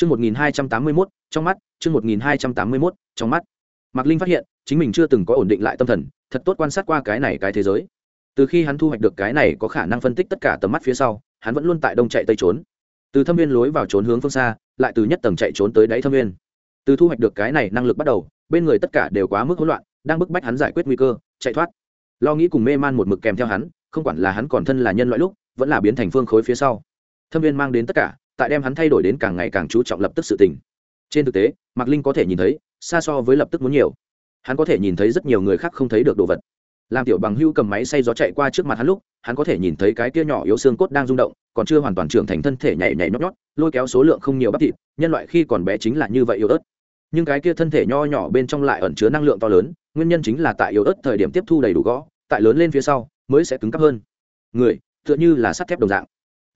Chương 1281, trong mắt, chương 1281, trong mắt. Mạc Linh phát hiện, chính mình chưa từng có ổn định lại tâm thần, thật tốt quan sát qua cái này cái thế giới. Từ khi hắn thu hoạch được cái này có khả năng phân tích tất cả tầm mắt phía sau, hắn vẫn luôn tại đông chạy tây trốn. Từ thâm viên lối vào trốn hướng phương xa, lại từ nhất tầng chạy trốn tới đáy thâm viên. Từ thu hoạch được cái này năng lực bắt đầu, bên người tất cả đều quá mức hỗn loạn, đang bức bách hắn giải quyết nguy cơ, chạy thoát. Lo nghĩ cùng mê man một mực kèm theo hắn, không quản là hắn còn thân là nhân loại lúc, vẫn là biến thành phương khối phía sau. Thâm viên mang đến tất cả, tại đem hắn thay đổi đến càng ngày càng chú trọng lập tức sự tình. Trên thực tế, mạc linh có thể nhìn thấy, xa so với lập tức muốn nhiều. Hắn có thể nhìn thấy rất nhiều người khác không thấy được đồ vật. Làm tiểu bằng hưu cầm máy xay gió chạy qua trước mặt hắn lúc, hắn có thể nhìn thấy cái kia nhỏ yếu xương cốt đang rung động, còn chưa hoàn toàn trưởng thành thân thể nhảy nhảy nhót nhót, lôi kéo số lượng không nhiều bắp thịt, nhân loại khi còn bé chính là như vậy yếu ớt. Nhưng cái kia thân thể nho nhỏ bên trong lại ẩn chứa năng lượng to lớn, nguyên nhân chính là tại yếu ớt thời điểm tiếp thu đầy đủ gõ, tại lớn lên phía sau, mới sẽ cứng cắp hơn. Người, tựa như là sắt thép đồng dạng.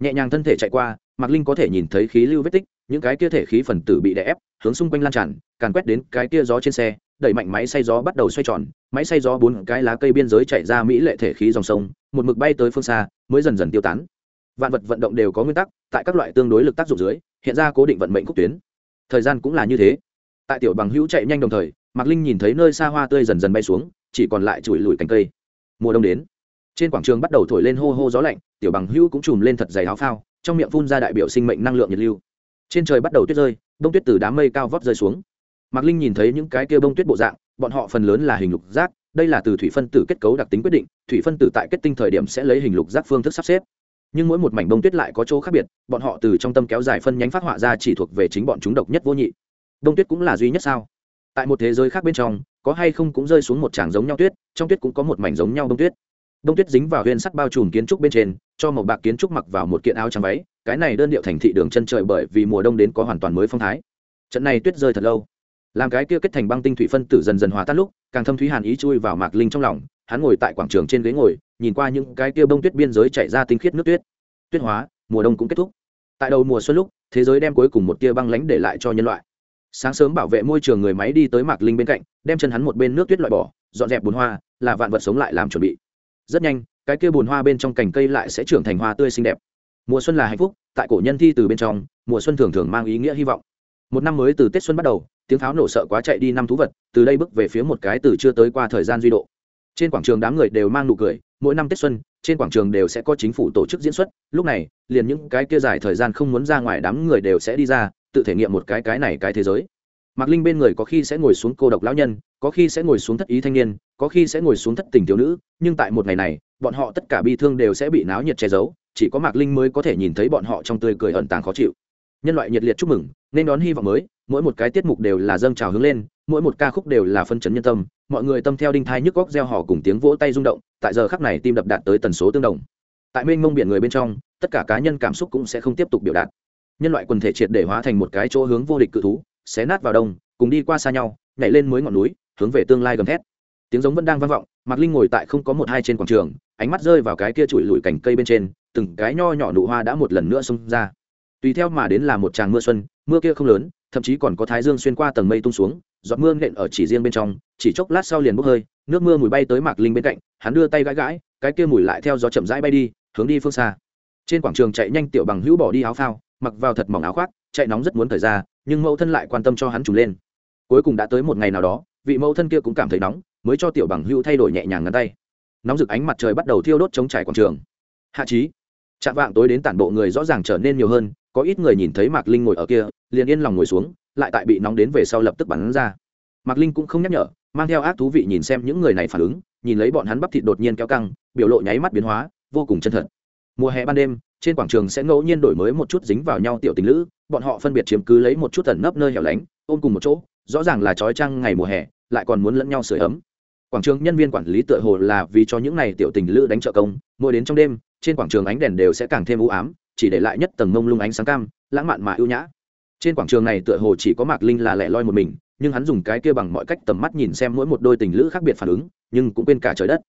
Nhẹ nhàng thân thể chạy qua mạc linh có thể nhìn thấy khí lưu vết tích, những cái kia thể khí phần tử bị đè ép, hướng xung quanh lan tràn, càn quét đến cái kia gió trên xe, đẩy mạnh máy xay gió bắt đầu xoay tròn, máy xay gió bốn cái lá cây biên giới chạy ra mỹ lệ thể khí dòng sông, một mực bay tới phương xa, mới dần dần tiêu tán. Vạn vật vận động đều có nguyên tắc, tại các loại tương đối lực tác dụng dưới, hiện ra cố định vận mệnh khúc tuyến. Thời gian cũng là như thế. Tại tiểu bằng hữu chạy nhanh đồng thời, mạc linh nhìn thấy nơi xa hoa tươi dần dần bay xuống, chỉ còn lại chùi lùi cành cây. Mùa đông đến trên quảng trường bắt đầu thổi lên hô hô gió lạnh, tiểu bằng hữu cũng chùm lên thật dày áo phao, trong miệng phun ra đại biểu sinh mệnh năng lượng nhiệt lưu. Trên trời bắt đầu tuyết rơi, bông tuyết từ đám mây cao vót rơi xuống. Mạc linh nhìn thấy những cái kia bông tuyết bộ dạng, bọn họ phần lớn là hình lục giác, đây là từ thủy phân tử kết cấu đặc tính quyết định, thủy phân tử tại kết tinh thời điểm sẽ lấy hình lục giác phương thức sắp xếp. Nhưng mỗi một mảnh bông tuyết lại có chỗ khác biệt, bọn họ từ trong tâm kéo dài phân nhánh phát họa ra chỉ thuộc về chính bọn chúng độc nhất vô nhị. Bông tuyết cũng là duy nhất sao? Tại một thế giới khác bên trong, có hay không cũng rơi xuống một tràng giống nhau tuyết, trong tuyết cũng có một mảnh giống nhau bông tuyết đông tuyết dính vào huyên sắt bao trùm kiến trúc bên trên, cho một bạc kiến trúc mặc vào một kiện áo trắng váy, cái này đơn điệu thành thị đường chân trời bởi vì mùa đông đến có hoàn toàn mới phong thái. Trận này tuyết rơi thật lâu. Làm cái kia kết thành băng tinh thủy phân tử dần dần hòa tan lúc, càng thâm thúy hàn ý chui vào mạc linh trong lòng, hắn ngồi tại quảng trường trên ghế ngồi, nhìn qua những cái kia bông tuyết biên giới chạy ra tinh khiết nước tuyết. Tuyết hóa, mùa đông cũng kết thúc. Tại đầu mùa xuân lúc, thế giới đem cuối cùng một tia băng lánh để lại cho nhân loại. Sáng sớm bảo vệ môi trường người máy đi tới mạc linh bên cạnh, đem chân hắn một bên nước tuyết loại bỏ, dọn dẹp bùn hoa, là vạn vật sống lại làm chuẩn bị rất nhanh, cái kia bùn hoa bên trong cành cây lại sẽ trưởng thành hoa tươi xinh đẹp. Mùa xuân là hạnh phúc, tại cổ nhân thi từ bên trong, mùa xuân thường thường mang ý nghĩa hy vọng. Một năm mới từ tết xuân bắt đầu, tiếng tháo nổ sợ quá chạy đi năm thú vật, từ đây bước về phía một cái từ chưa tới qua thời gian duy độ. Trên quảng trường đám người đều mang nụ cười, mỗi năm tết xuân, trên quảng trường đều sẽ có chính phủ tổ chức diễn xuất, lúc này, liền những cái kia dài thời gian không muốn ra ngoài đám người đều sẽ đi ra, tự thể nghiệm một cái cái này cái thế giới mạc linh bên người có khi sẽ ngồi xuống cô độc lão nhân, có khi sẽ ngồi xuống thất ý thanh niên, có khi sẽ ngồi xuống thất tình thiếu nữ, nhưng tại một ngày này, bọn họ tất cả bi thương đều sẽ bị náo nhiệt che giấu, chỉ có mạc linh mới có thể nhìn thấy bọn họ trong tươi cười ẩn tàng khó chịu. Nhân loại nhiệt liệt chúc mừng, nên đón hy vọng mới, mỗi một cái tiết mục đều là dâng trào hướng lên, mỗi một ca khúc đều là phân chấn nhân tâm, mọi người tâm theo đinh thai nhức góc gieo họ cùng tiếng vỗ tay rung động, tại giờ khắc này tim đập đạt tới tần số tương đồng. Tại mênh mông biển người bên trong, tất cả cá nhân cảm xúc cũng sẽ không tiếp tục biểu đạt. Nhân loại quần thể triệt để hóa thành một cái chỗ hướng vô địch cự thú xé nát vào đông, cùng đi qua xa nhau, nhảy lên mới ngọn núi, hướng về tương lai gầm thét. Tiếng giống vẫn đang vang vọng, mạc linh ngồi tại không có một hai trên quảng trường, ánh mắt rơi vào cái kia trụi lùi cành cây bên trên, từng cái nho nhỏ nụ hoa đã một lần nữa xông ra. Tùy theo mà đến là một tràng mưa xuân, mưa kia không lớn, thậm chí còn có thái dương xuyên qua tầng mây tung xuống, giọt mưa nện ở chỉ riêng bên trong, chỉ chốc lát sau liền bốc hơi, nước mưa mùi bay tới mạc linh bên cạnh, hắn đưa tay gãi gãi, cái kia mùi lại theo gió chậm rãi bay đi, hướng đi phương xa. Trên quảng trường chạy nhanh tiểu bằng hữu bỏ đi áo phao, mặc vào thật mỏng áo khoác, chạy nóng rất muốn thời ra nhưng mẫu thân lại quan tâm cho hắn trùng lên. Cuối cùng đã tới một ngày nào đó, vị mẫu thân kia cũng cảm thấy nóng, mới cho tiểu bằng hữu thay đổi nhẹ nhàng ngắn tay. Nóng rực ánh mặt trời bắt đầu thiêu đốt chống trải quảng trường. Hạ trí chạm vạng tối đến tản bộ người rõ ràng trở nên nhiều hơn, có ít người nhìn thấy mạc linh ngồi ở kia, liền yên lòng ngồi xuống, lại tại bị nóng đến về sau lập tức bắn ra. Mạc linh cũng không nhắc nhở, mang theo ác thú vị nhìn xem những người này phản ứng, nhìn lấy bọn hắn bắp thịt đột nhiên kéo căng, biểu lộ nháy mắt biến hóa, vô cùng chân thật. Mùa hè ban đêm, trên quảng trường sẽ ngẫu nhiên đổi mới một chút dính vào nhau tiểu tình lữ bọn họ phân biệt chiếm cứ lấy một chút tẩn nấp nơi hẻo lánh, ôm cùng một chỗ, rõ ràng là trói trăng ngày mùa hè, lại còn muốn lẫn nhau sửa ấm. Quảng trường nhân viên quản lý tựa hồ là vì cho những này tiểu tình lữ đánh trợ công, mỗi đến trong đêm, trên quảng trường ánh đèn đều sẽ càng thêm u ám, chỉ để lại nhất tầng mông lung ánh sáng cam, lãng mạn mà ưu nhã. Trên quảng trường này tựa hồ chỉ có mạc linh là lẻ loi một mình, nhưng hắn dùng cái kia bằng mọi cách tầm mắt nhìn xem mỗi một đôi tình lữ khác biệt phản ứng, nhưng cũng quên cả trời đất.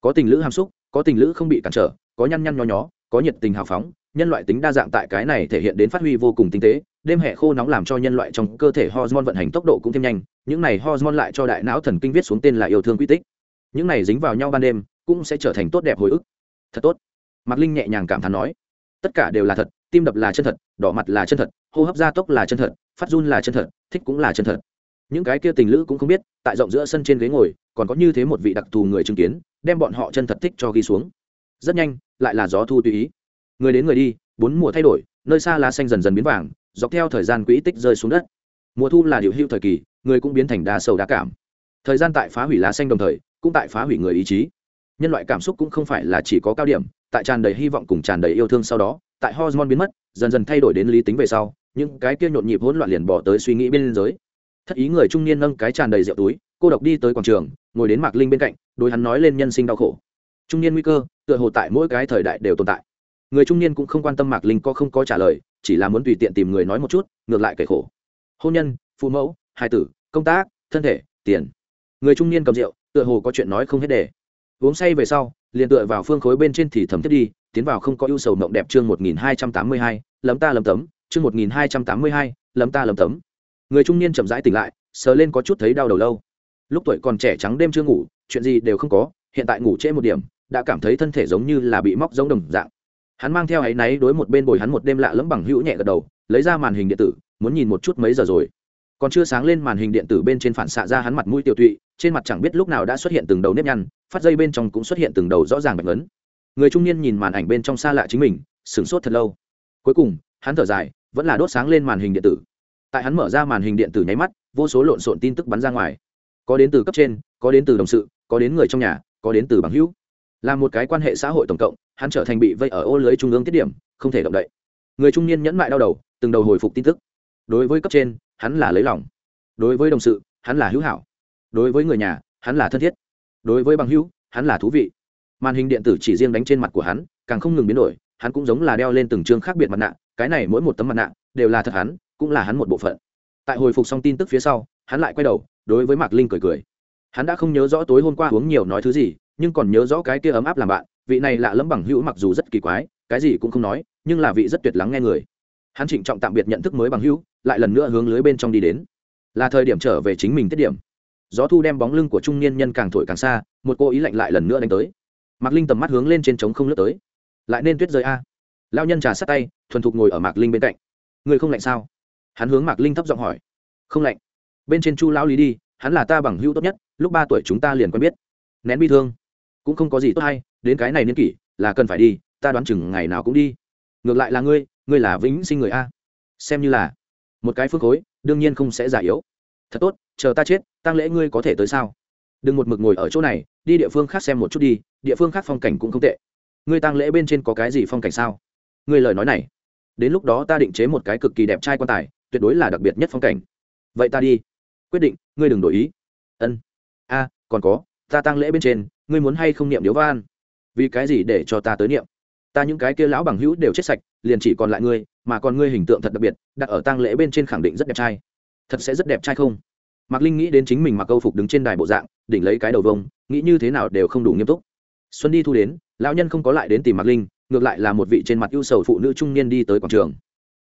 Có tình lữ hàm xúc, có tình lữ không bị cản trở, có nhăn nhăn nho nhó, có nhiệt tình hào phóng nhân loại tính đa dạng tại cái này thể hiện đến phát huy vô cùng tinh tế, đêm hè khô nóng làm cho nhân loại trong cơ thể hormone vận hành tốc độ cũng thêm nhanh, những này hormone lại cho đại não thần kinh viết xuống tên là yêu thương quy tích. Những này dính vào nhau ban đêm, cũng sẽ trở thành tốt đẹp hồi ức. Thật tốt. Mạc linh nhẹ nhàng cảm thán nói. Tất cả đều là thật, tim đập là chân thật, đỏ mặt là chân thật, hô hấp gia tốc là chân thật, phát run là chân thật, thích cũng là chân thật. Những cái kia tình lữ cũng không biết, tại rộng giữa sân trên ghế ngồi, còn có như thế một vị đặc thù người chứng kiến, đem bọn họ chân thật thích cho ghi xuống. Rất nhanh, lại là gió thu tùy ý người đến người đi, bốn mùa thay đổi, nơi xa lá xanh dần dần biến vàng, dọc theo thời gian quỹ tích rơi xuống đất. Mùa thu là điều hưu thời kỳ, người cũng biến thành đa sầu đa cảm. Thời gian tại phá hủy lá xanh đồng thời, cũng tại phá hủy người ý chí. Nhân loại cảm xúc cũng không phải là chỉ có cao điểm, tại tràn đầy hy vọng cùng tràn đầy yêu thương sau đó, tại hormone biến mất, dần dần thay đổi đến lý tính về sau, những cái kia nhộn nhịp hỗn loạn liền bỏ tới suy nghĩ bên giới thất ý người trung niên nâng cái tràn đầy rượu túi, cô độc đi tới quảng trường, ngồi đến mạc linh bên cạnh đôi hắn nói lên nhân sinh đau khổ. Trung niên nguy cơ, tựa hồ tại mỗi cái thời đại đều tồn tại người trung niên cũng không quan tâm mạc linh có không có trả lời, chỉ là muốn tùy tiện tìm người nói một chút, ngược lại kể khổ. Hôn nhân, phụ mẫu, hai tử, công tác, thân thể, tiền. Người trung niên cầm rượu, tựa hồ có chuyện nói không hết đề. Uống say về sau, liền tựa vào phương khối bên trên thì thấm thiết đi, tiến vào không có ưu sầu mộng đẹp chương một nghìn hai trăm tám mươi hai, lấm ta lấm tấm, chương một nghìn hai trăm tám mươi hai, lấm ta lấm tấm. Người trung niên chậm rãi tỉnh lại, sờ lên có chút thấy đau đầu lâu. Lúc tuổi còn trẻ trắng đêm chưa ngủ, chuyện gì đều không có, hiện tại ngủ trễ một điểm, đã cảm thấy thân thể giống như là bị móc giống đồng dạng hắn mang theo áy náy đối một bên bồi hắn một đêm lạ lẫm bằng hữu nhẹ gật đầu, lấy ra màn hình điện tử, muốn nhìn một chút mấy giờ rồi. Còn chưa sáng lên màn hình điện tử bên trên phản xạ ra hắn mặt mũi tiểu tụy, trên mặt chẳng biết lúc nào đã xuất hiện từng đầu nếp nhăn, phát dây bên trong cũng xuất hiện từng đầu rõ ràng bạch ấn người trung niên nhìn màn ảnh bên trong xa lạ chính mình, sửng sốt thật lâu. Cuối cùng, hắn thở dài, vẫn là đốt sáng lên màn hình điện tử. Tại hắn mở ra màn hình điện tử nháy mắt, vô số lộn xộn tin tức bắn ra ngoài. Có đến từ cấp trên, có đến từ đồng sự, có đến người trong nhà, có đến từ bằng hữu. Là một cái quan hệ xã hội tổng cộng hắn trở thành bị vây ở ô lưới trung ương tiết điểm, không thể động đậy. Người trung niên nhẫn mại đau đầu, từng đầu hồi phục tin tức. Đối với cấp trên, hắn là lấy lòng. Đối với đồng sự, hắn là hữu hảo. Đối với người nhà, hắn là thân thiết. Đối với bằng hữu, hắn là thú vị. Màn hình điện tử chỉ riêng đánh trên mặt của hắn, càng không ngừng biến đổi, hắn cũng giống là đeo lên từng chương khác biệt mặt nạ, cái này mỗi một tấm mặt nạ đều là thật hắn, cũng là hắn một bộ phận. Tại hồi phục xong tin tức phía sau, hắn lại quay đầu, đối với mạc linh cười cười. Hắn đã không nhớ rõ tối hôm qua uống nhiều nói thứ gì, nhưng còn nhớ rõ cái kia ấm áp làm bạn vị này lạ lẫm bằng hữu mặc dù rất kỳ quái, cái gì cũng không nói, nhưng là vị rất tuyệt lắng nghe người. Hắn trịnh trọng tạm biệt nhận thức mới bằng hữu, lại lần nữa hướng lưới bên trong đi đến. Là thời điểm trở về chính mình tiết điểm. Gió thu đem bóng lưng của trung niên nhân càng thổi càng xa, một cô ý lạnh lại lần nữa đánh tới. Mạc linh tầm mắt hướng lên trên trống không lướt tới. Lại nên tuyết rơi a. Lao nhân trà sát tay, thuần thục ngồi ở mạc linh bên cạnh. Người không lạnh sao? Hắn hướng mạc linh thấp giọng hỏi. Không lạnh. Bên trên chu lão lý đi, hắn là ta bằng hữu tốt nhất, lúc ba tuổi chúng ta liền quen biết. Nén bi thương. Cũng không có gì tốt hay đến cái này niên kỷ, là cần phải đi, ta đoán chừng ngày nào cũng đi. Ngược lại là ngươi ngươi là vĩnh sinh người a. Xem như là một cái phước khối, đương nhiên không sẽ giả yếu. Thật tốt, chờ ta chết tăng lễ ngươi có thể tới sao? Đừng một mực ngồi ở chỗ này, đi địa phương khác xem một chút đi, địa phương khác phong cảnh cũng không tệ. Ngươi tăng lễ bên trên có cái gì phong cảnh sao? Ngươi lời nói này, đến lúc đó ta định chế một cái cực kỳ đẹp trai quan tài, tuyệt đối là đặc biệt nhất phong cảnh. Vậy ta đi. Quyết định, ngươi đừng đổi ý. Ân. A, còn có, ta tăng lễ bên trên, ngươi muốn hay không niệm điếu van? Vì cái gì để cho ta tới niệm? Ta những cái kia lão bằng hữu đều chết sạch, liền chỉ còn lại ngươi, mà còn ngươi hình tượng thật đặc biệt, đặt ở tang lễ bên trên khẳng định rất đẹp trai. Thật sẽ rất đẹp trai không? Mạc linh nghĩ đến chính mình mặc câu phục đứng trên đài bộ dạng, đỉnh lấy cái đầu vông, nghĩ như thế nào đều không đủ nghiêm túc. Xuân đi thu đến, lão nhân không có lại đến tìm mạc linh, ngược lại là một vị trên mặt ưu sầu phụ nữ trung niên đi tới quảng trường.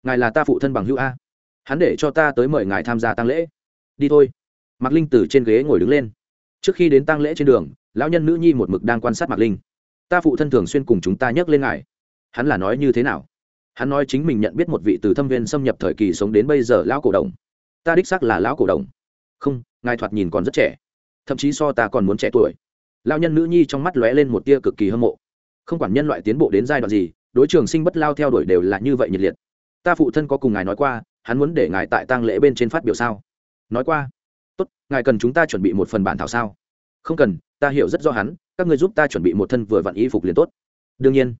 Ngài là ta phụ thân bằng hữu a. Hắn để cho ta tới mời ngài tham gia tăng lễ. Đi thôi. Mạc linh từ trên ghế ngồi đứng lên. Trước khi đến tăng lễ trên đường, lão nhân nữ nhi một mực đang quan sát mạc linh ta phụ thân thường xuyên cùng chúng ta nhắc lên ngài. Hắn là nói như thế nào? Hắn nói chính mình nhận biết một vị từ thâm viên xâm nhập thời kỳ sống đến bây giờ lão cổ đồng. Ta đích xác là lão cổ đồng. Không, ngài thoạt nhìn còn rất trẻ. Thậm chí so ta còn muốn trẻ tuổi. Lao nhân nữ nhi trong mắt lóe lên một tia cực kỳ hâm mộ. Không quản nhân loại tiến bộ đến giai đoạn gì, đối trường sinh bất lao theo đuổi đều là như vậy nhiệt liệt. Ta phụ thân có cùng ngài nói qua, hắn muốn để ngài tại tang lễ bên trên phát biểu sao? Nói qua. Tốt, ngài cần chúng ta chuẩn bị một phần bản thảo sao? Không cần, ta hiểu rất rõ hắn các người giúp ta chuẩn bị một thân vừa vặn y phục liền tốt. Đương nhiên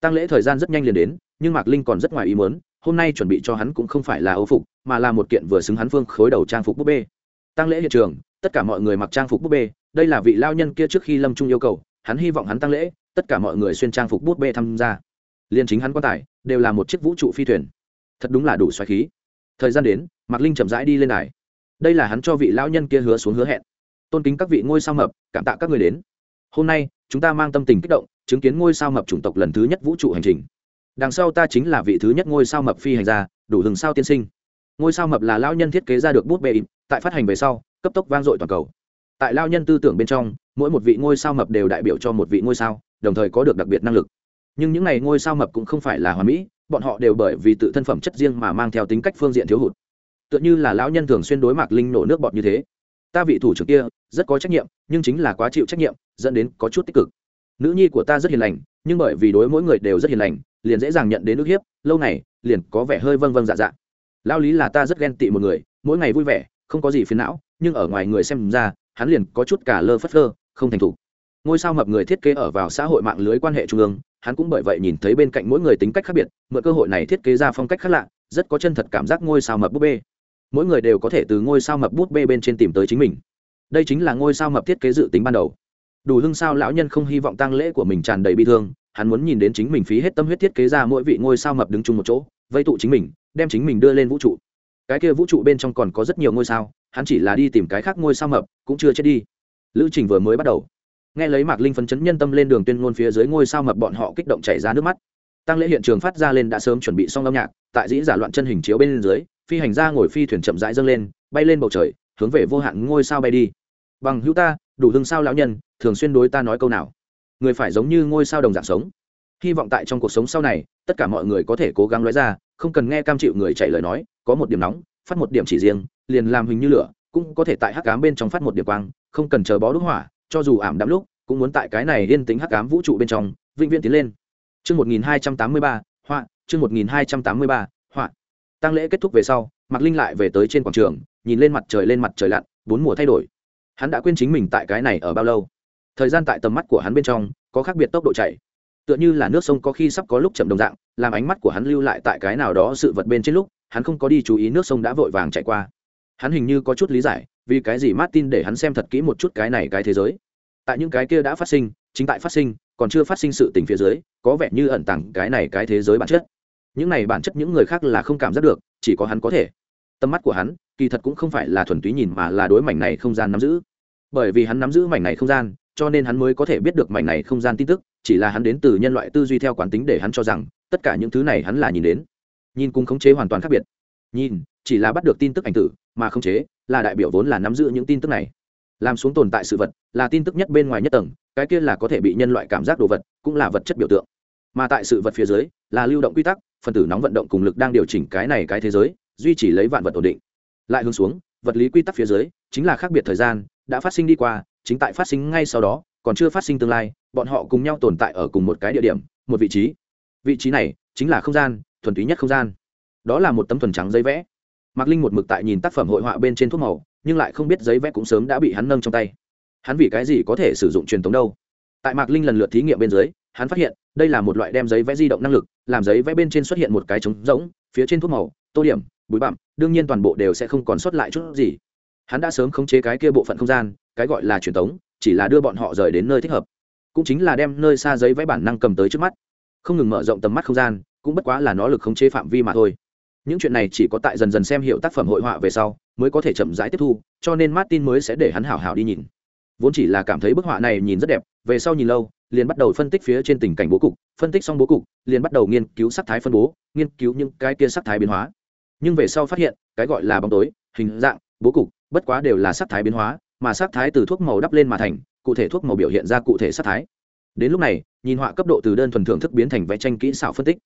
tăng lễ thời gian rất nhanh liền đến, nhưng mạc linh còn rất ngoài ý muốn, hôm nay chuẩn bị cho hắn cũng không phải là âu phục, mà là một kiện vừa xứng hắn phương khối đầu trang phục búp bê. Tăng lễ hiện trường, tất cả mọi người mặc trang phục búp bê, đây là vị lao nhân kia trước khi lâm trung yêu cầu, hắn hy vọng hắn tăng lễ, tất cả mọi người xuyên trang phục búp bê tham gia. Liền chính hắn quan tài, đều là một chiếc vũ trụ phi thuyền. Thật đúng là đủ xoáy khí. Thời gian đến, mạc linh chậm rãi đi lên đài. Đây là hắn cho vị lão nhân kia hứa xuống hứa hẹn. Tôn kính các vị ngôi sao mập, cảm tạ các người đến hôm nay, chúng ta mang tâm tình kích động, chứng kiến ngôi sao mập chủng tộc lần thứ nhất vũ trụ hành trình. Đằng sau ta chính là vị thứ nhất ngôi sao mập phi hành gia, đủ hừng sao tiên sinh. Ngôi sao mập là lao nhân thiết kế ra được bút bê in tại phát hành về sau, cấp tốc vang dội toàn cầu. Tại lao nhân tư tưởng bên trong, mỗi một vị ngôi sao mập đều đại biểu cho một vị ngôi sao, đồng thời có được đặc biệt năng lực. Nhưng những n à y ngôi sao mập cũng không phải là hoàn mỹ, bọn họ đều bởi vì tự thân phẩm chất riêng mà mang theo tính cách phương diện thiếu hụt. Tựa như là lão nhân thường xuyên đối mặt linh nổ nước bọt như thế ta vị thủ trưởng kia rất có trách nhiệm, nhưng chính là quá chịu trách nhiệm, dẫn đến có chút tích cực. Nữ nhi của ta rất hiền lành, nhưng bởi vì đối mỗi người đều rất hiền lành, liền dễ dàng nhận đến nước hiếp, lâu này liền có vẻ hơi vâng vâng dạ dạ. Lao lý là ta rất ghen tị một người, mỗi ngày vui vẻ, không có gì phiền não, nhưng ở ngoài người xem ra, hắn liền có chút cả lơ phất lơ không thành thục. Ngôi sao mập người thiết kế ở vào xã hội mạng lưới quan hệ trung ương, hắn cũng bởi vậy nhìn thấy bên cạnh mỗi người tính cách khác biệt, mượn cơ hội này thiết kế ra phong cách khác lạ, rất có chân thật cảm giác ngôi sao mập búp bê mỗi người đều có thể từ ngôi sao mập bút bê bên trên tìm tới chính mình. Đây chính là ngôi sao mập thiết kế dự tính ban đầu. Đủ hưng sao lão nhân không hy vọng tăng lễ của mình tràn đầy bi thương, hắn muốn nhìn đến chính mình phí hết tâm huyết thiết kế ra mỗi vị ngôi sao mập đứng chung một chỗ, vây tụ chính mình, đem chính mình đưa lên vũ trụ. Cái kia vũ trụ bên trong còn có rất nhiều ngôi sao, hắn chỉ là đi tìm cái khác ngôi sao mập, cũng chưa chết đi. Lữ trình vừa mới bắt đầu. Nghe lấy mạc linh phấn chấn nhân tâm lên đường tuyên ngôn phía dưới ngôi sao mập bọn họ kích động chảy ra nước mắt. Tăng lễ hiện trường phát ra lên đã sớm chuẩn bị xong âm nhạc, tại dĩ giả loạn chân hình chiếu bên dưới phi hành gia ngồi phi thuyền chậm rãi dâng lên bay lên bầu trời hướng về vô hạn ngôi sao bay đi. Bằng hữu ta đủ hưng sao lão nhân thường xuyên đối ta nói câu nào? Người phải giống như ngôi sao đồng dạng sống. Hy vọng tại trong cuộc sống sau này tất cả mọi người có thể cố gắng nói ra không cần nghe cam chịu người chạy lời nói có một điểm nóng phát một điểm chỉ riêng liền làm hình như lửa cũng có thể tại hắc cám bên trong phát một điểm quang không cần chờ bó đốt hỏa cho dù ảm đạm lúc cũng muốn tại cái này yên tính hắc cám vũ trụ bên trong vĩnh viễn tiến lên. Chương 1283, họa, chương 1283, họa. Tăng lễ kết thúc về sau, Mạc Linh lại về tới trên quảng trường, nhìn lên mặt trời lên mặt trời lặn, bốn mùa thay đổi. Hắn đã quên chính mình tại cái này ở bao lâu. Thời gian tại tầm mắt của hắn bên trong, có khác biệt tốc độ chạy. Tựa như là nước sông có khi sắp có lúc chậm đồng dạng, làm ánh mắt của hắn lưu lại tại cái nào đó sự vật bên trên lúc, hắn không có đi chú ý nước sông đã vội vàng chạy qua. Hắn hình như có chút lý giải, vì cái gì Martin để hắn xem thật kỹ một chút cái này cái thế giới. Tại những cái kia đã phát sinh, chính tại phát sinh, còn chưa phát sinh sự tình phía dưới có vẻ như ẩn tàng cái này cái thế giới bản chất những này bản chất những người khác là không cảm giác được, chỉ có hắn có thể. Tầm mắt của hắn, kỳ thật cũng không phải là thuần túy nhìn mà là đối mảnh này không gian nắm giữ. Bởi vì hắn nắm giữ mảnh này không gian, cho nên hắn mới có thể biết được mảnh này không gian tin tức, chỉ là hắn đến từ nhân loại tư duy theo quán tính để hắn cho rằng, tất cả những thứ này hắn là nhìn đến. Nhìn cùng khống chế hoàn toàn khác biệt. Nhìn, chỉ là bắt được tin tức ảnh tử, mà khống chế, là đại biểu vốn là nắm giữ những tin tức này. Làm xuống tồn tại sự vật, là tin tức nhất bên ngoài nhất tầng, cái kia là có thể bị nhân loại cảm giác đồ vật, cũng là vật chất biểu tượng. Mà tại sự vật phía dưới, là lưu động quy tắc phần tử nóng vận động cùng lực đang điều chỉnh cái này cái thế giới, duy trì lấy vạn vật ổn định. Lại hướng xuống, vật lý quy tắc phía dưới, chính là khác biệt thời gian, đã phát sinh đi qua, chính tại phát sinh ngay sau đó, còn chưa phát sinh tương lai, bọn họ cùng nhau tồn tại ở cùng một cái địa điểm, một vị trí. Vị trí này, chính là không gian, thuần túy nhất không gian. Đó là một tấm thuần trắng giấy vẽ. Mạc linh một mực tại nhìn tác phẩm hội họa bên trên thuốc màu, nhưng lại không biết giấy vẽ cũng sớm đã bị hắn nâng trong tay. Hắn vì cái gì có thể sử dụng truyền thống đâu? Tại mạc linh lần lượt thí nghiệm bên dưới hắn phát hiện đây là một loại đem giấy vẽ di động năng lực làm giấy vẽ bên trên xuất hiện một cái trống rỗng phía trên thuốc màu tô điểm bụi bặm đương nhiên toàn bộ đều sẽ không còn xuất lại chút gì. Hắn đã sớm khống chế cái kia bộ phận không gian cái gọi là truyền tống, chỉ là đưa bọn họ rời đến nơi thích hợp. Cũng chính là đem nơi xa giấy vẽ bản năng cầm tới trước mắt. Không ngừng mở rộng tầm mắt không gian cũng bất quá là nó lực khống chế phạm vi mà thôi. Những chuyện này chỉ có tại dần dần xem hiệu tác phẩm hội họa về sau mới có thể chậm rãi tiếp thu cho nên martin mới sẽ để hắn hảo hảo đi nhìn. Vốn chỉ là cảm thấy bức họa này nhìn rất đẹp về sau nhìn lâu, liền bắt đầu phân tích phía trên tình cảnh bố cục, phân tích xong bố cục, liền bắt đầu nghiên cứu sắc thái phân bố, nghiên cứu những cái kia sắc thái biến hóa. Nhưng về sau phát hiện, cái gọi là bóng tối, hình dạng, bố cục, bất quá đều là sắc thái biến hóa, mà sắc thái từ thuốc màu đắp lên mà thành, cụ thể thuốc màu biểu hiện ra cụ thể sắc thái. Đến lúc này, nhìn họa cấp độ từ đơn thuần thưởng thức biến thành vẽ tranh kỹ xảo phân tích.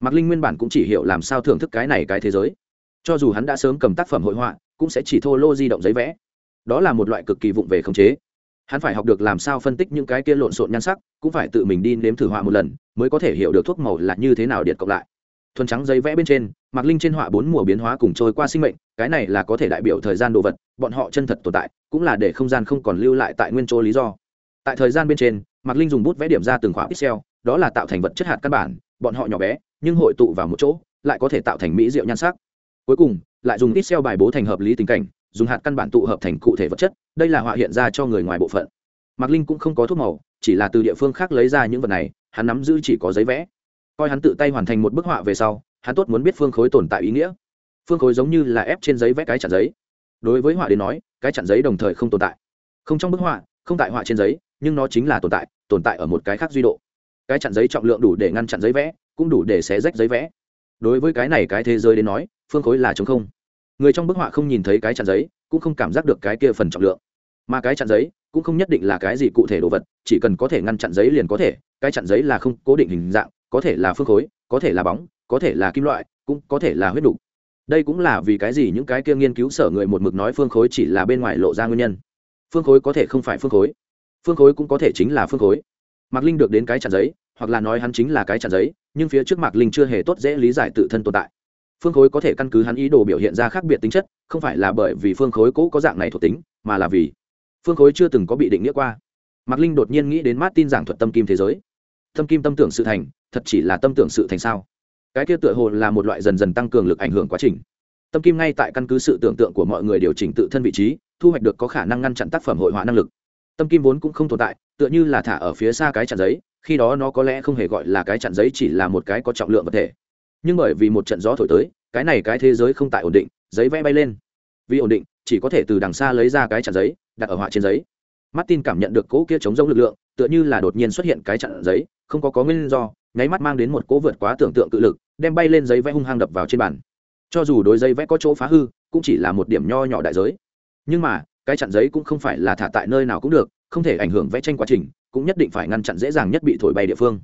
Mạc linh nguyên bản cũng chỉ hiểu làm sao thưởng thức cái này cái thế giới. Cho dù hắn đã sớm cầm tác phẩm hội họa, cũng sẽ chỉ thô lô di động giấy vẽ. Đó là một loại cực kỳ vụng về khống chế hắn phải học được làm sao phân tích những cái kia lộn xộn nhan sắc, cũng phải tự mình đi nếm thử họa một lần, mới có thể hiểu được thuốc màu là như thế nào điện cộng lại. Thuần trắng giấy vẽ bên trên mặc linh trên họa bốn mùa biến hóa cùng trôi qua sinh mệnh, cái này là có thể đại biểu thời gian đồ vật, bọn họ chân thật tồn tại, cũng là để không gian không còn lưu lại tại nguyên chỗ lý do. Tại thời gian bên trên mặc linh dùng bút vẽ điểm ra từng khóa pixel, đó là tạo thành vật chất hạt căn bản, bọn họ nhỏ bé, nhưng hội tụ vào một chỗ, lại có thể tạo thành mỹ diệu nhan sắc. Cuối cùng, lại dùng ít xeo bài bố thành hợp lý tình cảnh dùng hạt căn bản tụ hợp thành cụ thể vật chất, đây là họa hiện ra cho người ngoài bộ phận. Mạc linh cũng không có thuốc màu, chỉ là từ địa phương khác lấy ra những vật này, hắn nắm giữ chỉ có giấy vẽ. Coi hắn tự tay hoàn thành một bức họa về sau, hắn tốt muốn biết phương khối tồn tại ý nghĩa. Phương khối giống như là ép trên giấy vẽ cái chặn giấy. Đối với họa đến nói, cái chặn giấy đồng thời không tồn tại. Không trong bức họa, không tại họa trên giấy, nhưng nó chính là tồn tại tồn tại ở một cái khác duy độ. Cái chặn giấy trọng lượng đủ để ngăn chặn giấy vẽ, cũng đủ để xé rách giấy vẽ. Đối với cái này cái thế giới đến nói, phương khối là chống không người trong bức họa không nhìn thấy cái chặn giấy, cũng không cảm giác được cái kia phần trọng lượng. Mà cái chặn giấy cũng không nhất định là cái gì cụ thể đồ vật, chỉ cần có thể ngăn chặn giấy liền có thể, cái chặn giấy là không cố định hình dạng, có thể là phương khối, có thể là bóng, có thể là kim loại, cũng có thể là huyết đục. Đây cũng là vì cái gì những cái kia nghiên cứu sở người một mực nói phương khối chỉ là bên ngoài lộ ra nguyên nhân. Phương khối có thể không phải phương khối. Phương khối cũng có thể chính là phương khối. Mạc linh được đến cái chặn giấy, hoặc là nói hắn chính là cái chặn giấy, nhưng phía trước mạc linh chưa hề tốt dễ lý giải tự thân tồn tại phương khối có thể căn cứ hắn ý đồ biểu hiện ra khác biệt tính chất, không phải là bởi vì phương khối cũ có dạng này thuộc tính, mà là vì phương khối chưa từng có bị định nghĩa qua. Mạc linh đột nhiên nghĩ đến martin giảng thuật tâm kim thế giới. Tâm kim tâm tưởng sự thành, thật chỉ là tâm tưởng sự thành sao? Cái kia tựa hồ là một loại dần dần tăng cường lực ảnh hưởng quá trình. Tâm kim ngay tại căn cứ sự tưởng tượng của mọi người điều chỉnh tự thân vị trí, thu hoạch được có khả năng ngăn chặn tác phẩm hội họa năng lực. Tâm kim vốn cũng không tồn tại, tựa như là thả ở phía xa cái chặn giấy, khi đó nó có lẽ không hề gọi là cái chặn giấy chỉ là một cái có trọng lượng vật thể nhưng bởi vì một trận gió thổi tới, cái này cái thế giới không tại ổn định, giấy vẽ bay lên. Vì ổn định, chỉ có thể từ đằng xa lấy ra cái chặn giấy, đặt ở họa trên giấy. Martin cảm nhận được cỗ kia chống giống lực lượng, tựa như là đột nhiên xuất hiện cái chặn giấy, không có có nguyên do, nháy mắt mang đến một cỗ vượt quá tưởng tượng cự lực, đem bay lên giấy vẽ hung hăng đập vào trên bàn. Cho dù đối giấy vẽ có chỗ phá hư, cũng chỉ là một điểm nho nhỏ đại giới. Nhưng mà, cái chặn giấy cũng không phải là thả tại nơi nào cũng được, không thể ảnh hưởng vẽ tranh quá trình, cũng nhất định phải ngăn chặn dễ dàng nhất bị thổi bay địa phương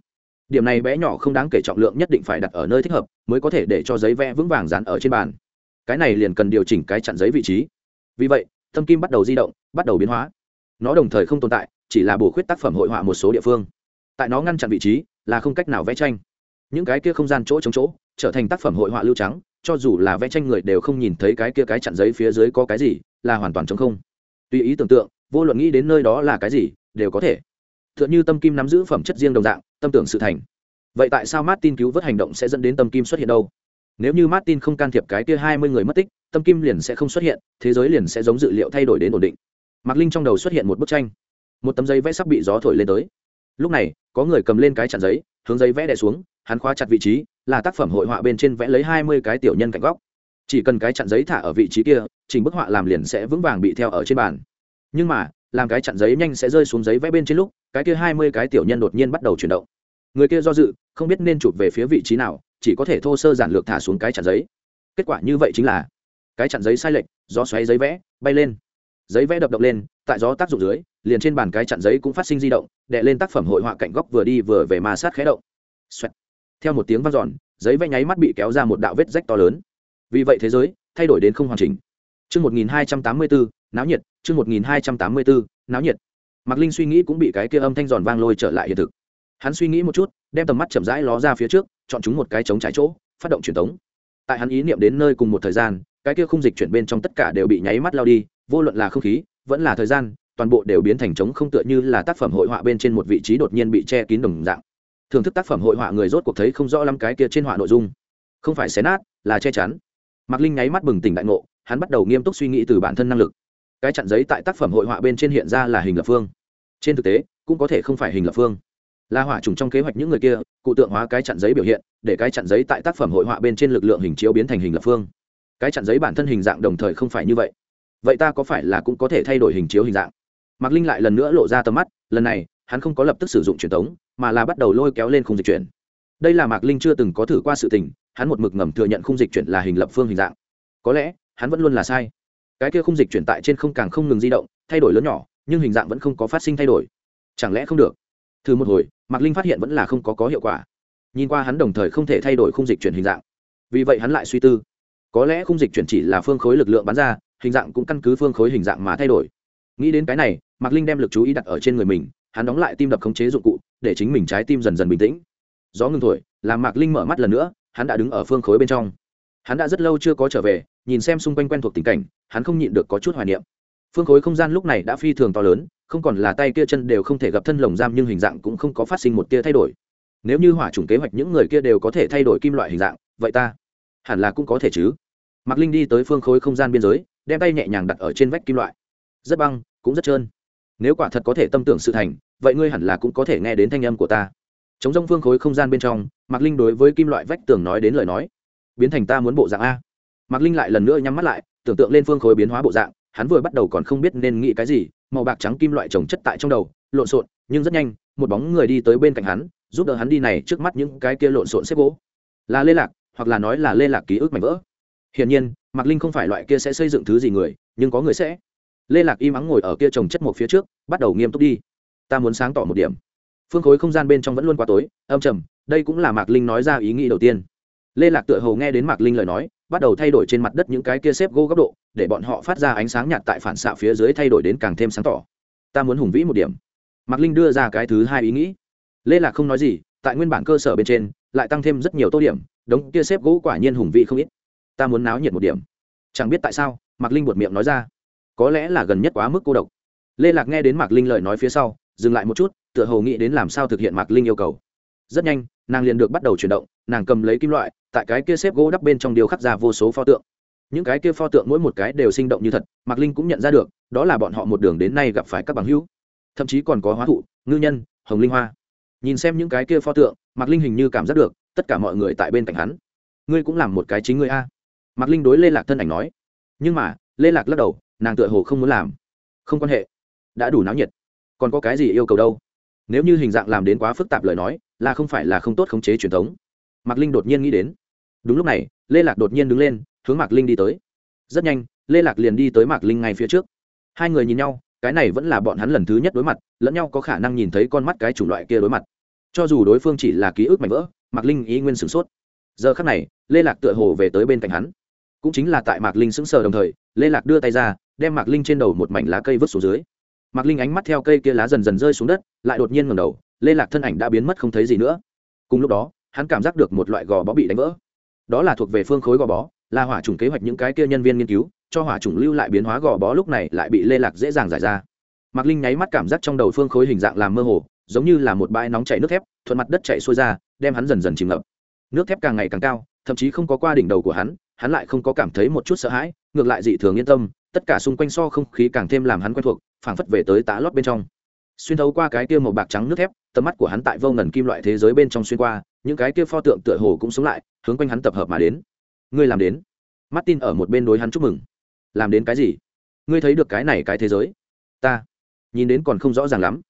điểm này bé nhỏ không đáng kể trọng lượng nhất định phải đặt ở nơi thích hợp, mới có thể để cho giấy vẽ vững vàng dán ở trên bàn. Cái này liền cần điều chỉnh cái chặn giấy vị trí. Vì vậy tâm kim bắt đầu di động, bắt đầu biến hóa. Nó đồng thời không tồn tại, chỉ là bổ khuyết tác phẩm hội họa một số địa phương. Tại nó ngăn chặn vị trí, là không cách nào vẽ tranh. Những cái kia không gian chỗ chống chỗ, trở thành tác phẩm hội họa lưu trắng, cho dù là vẽ tranh người đều không nhìn thấy cái kia cái chặn giấy phía dưới có cái gì, là hoàn toàn chống không. Tùy ý tưởng tượng, vô luận nghĩ đến nơi đó là cái gì, đều có thể. T h ư ợ n h ư tâm kim nắm giữ phẩm chất riêng đồng dạng tâm tưởng sự thành. Vậy tại sao martin cứu vớt hành động sẽ dẫn đến tâm kim xuất hiện đâu? Nếu như martin không can thiệp cái kia hai mươi người mất tích, tâm kim liền sẽ không xuất hiện, thế giới liền sẽ giống dự liệu thay đổi đến ổn định. Mạc linh trong đầu xuất hiện một bức tranh. Một tấm giấy vẽ sắp bị gió thổi lên tới. Lúc này, có người cầm lên cái chặn giấy, hướng giấy vẽ đè xuống, hắn khóa chặt vị trí, là tác phẩm hội họa bên trên vẽ lấy hai mươi cái tiểu nhân cạnh góc. Chỉ cần cái chặn giấy thả ở vị trí kia, chỉnh bức họa làm liền sẽ vững vàng bị theo ở trên bàn. Nhưng mà làm cái chặn giấy nhanh sẽ rơi xuống giấy vẽ bên trên lúc cái kia hai mươi cái tiểu nhân đột nhiên bắt đầu chuyển động. Người kia do dự không biết nên chụp về phía vị trí nào chỉ có thể thô sơ giản lược thả xuống cái chặn giấy. Kết quả như vậy chính là cái chặn giấy sai lệch do xoáy giấy vẽ bay lên. Giấy vẽ đập động lên tại gió tác dụng dưới liền trên bàn cái chặn giấy cũng phát sinh di động đệ lên tác phẩm hội họa cạnh góc vừa đi vừa về ma sát khé động. Xoẹt. theo một tiếng vang giòn giấy vẽ nháy mắt bị kéo ra một đạo vết rách to lớn. Vì vậy thế giới thay đổi đến không hoàn chỉnh. Chương 1284, náo nhiệt, chương 1284, náo nhiệt. Mạc Linh suy nghĩ cũng bị cái kia âm thanh giòn vang lôi trở lại hiện thực. Hắn suy nghĩ một chút, đem tầm mắt chậm rãi ló ra phía trước, chọn chúng một cái trống trái chỗ, phát động truyền tống. Tại hắn ý niệm đến nơi cùng một thời gian, cái kia khung dịch chuyển bên trong tất cả đều bị nháy mắt lao đi, vô luận là không khí, vẫn là thời gian, toàn bộ đều biến thành trống không tựa như là tác phẩm hội họa bên trên một vị trí đột nhiên bị che kín đồng dạng. Thưởng thức tác phẩm hội họa người rốt cuộc thấy không rõ lắm cái kia trên họa nội dung. Không phải xé nát, là che chắn. Mạc Linh nháy mắt bừng tỉnh đại ngộ, hắn bắt đầu nghiêm túc suy nghĩ từ bản thân năng lực cái chặn giấy tại tác phẩm hội họa bên trên hiện ra là hình lập phương. Trên thực tế, cũng có thể không phải hình lập phương. Là hỏa trùng trong kế hoạch những người kia, cụ tượng hóa cái chặn giấy biểu hiện, để cái chặn giấy tại tác phẩm hội họa bên trên lực lượng hình chiếu biến thành hình lập phương. Cái chặn giấy bản thân hình dạng đồng thời không phải như vậy. Vậy ta có phải là cũng có thể thay đổi hình chiếu hình dạng? Mạc linh lại lần nữa lộ ra tầm mắt, lần này, hắn không có lập tức sử dụng truyền thống, mà là bắt đầu lôi kéo lên khung dịch chuyển. Đây là mạc linh chưa từng có thử qua sự tình, hắn một mực ngầm thừa nhận khung dịch chuyển là hình lập phương hình dạng. Có lẽ, hắn vẫn luôn là sai cái kia khung dịch chuyển tại trên không càng không ngừng di động, thay đổi lớn nhỏ, nhưng hình dạng vẫn không có phát sinh thay đổi. Chẳng lẽ không được? Thử một hồi, mạc linh phát hiện vẫn là không có có hiệu quả. Nhìn qua hắn đồng thời không thể thay đổi khung dịch chuyển hình dạng. Vì vậy hắn lại suy tư. Có lẽ khung dịch chuyển chỉ là phương khối lực lượng bắn ra, hình dạng cũng căn cứ phương khối hình dạng mà thay đổi. Nghĩ đến cái này, mạc linh đem lực chú ý đặt ở trên người mình, hắn đóng lại tim đập khống chế dụng cụ, để chính mình trái tim dần dần bình tĩnh. Gió ngừng thổi, làm mạc linh mở mắt lần nữa, hắn đã đứng ở phương khối bên trong. Hắn đã rất lâu chưa có trở về, nhìn xem xung quanh quen thuộc tình cảnh hắn không nhịn được có chút hoài niệm. Phương khối không gian lúc này đã phi thường to lớn, không còn là tay kia chân đều không thể gặp thân lồng giam nhưng hình dạng cũng không có phát sinh một tia thay đổi. Nếu như hỏa chủng kế hoạch những người kia đều có thể thay đổi kim loại hình dạng, vậy ta hẳn là cũng có thể chứ. Mạc linh đi tới phương khối không gian biên giới, đem tay nhẹ nhàng đặt ở trên vách kim loại. Rất băng, cũng rất trơn. Nếu quả thật có thể tâm tưởng sự thành, vậy ngươi hẳn là cũng có thể nghe đến thanh âm của ta. Chống rông phương khối không gian bên trong, mạc linh đối với kim loại vách tường nói đến lời nói. Biến thành ta muốn bộ dạng a. Mạc linh lại lần nữa nhắm mắt lại tưởng tượng lên phương khối biến hóa bộ dạng, hắn vừa bắt đầu còn không biết nên nghĩ cái gì, màu bạc trắng kim loại trồng chất tại trong đầu, lộn xộn, nhưng rất nhanh, một bóng người đi tới bên cạnh hắn, giúp đỡ hắn đi này trước mắt những cái kia lộn xộn xếp gỗ. Là lê lạc, hoặc là nói là lê lạc ký ức mảnh vỡ. Hiển nhiên, mạc linh không phải loại kia sẽ xây dựng thứ gì người, nhưng có người sẽ. Lê lạc im ắng ngồi ở kia trồng chất một phía trước, bắt đầu nghiêm túc đi. Ta muốn sáng tỏ một điểm. Phương khối không gian bên trong vẫn luôn quá tối, âm trầm, đây cũng là mạc linh nói ra ý nghĩ đầu tiên. Lê lạc tựa hồ nghe đến mạc linh lời nói bắt đầu thay đổi trên mặt đất những cái kia xếp gỗ góc độ, để bọn họ phát ra ánh sáng nhạt tại phản xạ phía dưới thay đổi đến càng thêm sáng tỏ. Ta muốn hùng vĩ một điểm. Mạc linh đưa ra cái thứ hai ý nghĩ. Lê lạc không nói gì, tại nguyên bản cơ sở bên trên, lại tăng thêm rất nhiều tô điểm, đống kia xếp gỗ quả nhiên hùng vĩ không ít. Ta muốn náo nhiệt một điểm. Chẳng biết tại sao, mạc linh buột miệng nói ra. Có lẽ là gần nhất quá mức cô độc. Lê lạc nghe đến mạc linh lời nói phía sau, dừng lại một chút, tựa hồ nghĩ đến làm sao thực hiện mạc linh yêu cầu. Rất nhanh, nàng liền được bắt đầu chuyển động, nàng cầm lấy kim loại tại cái kia xếp gỗ đắp bên trong điều khắc ra vô số pho tượng. Những cái kia pho tượng mỗi một cái đều sinh động như thật, mạc linh cũng nhận ra được, đó là bọn họ một đường đến nay gặp phải các bằng hữu. Thậm chí còn có hóa thụ, ngư nhân, hồng linh hoa. Nhìn xem những cái kia pho tượng, mạc linh hình như cảm giác được, tất cả mọi người tại bên cạnh hắn. Ngươi cũng làm một cái chính ngươi a. Mạc linh đối lê lạc thân ảnh nói. Nhưng mà, lê lạc lắc đầu, nàng tựa hồ không muốn làm. Không quan hệ. Đã đủ náo nhiệt. Còn có cái gì yêu cầu đâu? Nếu như hình dạng làm đến quá phức tạp lời nói, là không phải là không tốt khống chế truyền thống. Mạc linh đột nhiên nghĩ đến đúng lúc này, lê lạc đột nhiên đứng lên, hướng mạc linh đi tới. Rất nhanh, lê lạc liền đi tới mạc linh ngay phía trước. Hai người nhìn nhau, cái này vẫn là bọn hắn lần thứ nhất đối mặt, lẫn nhau có khả năng nhìn thấy con mắt cái chủng loại kia đối mặt. Cho dù đối phương chỉ là ký ức mảnh vỡ, mạc linh ý nguyên sửng sốt. Giờ khắc này, lê lạc tựa hồ về tới bên cạnh hắn. Cũng chính là tại mạc linh sững sờ đồng thời, lê lạc đưa tay ra, đem mạc linh trên đầu một mảnh lá cây vứt xuống dưới. Mạc linh ánh mắt theo cây kia lá dần dần rơi xuống đất, lại đột nhiên ngầm đầu, lê lạc thân ảnh đã biến mất không thấy gì nữa. Cùng lúc đó, hắn cảm giác được một loại gò bó bị đánh vỡ đó là thuộc về phương khối gò bó, là hỏa chủng kế hoạch những cái kia nhân viên nghiên cứu, cho hỏa chủng lưu lại biến hóa gò bó lúc này lại bị lê lạc dễ dàng giải ra. Mạc linh nháy mắt cảm giác trong đầu phương khối hình dạng làm mơ hồ, giống như là một bãi nóng chảy nước thép, thuận mặt đất chạy xuôi ra, đem hắn dần dần chìm ngập. Nước thép càng ngày càng cao, thậm chí không có qua đỉnh đầu của hắn hắn lại không có cảm thấy một chút sợ hãi, ngược lại dị thường yên tâm, tất cả xung quanh so không khí càng thêm làm hắn quen thuộc, phảng phất về tới tá lót bên trong. Xuyên thấu qua cái kia màu bạc trắng nước thép, tầm mắt của hắn tại vô ngần kim loại thế giới bên trong xuyên qua những cái kia pho tượng tựa hồ cũng sống lại, hướng quanh hắn tập hợp mà đến. Ngươi làm đến. Martin ở một bên đối hắn chúc mừng. Làm đến cái gì? Ngươi thấy được cái này cái thế giới. Ta. Nhìn đến còn không rõ ràng lắm.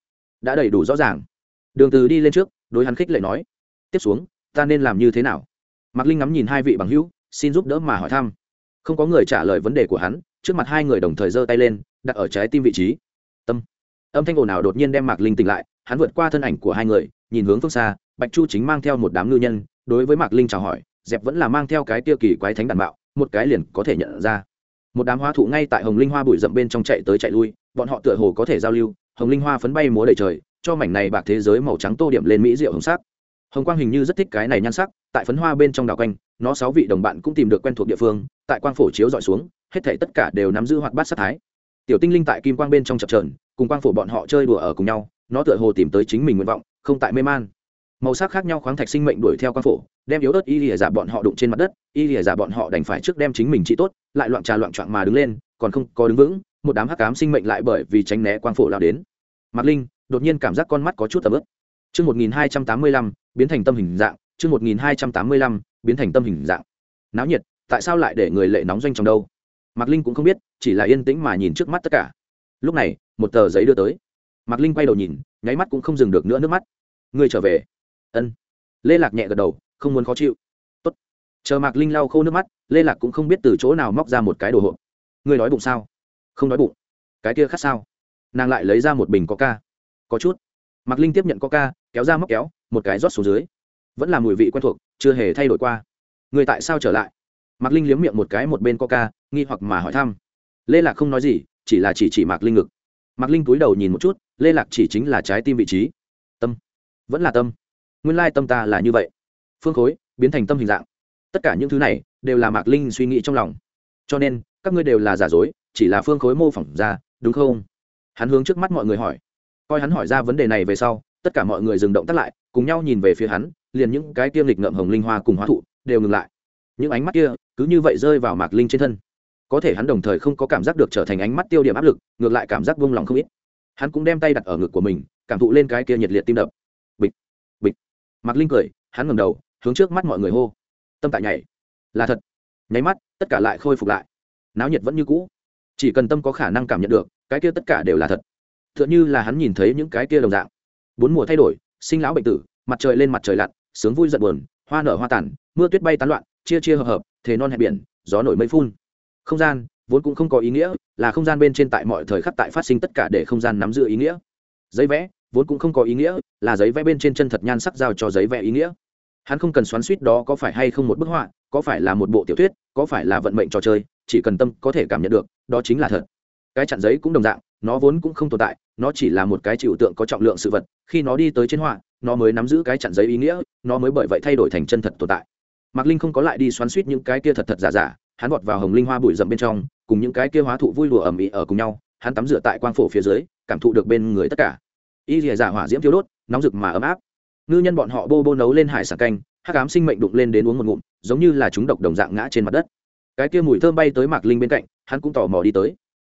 Đã đầy đủ rõ ràng. Đường từ đi lên trước, đối hắn khích lệ nói. Tiếp xuống, ta nên làm như thế nào? Mạc linh ngắm nhìn hai vị bằng hữu, xin giúp đỡ mà hỏi thăm. Không có người trả lời vấn đề của hắn, trước mặt hai người đồng thời giơ tay lên, đặt ở trái tim vị trí. Tâm. Âm thanh ồn ào đột nhiên đem mạc linh tỉnh lại, hắn vượt qua thân ảnh của hai người nhìn hướng phương xa, bạch chu chính mang theo một đám ngư nhân, đối với mạc linh chào hỏi, dẹp vẫn là mang theo cái tiêu kỳ quái thánh đàn bạo một cái liền có thể nhận ra. Một đám hoa thụ ngay tại hồng linh hoa bụi rậm bên trong chạy tới chạy lui, bọn họ tựa hồ có thể giao lưu, hồng linh hoa phấn bay múa đầy trời, cho mảnh này bạc thế giới màu trắng tô điểm lên mỹ rượu hồng sắc. Hồng quang hình như rất thích cái này nhan sắc, tại phấn hoa bên trong đảo quanh, nó sáu vị đồng bạn cũng tìm được quen thuộc địa phương, tại quang phổ chiếu dọi xuống, hết thể tất cả đều nắm giữ hoạt bát sát thái. Tiểu tinh linh tại kim quang bên trong chập trờn cùng quang phổ bọn họ chơi đùa ở cùng nhau, nó tựa hồ tìm tới chính mình nguyện vọng không tại mê man màu sắc khác nhau khoáng thạch sinh mệnh đuổi theo quang phổ đem yếu ớt y lìa giả bọn họ đụng trên mặt đất y lìa giả bọn họ đành phải trước đem chính mình trị tốt lại loạn trà loạn trọn mà đứng lên còn không có đứng vững một đám hắc cám sinh mệnh lại bởi vì tránh né quang phổ lao đến mạc linh đột nhiên cảm giác con mắt có chút tầm ướp Chương 1285, biến thành tâm hình dạng, chương 1285, biến thành tâm hình dạng. Náo nhiệt, tại sao lại để người lệ nóng doanh trong đâu? Mạc Linh cũng không biết, chỉ là yên tĩnh mà nhìn trước mắt tất cả. Lúc này, một tờ giấy đưa tới. Mạc Linh quay đầu nhìn, nháy mắt cũng không dừng được nữa nước mắt. Người trở về. Ân. Lê Lạc nhẹ gật đầu, không muốn khó chịu. Tốt. Chờ Mạc Linh lau khô nước mắt, Lê Lạc cũng không biết từ chỗ nào móc ra một cái đồ hộp. Người đói bụng sao? Không đói bụng. Cái kia khát sao? Nàng lại lấy ra một bình coca. Có chút mạc linh tiếp nhận coca kéo ra móc kéo một cái rót xuống dưới vẫn là mùi vị quen thuộc chưa hề thay đổi qua người tại sao trở lại mạc linh liếm miệng một cái một bên coca nghi hoặc mà hỏi thăm lê lạc không nói gì chỉ là chỉ chỉ mạc linh ngực mạc linh cúi đầu nhìn một chút, lê lạc chỉ chính là trái tim vị trí. Tâm. Vẫn là tâm. Nguyên lai tâm ta là như vậy. Phương khối, biến thành tâm hình dạng. Tất cả những thứ này, đều là mạc linh suy nghĩ trong lòng. Cho nên, các ngươi đều là giả dối, chỉ là phương khối mô phỏng ra, đúng không? Hắn hướng trước mắt mọi người hỏi. Coi hắn hỏi ra vấn đề này về sau, tất cả mọi người dừng động tắt lại, cùng nhau nhìn về phía hắn, liền những cái tiêm lịch ngậm hồng linh hoa cùng hóa thụ, đều ngừng lại. Những ánh mắt kia, cứ như vậy rơi vào mạc linh trên thân có thể hắn đồng thời không có cảm giác được trở thành ánh mắt tiêu điểm áp lực, ngược lại cảm giác vung lòng không ít. Hắn cũng đem tay đặt ở ngực của mình, cảm thụ lên cái kia nhiệt liệt tim đập. Bịch bịch. Mạc linh cười, hắn ngầm đầu, hướng trước mắt mọi người hô. Tâm tại nhảy. Là thật. Nháy mắt, tất cả lại khôi phục lại. Náo nhiệt vẫn như cũ. Chỉ cần tâm có khả năng cảm nhận được, cái kia tất cả đều là thật. Tựa như là hắn nhìn thấy những cái kia đồng dạng. Bốn mùa thay đổi, sinh lão bệnh tử, mặt trời lên mặt trời lặn, sướng vui giận buồn, hoa nở hoa tàn, mưa tuyết bay tán loạn, chia chia hợp hợp thế non hẹp biển, gió nổi mây phun không gian vốn cũng không có ý nghĩa, là không gian bên trên tại mọi thời khắc tại phát sinh tất cả để không gian nắm giữ ý nghĩa. Giấy vẽ vốn cũng không có ý nghĩa, là giấy vẽ bên trên chân thật nhan sắc giao cho giấy vẽ ý nghĩa. Hắn không cần xoắn suýt đó có phải hay không một bức họa, có phải là một bộ tiểu thuyết, có phải là vận mệnh trò chơi, chỉ cần tâm có thể cảm nhận được, đó chính là thật. Cái chặn giấy cũng đồng dạng, nó vốn cũng không tồn tại, nó chỉ là một cái chịu tượng có trọng lượng sự vật, khi nó đi tới trên họa, nó mới nắm giữ cái chặn giấy ý nghĩa, nó mới bởi vậy thay đổi thành chân thật tồn tại. Mạc linh không có lại đi xoắn suýt những cái kia thật thật giả giả hắn vọt vào hồng linh hoa bụi rậm bên trong, cùng những cái kia hóa thụ vui lùa ẩm ĩ ở cùng nhau, hắn tắm rửa tại quang phổ phía dưới, cảm thụ được bên người tất cả. Y rìa giả hỏa diễm thiếu đốt, nóng rực mà ấm áp. Ngư nhân bọn họ bô bô nấu lên hải sản canh, hắc ám sinh mệnh đụng lên đến uống một ngụm, giống như là chúng độc đồng dạng ngã trên mặt đất. Cái kia mùi thơm bay tới mạc linh bên cạnh, hắn cũng tò mò đi tới.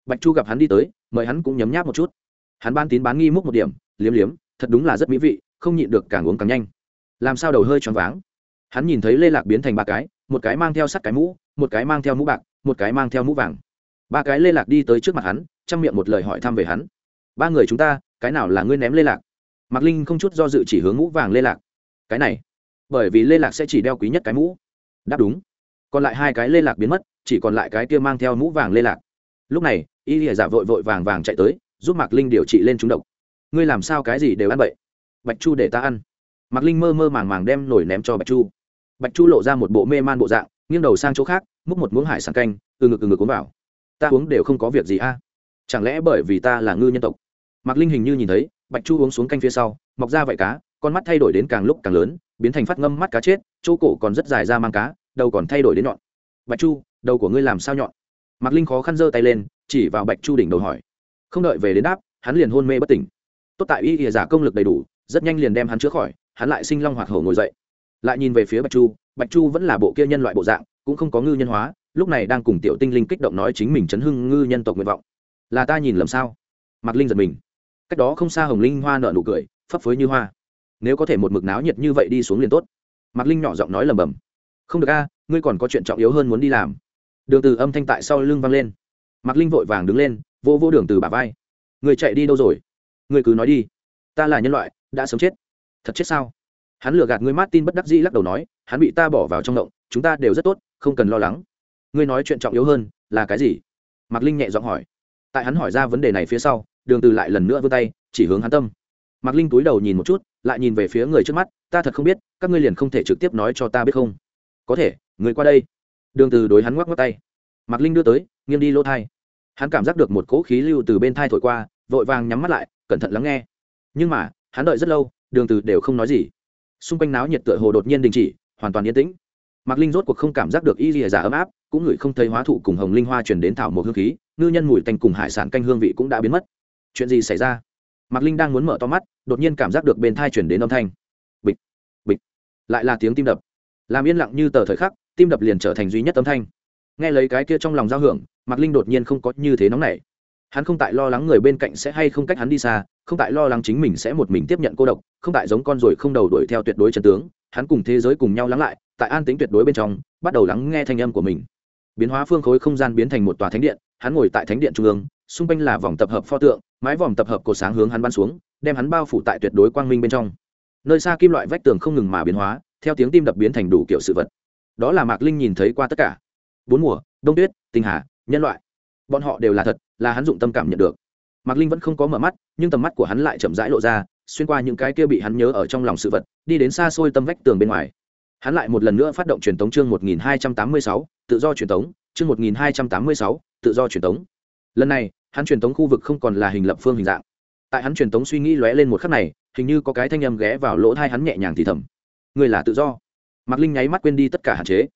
Bạch chu gặp hắn đi tới, mời hắn cũng nhấm nháp một chút. Hắn ban tín bán nghi múc một điểm, liếm liếm, thật đúng là rất mỹ vị, không nhịn được càng uống càng nhanh. Làm sao đầu hơi choáng váng? Hắn nhìn thấy lê lạc biến thành ba cái, một cái mang theo sắt cái mũ một cái mang theo mũ bạc, một cái mang theo mũ vàng. Ba cái lê lạc đi tới trước mặt hắn, chăm miệng một lời hỏi thăm về hắn. Ba người chúng ta, cái nào là ngươi ném lê lạc? Mạc linh không chút do dự chỉ hướng mũ vàng lê lạc. Cái này, bởi vì lê lạc sẽ chỉ đeo quý nhất cái mũ. Đáp đúng. Còn lại hai cái lê lạc biến mất, chỉ còn lại cái kia mang theo mũ vàng lê lạc. Lúc này, y lìa giả vội vội vàng vàng chạy tới, giúp mạc linh điều trị lên trúng độc. Ngươi làm sao cái gì đều ăn bậy? Bạch chu để ta ăn. Mạc linh mơ mơ màng màng đem nổi ném cho bạch chu. Bạch chu lộ ra một bộ mê man bộ dạng nghiêng đầu sang chỗ khác, múc một muỗng hải sản canh, từ ngực từ ngực uống vào. Ta uống đều không có việc gì a. Chẳng lẽ bởi vì ta là ngư nhân tộc? Mạc linh hình như nhìn thấy, bạch chu uống xuống canh phía sau, mọc ra vảy cá, con mắt thay đổi đến càng lúc càng lớn, biến thành phát ngâm mắt cá chết, chỗ cổ còn rất dài ra mang cá, đầu còn thay đổi đến nhọn. Bạch chu, đầu của ngươi làm sao nhọn? Mạc linh khó khăn giơ tay lên, chỉ vào bạch chu đỉnh đầu hỏi. Không đợi về đến đáp, hắn liền hôn mê bất tỉnh. Tốt tại y ỉa giả công lực đầy đủ, rất nhanh liền đem hắn chữa khỏi, hắn lại sinh long hoạt hổ ngồi dậy. Lại nhìn về phía bạch chu bạch chu vẫn là bộ kia nhân loại bộ dạng, cũng không có ngư nhân hóa, lúc này đang cùng tiểu tinh linh kích động nói chính mình chấn hưng ngư nhân tộc nguyện vọng. Là ta nhìn lầm sao? Mạc linh giật mình. Cách đó không xa hồng linh hoa nợ nụ cười, phấp phới như hoa. Nếu có thể một mực náo nhiệt như vậy đi xuống liền tốt. Mạc linh nhỏ giọng nói lầm bầm. Không được a, ngươi còn có chuyện trọng yếu hơn muốn đi làm. Đường từ âm thanh tại sau lưng vang lên. Mạc linh vội vàng đứng lên vô vô đường từ bả vai. Người chạy đi đâu rồi? Người cứ nói đi. Ta là nhân loại, đã sớm chết. Thật chết sao? Hắn lừa gạt ngươi martin bất đắc dĩ lắc đầu nói, hắn bị ta bỏ vào trong động, chúng ta đều rất tốt, không cần lo lắng. Ngươi nói chuyện trọng yếu hơn là cái gì? Mạc linh nhẹ giọng hỏi. Tại hắn hỏi ra vấn đề này phía sau, đường từ lại lần nữa vươn tay, chỉ hướng hắn tâm. Mạc linh túi đầu nhìn một chút, lại nhìn về phía người trước mắt, ta thật không biết, các ngươi liền không thể trực tiếp nói cho ta biết không? Có thể người qua đây. Đường từ đối hắn ngoắc ngoắc tay. Mạc linh đưa tới, nghiêng đi lỗ thai. Hắn cảm giác được một cỗ khí lưu từ bên thai thổi qua, vội vàng nhắm mắt lại, cẩn thận lắng nghe. Nhưng mà, hắn đợi rất lâu, đường từ đều không nói gì xung quanh náo nhiệt tựa hồ đột nhiên đình chỉ, hoàn toàn yên tĩnh. Mạc linh rốt cuộc không cảm giác được y lìa giả ấm áp, cũng ngửi không thấy hóa thụ cùng hồng linh hoa truyền đến thảo một hương khí, ngư nhân mùi tanh cùng hải sản canh hương vị cũng đã biến mất. Chuyện gì xảy ra? Mạc linh đang muốn mở to mắt, đột nhiên cảm giác được bên thai truyền đến âm thanh. Bịch bịch. Lại là tiếng tim đập. Làm yên lặng như tờ thời khắc, tim đập liền trở thành duy nhất âm thanh. Nghe lấy cái kia trong lòng giao hưởng, mạc linh đột nhiên không có như thế nóng nảy. Hắn không tại lo lắng người bên cạnh sẽ hay không cách hắn đi xa không tại lo lắng chính mình sẽ một mình tiếp nhận cô độc, không tại giống con rồi không đầu đuổi theo tuyệt đối chân tướng, hắn cùng thế giới cùng nhau lắng lại, tại an tính tuyệt đối bên trong, bắt đầu lắng nghe thanh âm của mình. Biến hóa phương khối không gian biến thành một tòa thánh điện, hắn ngồi tại thánh điện trung ương, xung quanh là vòng tập hợp pho tượng, mái vòng tập hợp cột sáng hướng hắn bắn xuống, đem hắn bao phủ tại tuyệt đối quang minh bên trong. Nơi xa kim loại vách tường không ngừng mà biến hóa, theo tiếng tim đập biến thành đủ kiểu sự vật. Đó là mạc linh nhìn thấy qua tất cả. Bốn mùa, đông tuyết, tinh hà, nhân loại. Bọn họ đều là thật, là hắn dụng tâm cảm nhận được mạc linh vẫn không có mở mắt, nhưng tầm mắt của hắn lại chậm rãi lộ ra, xuyên qua những cái kia bị hắn nhớ ở trong lòng sự vật, đi đến xa xôi tâm vách tường bên ngoài. Hắn lại một lần nữa phát động truyền tống chương một nghìn hai trăm tám mươi sáu, tự do truyền tống, chương một nghìn hai trăm tám mươi sáu, tự do truyền tống. Lần này, hắn truyền tống khu vực không còn là hình lập phương hình dạng. Tại hắn truyền tống suy nghĩ lóe lên một khắc này, hình như có cái thanh âm ghé vào lỗ thai hắn nhẹ nhàng thì thầm. Người là tự do. Mạc linh nháy mắt quên đi tất cả hạn chế.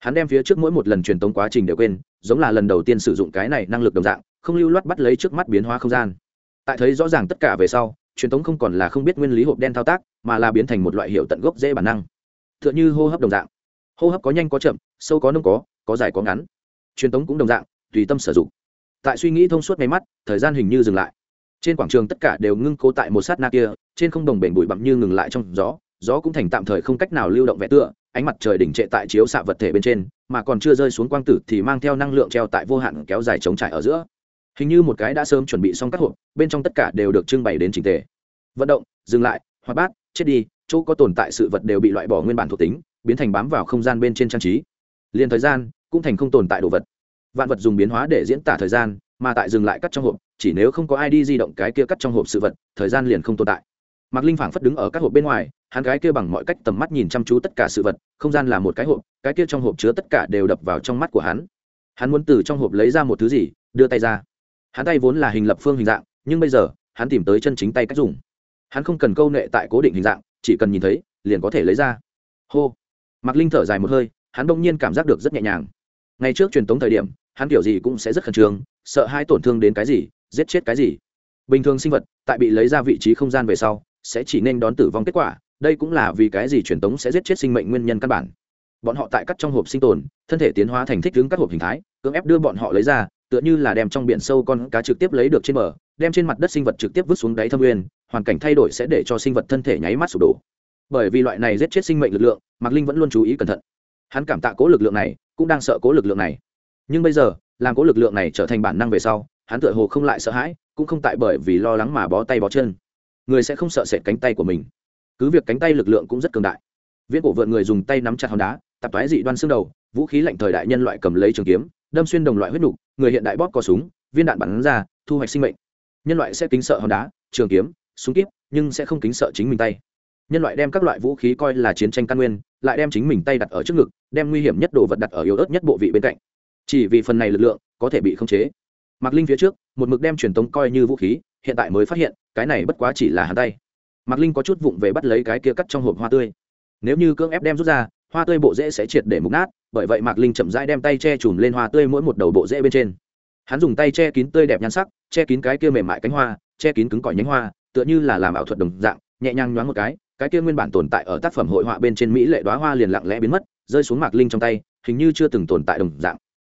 Hắn đem phía trước mỗi một lần truyền tống quá trình đều quên, giống là lần đầu tiên sử dụng cái này năng lực đồng dạng không lưu loát bắt lấy trước mắt biến hóa không gian. Tại thấy rõ ràng tất cả về sau, truyền tống không còn là không biết nguyên lý hộp đen thao tác, mà là biến thành một loại hiệu tận gốc dễ bản năng. T h ư ợ n h ư hô hấp đồng dạng. Hô hấp có nhanh có chậm, sâu có nông có có dài có ngắn. Truyền tống cũng đồng dạng, tùy tâm sử dụng. Tại suy nghĩ thông suốt máy mắt, thời gian hình như dừng lại. Trên quảng trường tất cả đều ngưng cố tại một sát na kia, trên không đồng bể bụi bặm như ngừng lại trong gió gió cũng thành tạm thời không cách nào lưu động vẽ tựa, ánh mặt trời đỉnh trệ tại chiếu xạ vật thể bên trên, mà còn chưa rơi xuống quang tử thì mang theo năng lượng treo tại vô hạn kéo dài chống trải ở giữa hình như một cái đã sớm chuẩn bị xong các hộp, bên trong tất cả đều được trưng bày đến trình tề. Vận động, dừng lại, hoạt bát, chết đi, chỗ có tồn tại sự vật đều bị loại bỏ nguyên bản thuộc tính, biến thành bám vào không gian bên trên trang trí. Liền thời gian, cũng thành không tồn tại đồ vật. Vạn vật dùng biến hóa để diễn tả thời gian, mà tại dừng lại cắt trong hộp, chỉ nếu không có ai đi di động cái kia cắt trong hộp sự vật, thời gian liền không tồn tại. Mạc linh phảng phất đứng ở các hộp bên ngoài, hắn cái kia bằng mọi cách tầm mắt nhìn chăm chú tất cả sự vật, không gian là một cái hộp, cái kia trong hộp chứa tất cả đều đập vào trong mắt của hắn. Hắn muốn từ trong hộp lấy ra một thứ gì, đưa tay ra hắn tay vốn là hình lập phương hình dạng, nhưng bây giờ, hắn tìm tới chân chính tay cách dùng. Hắn không cần câu nệ tại cố định hình dạng, chỉ cần nhìn thấy, liền có thể lấy ra. Hô. Mạc linh thở dài một hơi, hắn bỗng nhiên cảm giác được rất nhẹ nhàng. Ngay trước truyền tống thời điểm, hắn kiểu gì cũng sẽ rất khẩn trương, sợ hai tổn thương đến cái gì, giết chết cái gì. Bình thường sinh vật, tại bị lấy ra vị trí không gian về sau, sẽ chỉ nên đón tử vong kết quả, đây cũng là vì cái gì truyền tống sẽ giết chết sinh mệnh nguyên nhân căn bản. Bọn họ tại cắt trong hộp sinh tồn, thân thể tiến hóa thành thích ứng các hộp hình thái, cưỡng ép đưa bọn họ lấy ra tựa như là đem trong biển sâu con cá trực tiếp lấy được trên bờ, đem trên mặt đất sinh vật trực tiếp vứt xuống đáy thâm nguyên, hoàn cảnh thay đổi sẽ để cho sinh vật thân thể nháy mắt sụp đổ. Bởi vì loại này giết chết sinh mệnh lực lượng, mạc linh vẫn luôn chú ý cẩn thận. Hắn cảm tạ cố lực lượng này, cũng đang sợ cố lực lượng này. Nhưng bây giờ, làm cố lực lượng này trở thành bản năng về sau, hắn tựa hồ không lại sợ hãi, cũng không tại bởi vì lo lắng mà bó tay bó chân. Người sẽ không sợ sệt cánh tay của mình. Cứ việc cánh tay lực lượng cũng rất cường đại. Viễn cổ vượn người dùng tay nắm chặt hòn đá, tập toái dị đoan xương đầu, vũ khí lạnh thời đại nhân loại cầm lấy trường kiếm đâm xuyên đồng loại huyết nục, người hiện đại bóp có súng, viên đạn bắn ra, thu hoạch sinh mệnh. Nhân loại sẽ kính sợ hòn đá, trường kiếm, súng kíp, nhưng sẽ không kính sợ chính mình tay. Nhân loại đem các loại vũ khí coi là chiến tranh căn nguyên, lại đem chính mình tay đặt ở trước ngực, đem nguy hiểm nhất đồ vật đặt ở yếu ớt nhất bộ vị bên cạnh. Chỉ vì phần này lực lượng, có thể bị khống chế. Mạc linh phía trước, một mực đem truyền tống coi như vũ khí, hiện tại mới phát hiện, cái này bất quá chỉ là hắn tay. Mạc linh có chút vụng về bắt lấy cái kia cắt trong hộp hoa tươi. Nếu như cưỡng ép đem rút ra hoa tươi bộ rễ sẽ triệt để mục nát, bởi vậy mạc linh chậm rãi đem tay che chùm lên hoa tươi mỗi một đầu bộ rễ bên trên. Hắn dùng tay che kín tươi đẹp nhan sắc, che kín cái kia mềm mại cánh hoa, che kín cứng cỏi nhánh hoa, tựa như là làm ảo thuật đồng dạng, nhẹ nhàng nhoáng một cái cái kia nguyên bản tồn tại ở tác phẩm hội họa bên trên mỹ lệ đoá hoa liền lặng lẽ biến mất, rơi xuống mạc linh trong tay, hình như chưa từng tồn tại đồng dạng.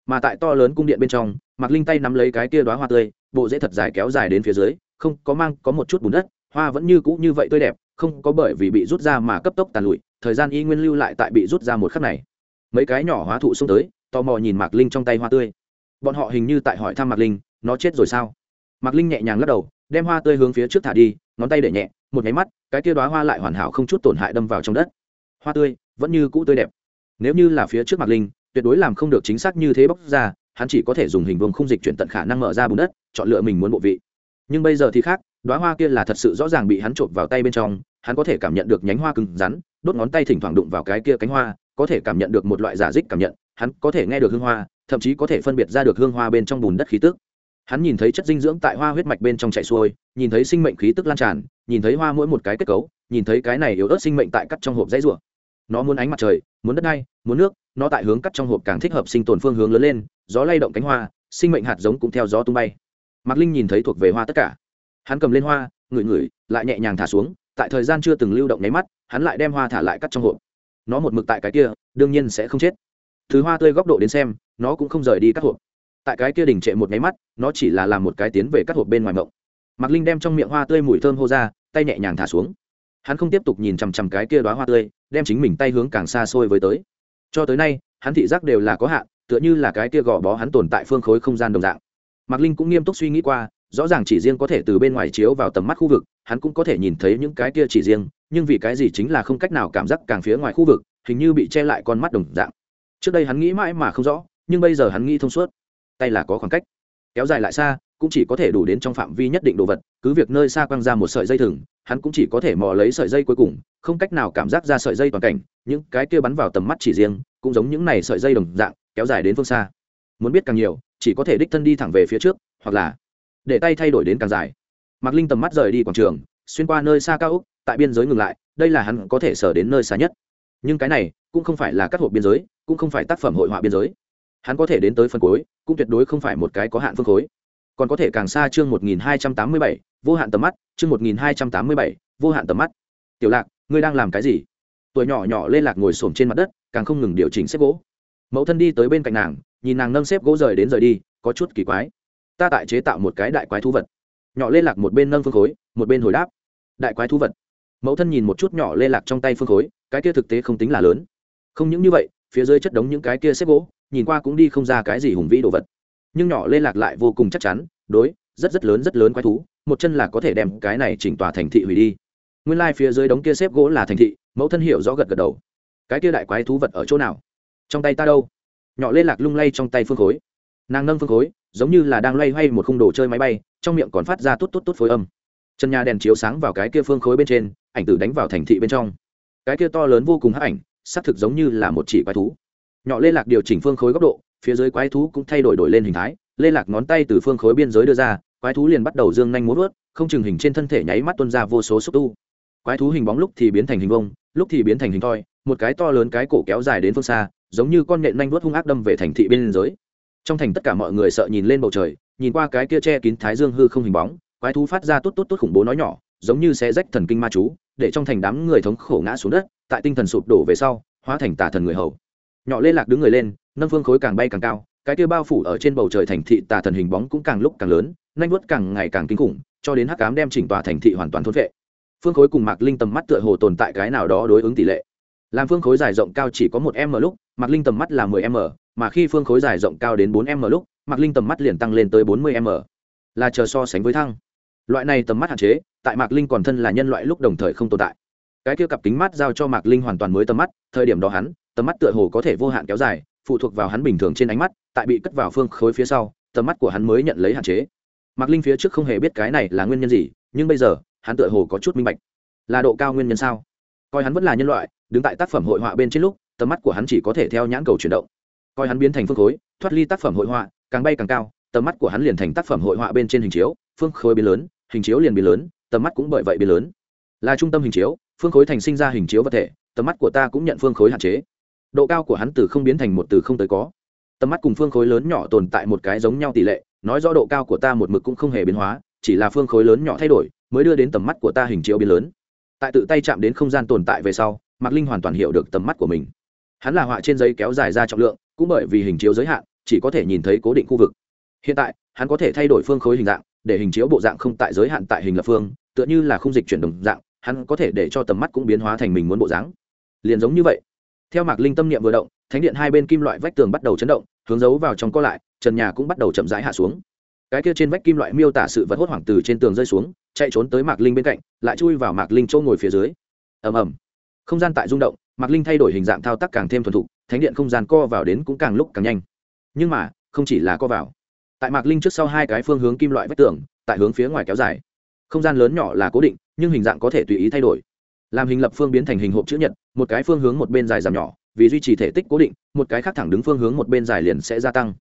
Mà tại to lớn cung điện bên trong, mạc linh tay nắm lấy cái kia đoá hoa tươi, bộ dễ thật dài kéo dài đến phía dưới, không có mang có một chút bùn đất, hoa vẫn như cũ như vậy tươi đẹp, không có bởi vì bị rút ra mà cấp tốc tàn lụi thời gian y nguyên lưu lại tại bị rút ra một khắc này. Mấy cái nhỏ hóa thụ xông tới, tò mò nhìn mạc linh trong tay hoa tươi. Bọn họ hình như tại hỏi thăm mạc linh, nó chết rồi sao? Mạc linh nhẹ nhàng lắc đầu, đem hoa tươi hướng phía trước thả đi, ngón tay để nhẹ, một nháy mắt, cái kia đoá hoa lại hoàn hảo không chút tổn hại đâm vào trong đất. Hoa tươi, vẫn như cũ tươi đẹp. Nếu như là phía trước mạc linh, tuyệt đối làm không được chính xác như thế bóc ra, hắn chỉ có thể dùng hình vuông không dịch chuyển tận khả năng mở ra bùn đất, chọn lựa mình muốn bộ vị. Nhưng bây giờ thì khác đoá hoa kia là thật sự rõ ràng bị hắn trộm vào tay bên trong hắn có thể cảm nhận được nhánh hoa cứng rắn, đốt ngón tay thỉnh thoảng đụng vào cái kia cánh hoa, có thể cảm nhận được một loại giả dích cảm nhận, hắn có thể nghe được hương hoa, thậm chí có thể phân biệt ra được hương hoa bên trong bùn đất khí tức. Hắn nhìn thấy chất dinh dưỡng tại hoa huyết mạch bên trong chạy xuôi, nhìn thấy sinh mệnh khí tức lan tràn, nhìn thấy hoa mỗi một cái kết cấu, nhìn thấy cái này yếu ớt sinh mệnh tại cắt trong hộp dãy rùa nó muốn ánh mặt trời, muốn đất đai muốn nước, nó tại hướng cắt trong hộp càng thích hợp sinh tồn phương hướng lớn lên, gió lay động cánh hoa, sinh mệnh hạt giống cũng theo gió tung bay. Mạc linh nhìn thấy thuộc về hoa tất cả. Hắn cầm lên hoa, ngửi ngửi, lại nhẹ nhàng thả xuống tại thời gian chưa từng lưu động nháy mắt, hắn lại đem hoa thả lại cắt trong hộp. Nó một mực tại cái kia, đương nhiên sẽ không chết. Thứ hoa tươi góc độ đến xem, nó cũng không rời đi cắt hộp. Tại cái kia đình trệ một nháy mắt, nó chỉ là làm một cái tiến về cắt hộp bên ngoài mộng. Mạc linh đem trong miệng hoa tươi mùi thơm hô ra, tay nhẹ nhàng thả xuống. Hắn không tiếp tục nhìn chằm chằm cái kia đoá hoa tươi, đem chính mình tay hướng càng xa xôi với tới. Cho tới nay, hắn thị giác đều là có hạn, tựa như là cái kia gò bó hắn tồn tại phương khối không gian đồng dạng. Mạc linh cũng nghiêm túc suy nghĩ qua rõ ràng chỉ riêng có thể từ bên ngoài chiếu vào tầm mắt khu vực, hắn cũng có thể nhìn thấy những cái kia chỉ riêng, nhưng vì cái gì chính là không cách nào cảm giác càng phía ngoài khu vực, hình như bị che lại con mắt đồng dạng. Trước đây hắn nghĩ mãi mà không rõ, nhưng bây giờ hắn nghĩ thông suốt. Tay là có khoảng cách. Kéo dài lại xa, cũng chỉ có thể đủ đến trong phạm vi nhất định đồ vật, cứ việc nơi xa quăng ra một sợi dây thừng, hắn cũng chỉ có thể mò lấy sợi dây cuối cùng, không cách nào cảm giác ra sợi dây toàn cảnh, những cái kia bắn vào tầm mắt chỉ riêng, cũng giống những này sợi dây đồng dạng, kéo dài đến phương xa. Muốn biết càng nhiều, chỉ có thể đích thân đi thẳng về phía trước, hoặc là để tay thay đổi đến càng dài. Mạc linh tầm mắt rời đi quảng trường, xuyên qua nơi xa cao úc tại biên giới ngừng lại, đây là hắn có thể sở đến nơi xa nhất. Nhưng cái này cũng không phải là các hộp biên giới, cũng không phải tác phẩm hội họa biên giới. Hắn có thể đến tới phân cuối, cũng tuyệt đối không phải một cái có hạn phương khối. Còn có thể càng xa chương một nghìn hai trăm tám mươi bảy, vô hạn tầm mắt, chương một nghìn hai trăm tám mươi bảy, vô hạn tầm mắt. Tiểu lạc, ngươi đang làm cái gì? Tuổi nhỏ nhỏ lên lạc ngồi s trên mặt đất, càng không ngừng điều chỉnh xếp gỗ. Mẫu thân đi tới bên cạnh nàng, nhìn nàng nâng xếp gỗ rời đến rời đi, có chút kỳ quái ta tại chế tạo một cái đại quái thú vật. Nhỏ lê lạc một bên nâng phương khối, một bên hồi đáp. Đại quái thú vật. Mẫu thân nhìn một chút nhỏ lê lạc trong tay phương khối, cái kia thực tế không tính là lớn. Không những như vậy, phía dưới chất đống những cái kia xếp gỗ, nhìn qua cũng đi không ra cái gì hùng vĩ đồ vật. Nhưng nhỏ lê lạc lại vô cùng chắc chắn, đối, rất rất lớn rất lớn quái thú, một chân là có thể đem cái này chỉnh tòa thành thị hủy đi. Nguyên lai、like、phía dưới đống kia xếp gỗ là thành thị, mẫu thân hiểu rõ gật gật đầu. Cái kia đại quái thú vật ở chỗ nào? Trong tay ta đâu? Nhỏ lê lạc lung lay trong tay phương khối nàng nâng phương khối, giống như là đang loay hoay một khung đồ chơi máy bay, trong miệng còn phát ra tốt tốt tốt phối âm. Chân nhà đèn chiếu sáng vào cái kia phương khối bên trên, ảnh tử đánh vào thành thị bên trong. Cái kia to lớn vô cùng hấp ảnh, xác thực giống như là một chỉ quái thú. Nhỏ lê lạc điều chỉnh phương khối góc độ, phía dưới quái thú cũng thay đổi đổi lên hình thái. Lê lạc ngón tay từ phương khối biên giới đưa ra, quái thú liền bắt đầu dương nhanh muốn vớt, không chừng hình trên thân thể nháy mắt tuân ra vô số xúc tu. Quái thú hình bóng lúc thì biến thành hình vông lúc thì biến thành hình thoi một cái to lớn cái cổ kéo dài đến phương xa, giống như con nhện nhanh vớt hung ác đâm về thành thị bên giới trong thành tất cả mọi người sợ nhìn lên bầu trời, nhìn qua cái kia che kín thái dương hư không hình bóng, quái thú phát ra tốt tốt tốt khủng bố nói nhỏ, giống như sẽ rách thần kinh ma chú, để trong thành đám người thống khổ ngã xuống đất, tại tinh thần sụp đổ về sau, hóa thành tà thần người hầu. Nhỏ lê lạc đứng người lên, nâng phương khối càng bay càng cao, cái kia bao phủ ở trên bầu trời thành thị tà thần hình bóng cũng càng lúc càng lớn nhanh vuốt càng ngày càng kinh khủng, cho đến hắc cám đem chỉnh tòa thành thị hoàn toàn thốt vệ phương khối cùng mạc linh tầm mắt tựa hồ tồn tại cái nào đó đối ứng tỷ lệ. Làm phương khối dài rộng cao chỉ có một m lúc, mạc linh tầm mắt là 10 m mà khi phương khối dài rộng cao đến 4 m lúc, mạc linh tầm mắt liền tăng lên tới 40 m. Là chờ so sánh với thăng. Loại này tầm mắt hạn chế, tại mạc linh còn thân là nhân loại lúc đồng thời không tồn tại. Cái kia cặp kính mắt giao cho mạc linh hoàn toàn mới tầm mắt, thời điểm đó hắn, tầm mắt tựa hồ có thể vô hạn kéo dài, phụ thuộc vào hắn bình thường trên ánh mắt, tại bị cất vào phương khối phía sau, tầm mắt của hắn mới nhận lấy hạn chế. Mạc linh phía trước không hề biết cái này là nguyên nhân gì, nhưng bây giờ, hắn tựa hồ có chút minh bạch. Là độ cao nguyên nhân sao? Coi hắn vẫn là nhân loại, đứng tại tác phẩm hội họa bên trên lúc, tầm mắt của hắn chỉ có thể theo nhãn cầu chuyển động coi hắn biến thành phương khối, thoát ly tác phẩm hội họa, càng bay càng cao, tầm mắt của hắn liền thành tác phẩm hội họa bên trên hình chiếu, phương khối biến lớn, hình chiếu liền biến lớn, tầm mắt cũng bởi vậy biến lớn. Là trung tâm hình chiếu, phương khối thành sinh ra hình chiếu vật thể, tầm mắt của ta cũng nhận phương khối hạn chế. Độ cao của hắn từ không biến thành một từ không tới có. Tầm mắt cùng phương khối lớn nhỏ tồn tại một cái giống nhau tỷ lệ, nói rõ độ cao của ta một mực cũng không hề biến hóa, chỉ là phương khối lớn nhỏ thay đổi, mới đưa đến tầm mắt của ta hình chiếu biến lớn. Tại tự tay chạm đến không gian tồn tại về sau, mạc linh hoàn toàn hiểu được tầm mắt của mình. Hắn là họa trên giấy kéo dài ra trọng lượng cũng bởi vì hình chiếu giới hạn, chỉ có thể nhìn thấy cố định khu vực. Hiện tại, hắn có thể thay đổi phương khối hình dạng, để hình chiếu bộ dạng không tại giới hạn tại hình lập phương, tựa như là không dịch chuyển đồng dạng, hắn có thể để cho tầm mắt cũng biến hóa thành mình muốn bộ dáng. Liền giống như vậy. Theo mạc linh tâm niệm vừa động, thánh điện hai bên kim loại vách tường bắt đầu chấn động, hướng dấu vào trong co lại, trần nhà cũng bắt đầu chậm rãi hạ xuống. Cái kia trên vách kim loại miêu tả sự vật hốt hoảng từ trên tường rơi xuống, chạy trốn tới mạc linh bên cạnh, lại chui vào mạc linh chỗ ngồi phía dưới. Ầm ầm. Không gian tại rung động mạc linh thay đổi hình dạng thao tác càng thêm thuần thục, thánh điện không gian co vào đến cũng càng lúc càng nhanh. Nhưng mà, không chỉ là co vào. Tại mạc linh trước sau hai cái phương hướng kim loại vách tường, tại hướng phía ngoài kéo dài. Không gian lớn nhỏ là cố định, nhưng hình dạng có thể tùy ý thay đổi. Làm hình lập phương biến thành hình hộp chữ nhật, một cái phương hướng một bên dài giảm nhỏ, vì duy trì thể tích cố định, một cái khác thẳng đứng phương hướng một bên dài liền sẽ gia tăng.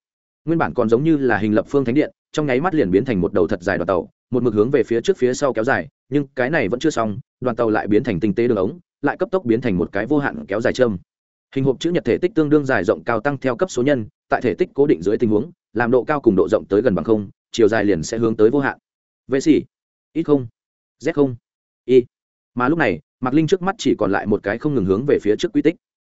Nguyên bản còn giống như là hình lập phương thánh điện, trong nháy mắt liền biến thành một đầu thật dài đoàn tàu, một mực hướng về phía trước phía sau kéo dài, nhưng cái này vẫn chưa xong, đoàn tàu lại biến thành tinh tế đường ống lại cấp tốc biến thành một cái vô hạn kéo dài châm hình hộp chữ nhật thể tích tương đương dài rộng cao tăng theo cấp số nhân, tại thể tích cố định dưới tình huống, làm độ cao cùng độ rộng tới gần bằng không, chiều dài liền sẽ hướng tới vô hạn. Vệ sĩ ít không? Z không? Y? Mà lúc này, mạc linh trước mắt chỉ còn lại một cái không ngừng hướng về phía trước quy tích.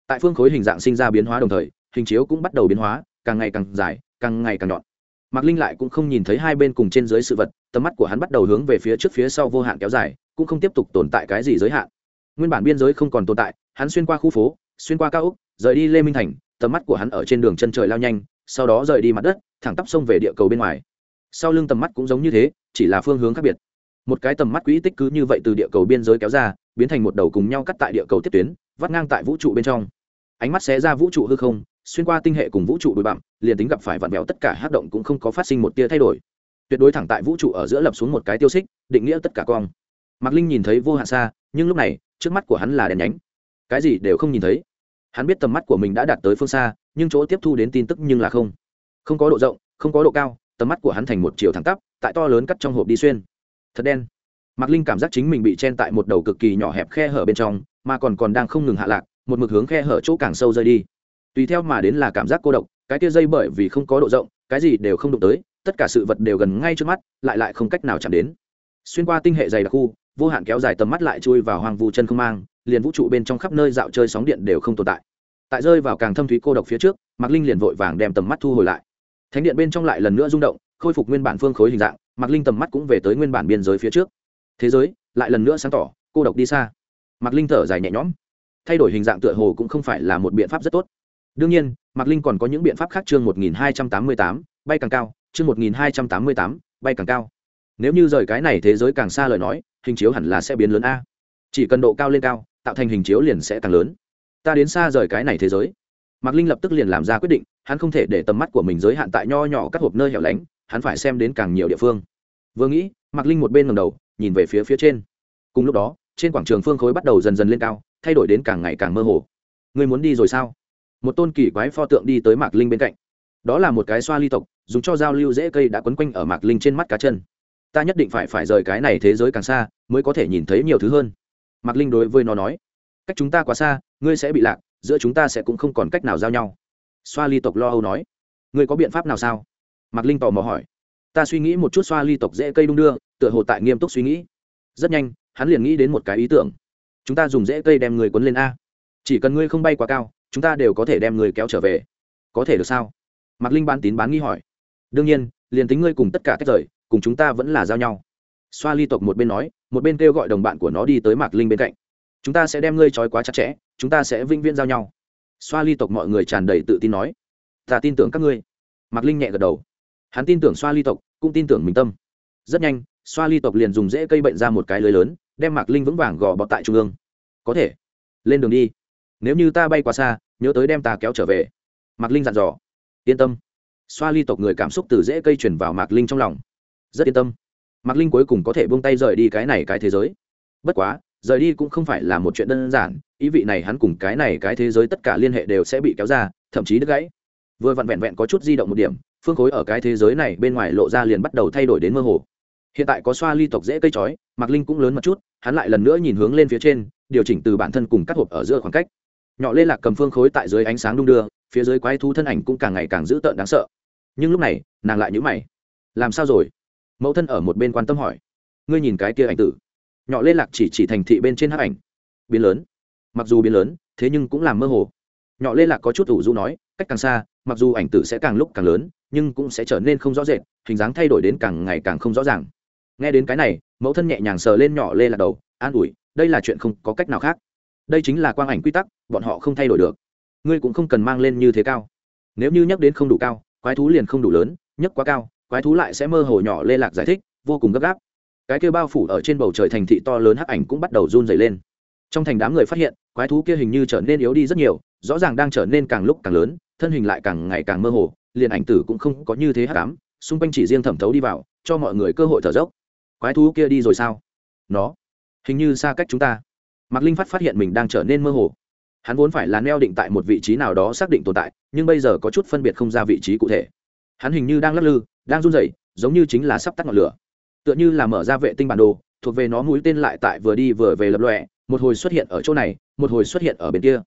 Tại phương khối hình dạng sinh ra biến hóa đồng thời, hình chiếu cũng bắt đầu biến hóa, càng ngày càng dài, càng ngày càng nhọn. Mạc linh lại cũng không nhìn thấy hai bên cùng trên dưới sự vật, tầm mắt của hắn bắt đầu hướng về phía trước phía sau vô hạn kéo dài, cũng không tiếp tục tồn tại cái gì giới hạn nguyên bản biên giới không còn tồn tại, hắn xuyên qua khu phố, xuyên qua cao úc rời đi lê minh thành, tầm mắt của hắn ở trên đường chân trời lao nhanh, sau đó rời đi mặt đất, thẳng tắp sông về địa cầu bên ngoài. Sau lưng tầm mắt cũng giống như thế, chỉ là phương hướng khác biệt. Một cái tầm mắt quỹ tích cứ như vậy từ địa cầu biên giới kéo ra, biến thành một đầu cùng nhau cắt tại địa cầu tiếp tuyến, vắt ngang tại vũ trụ bên trong. Ánh mắt xé ra vũ trụ hư không, xuyên qua tinh hệ cùng vũ trụ bụi bặm, liền tính gặp phải vặn vẹo tất cả hát động cũng không có phát sinh một tia thay đổi. Tuyệt đối thẳng tại vũ trụ ở giữa lập xuống một cái tiêu xích, định nghĩa tất cả cong mạc linh nhìn thấy vô hạn xa, nhưng lúc này, trước mắt của hắn là đèn nhánh. Cái gì đều không nhìn thấy. Hắn biết tầm mắt của mình đã đạt tới phương xa, nhưng chỗ tiếp thu đến tin tức nhưng là không. Không có độ rộng, không có độ cao, tầm mắt của hắn thành một chiều thẳng tắp, tại to lớn cắt trong hộp đi xuyên. Thật đen. Mạc linh cảm giác chính mình bị chen tại một đầu cực kỳ nhỏ hẹp khe hở bên trong, mà còn còn đang không ngừng hạ lạc, một mực hướng khe hở chỗ càng sâu rơi đi. Tùy theo mà đến là cảm giác cô độc, cái tia dây bởi vì không có độ rộng, cái gì đều không đụng tới, tất cả sự vật đều gần ngay trước mắt, lại lại không cách nào chạm đến. Xuyên qua tinh hệ dày đặc khu vô hạn kéo dài tầm mắt lại chui vào hoang vu chân không mang, liền vũ trụ bên trong khắp nơi dạo chơi sóng điện đều không tồn tại. Tại rơi vào càng thâm thúy cô độc phía trước, mạc linh liền vội vàng đem tầm mắt thu hồi lại. Thánh điện bên trong lại lần nữa rung động, khôi phục nguyên bản phương khối hình dạng, mạc linh tầm mắt cũng về tới nguyên bản biên giới phía trước. Thế giới lại lần nữa sáng tỏ, cô độc đi xa. Mạc linh thở dài nhẹ nhõm. Thay đổi hình dạng tựa hồ cũng không phải là một biện pháp rất tốt. Đương nhiên, mạc linh còn có những biện pháp khác chương một nghìn hai trăm tám mươi tám, bay càng cao, chương một nghìn hai trăm tám mươi tám, bay càng cao nếu như rời cái này thế giới càng xa lời nói, hình chiếu hẳn là sẽ biến lớn a. Chỉ cần độ cao lên cao, tạo thành hình chiếu liền sẽ càng lớn. Ta đến xa rời cái này thế giới. Mạc linh lập tức liền làm ra quyết định, hắn không thể để tầm mắt của mình giới hạn tại nho nhỏ các hộp nơi hẻo lánh, hắn phải xem đến càng nhiều địa phương. Vừa nghĩ, mạc linh một bên ngầm đầu, nhìn về phía phía trên. Cùng lúc đó, trên quảng trường phương khối bắt đầu dần dần lên cao, thay đổi đến càng ngày càng mơ hồ. Ngươi muốn đi rồi sao? Một tôn kỳ quái pho tượng đi tới mạc linh bên cạnh. Đó là một cái xoa ly tộc, dùng cho giao lưu dễ cây đã quấn quanh ở mạc linh trên mắt cá chân ta nhất định phải phải rời cái này thế giới càng xa, mới có thể nhìn thấy nhiều thứ hơn. Mạc linh đối với nó nói, cách chúng ta quá xa, ngươi sẽ bị lạc, giữa chúng ta sẽ cũng không còn cách nào giao nhau. Xoa ly tộc lo âu nói, ngươi có biện pháp nào sao? Mạc linh tò mò hỏi, ta suy nghĩ một chút xoa ly tộc dễ cây đung đưa, tựa hồ tại nghiêm túc suy nghĩ. Rất nhanh, hắn liền nghĩ đến một cái ý tưởng. Chúng ta dùng dễ cây đem người quấn lên a. Chỉ cần ngươi không bay quá cao, chúng ta đều có thể đem người kéo trở về. Có thể được sao? Mạc linh bán tín bán nghi hỏi. Đương nhiên, liền tính ngươi cùng tất cả tách rời cùng chúng ta vẫn là giao nhau. Xoa ly tộc một bên nói, một bên kêu gọi đồng bạn của nó đi tới mạc linh bên cạnh. Chúng ta sẽ đem ngươi trói quá chặt chẽ, chúng ta sẽ vinh viễn giao nhau. Xoa ly tộc mọi người tràn đầy tự tin nói, ta tin tưởng các ngươi. Mạc linh nhẹ gật đầu. Hắn tin tưởng xoa ly tộc, cũng tin tưởng mình tâm. Rất nhanh, xoa ly tộc liền dùng dễ cây bệnh ra một cái lưới lớn, đem mạc linh vững vàng gò bọt tại trung ương. Có thể, lên đường đi. Nếu như ta bay quá xa, nhớ tới đem ta kéo trở về. Mạc linh dặn dò. Yên tâm. Xoa ly tộc người cảm xúc từ dễ cây chuyển vào mạc linh trong lòng rất yên tâm. Mạc linh cuối cùng có thể buông tay rời đi cái này cái thế giới. Bất quá, rời đi cũng không phải là một chuyện đơn giản, ý vị này hắn cùng cái này cái thế giới tất cả liên hệ đều sẽ bị kéo ra, thậm chí đứt gãy. Vừa vặn vẹn vẹn có chút di động một điểm, phương khối ở cái thế giới này bên ngoài lộ ra liền bắt đầu thay đổi đến mơ hồ. Hiện tại có xoa ly tộc dễ cây chói, mạc linh cũng lớn một chút, hắn lại lần nữa nhìn hướng lên phía trên, điều chỉnh từ bản thân cùng các hộp ở giữa khoảng cách. Nhỏ lê lạc cầm phương khối tại dưới ánh sáng đung đưa, phía dưới quái thú thân ảnh cũng càng ngày càng dữ tợn đáng sợ. Nhưng lúc này, nàng lại nhữ mày. Làm sao rồi? Mẫu thân ở một bên quan tâm hỏi, ngươi nhìn cái kia ảnh tử? Nhỏ lê lạc chỉ chỉ thành thị bên trên hát ảnh. Biến lớn. Mặc dù biến lớn, thế nhưng cũng làm mơ hồ. Nhỏ lê lạc có chút ủ rũ nói, cách càng xa, mặc dù ảnh tử sẽ càng lúc càng lớn, nhưng cũng sẽ trở nên không rõ rệt, hình dáng thay đổi đến càng ngày càng không rõ ràng. Nghe đến cái này, mẫu thân nhẹ nhàng sờ lên nhỏ lê lạc đầu, an ủi, đây là chuyện không có cách nào khác. Đây chính là quang ảnh quy tắc, bọn họ không thay đổi được. Ngươi cũng không cần mang lên như thế cao. Nếu như nhắc đến không đủ cao, quái thú liền không đủ lớn, nhấc quá cao quái thú lại sẽ mơ hồ nhỏ lê lạc giải thích, vô cùng gấp gáp. Cái kia bao phủ ở trên bầu trời thành thị to lớn hắc ảnh cũng bắt đầu run dày lên. Trong thành đám người phát hiện, quái thú kia hình như trở nên yếu đi rất nhiều, rõ ràng đang trở nên càng lúc càng lớn, thân hình lại càng ngày càng mơ hồ, liền ảnh tử cũng không có như thế hắc ám, xung quanh chỉ riêng thẩm thấu đi vào, cho mọi người cơ hội thở dốc. Quái thú kia đi rồi sao? Nó, hình như xa cách chúng ta. Mạc linh phát phát hiện mình đang trở nên mơ hồ. Hắn vốn phải là neo định tại một vị trí nào đó xác định tồn tại, nhưng bây giờ có chút phân biệt không ra vị trí cụ thể hắn hình như đang lắc lư, đang run rẩy, giống như chính là sắp tắt ngọn lửa. Tựa như là mở ra vệ tinh bản đồ, thuộc về nó mũi tên lại tại vừa đi vừa về lập lọe một hồi xuất hiện ở chỗ này, một hồi xuất hiện ở bên kia.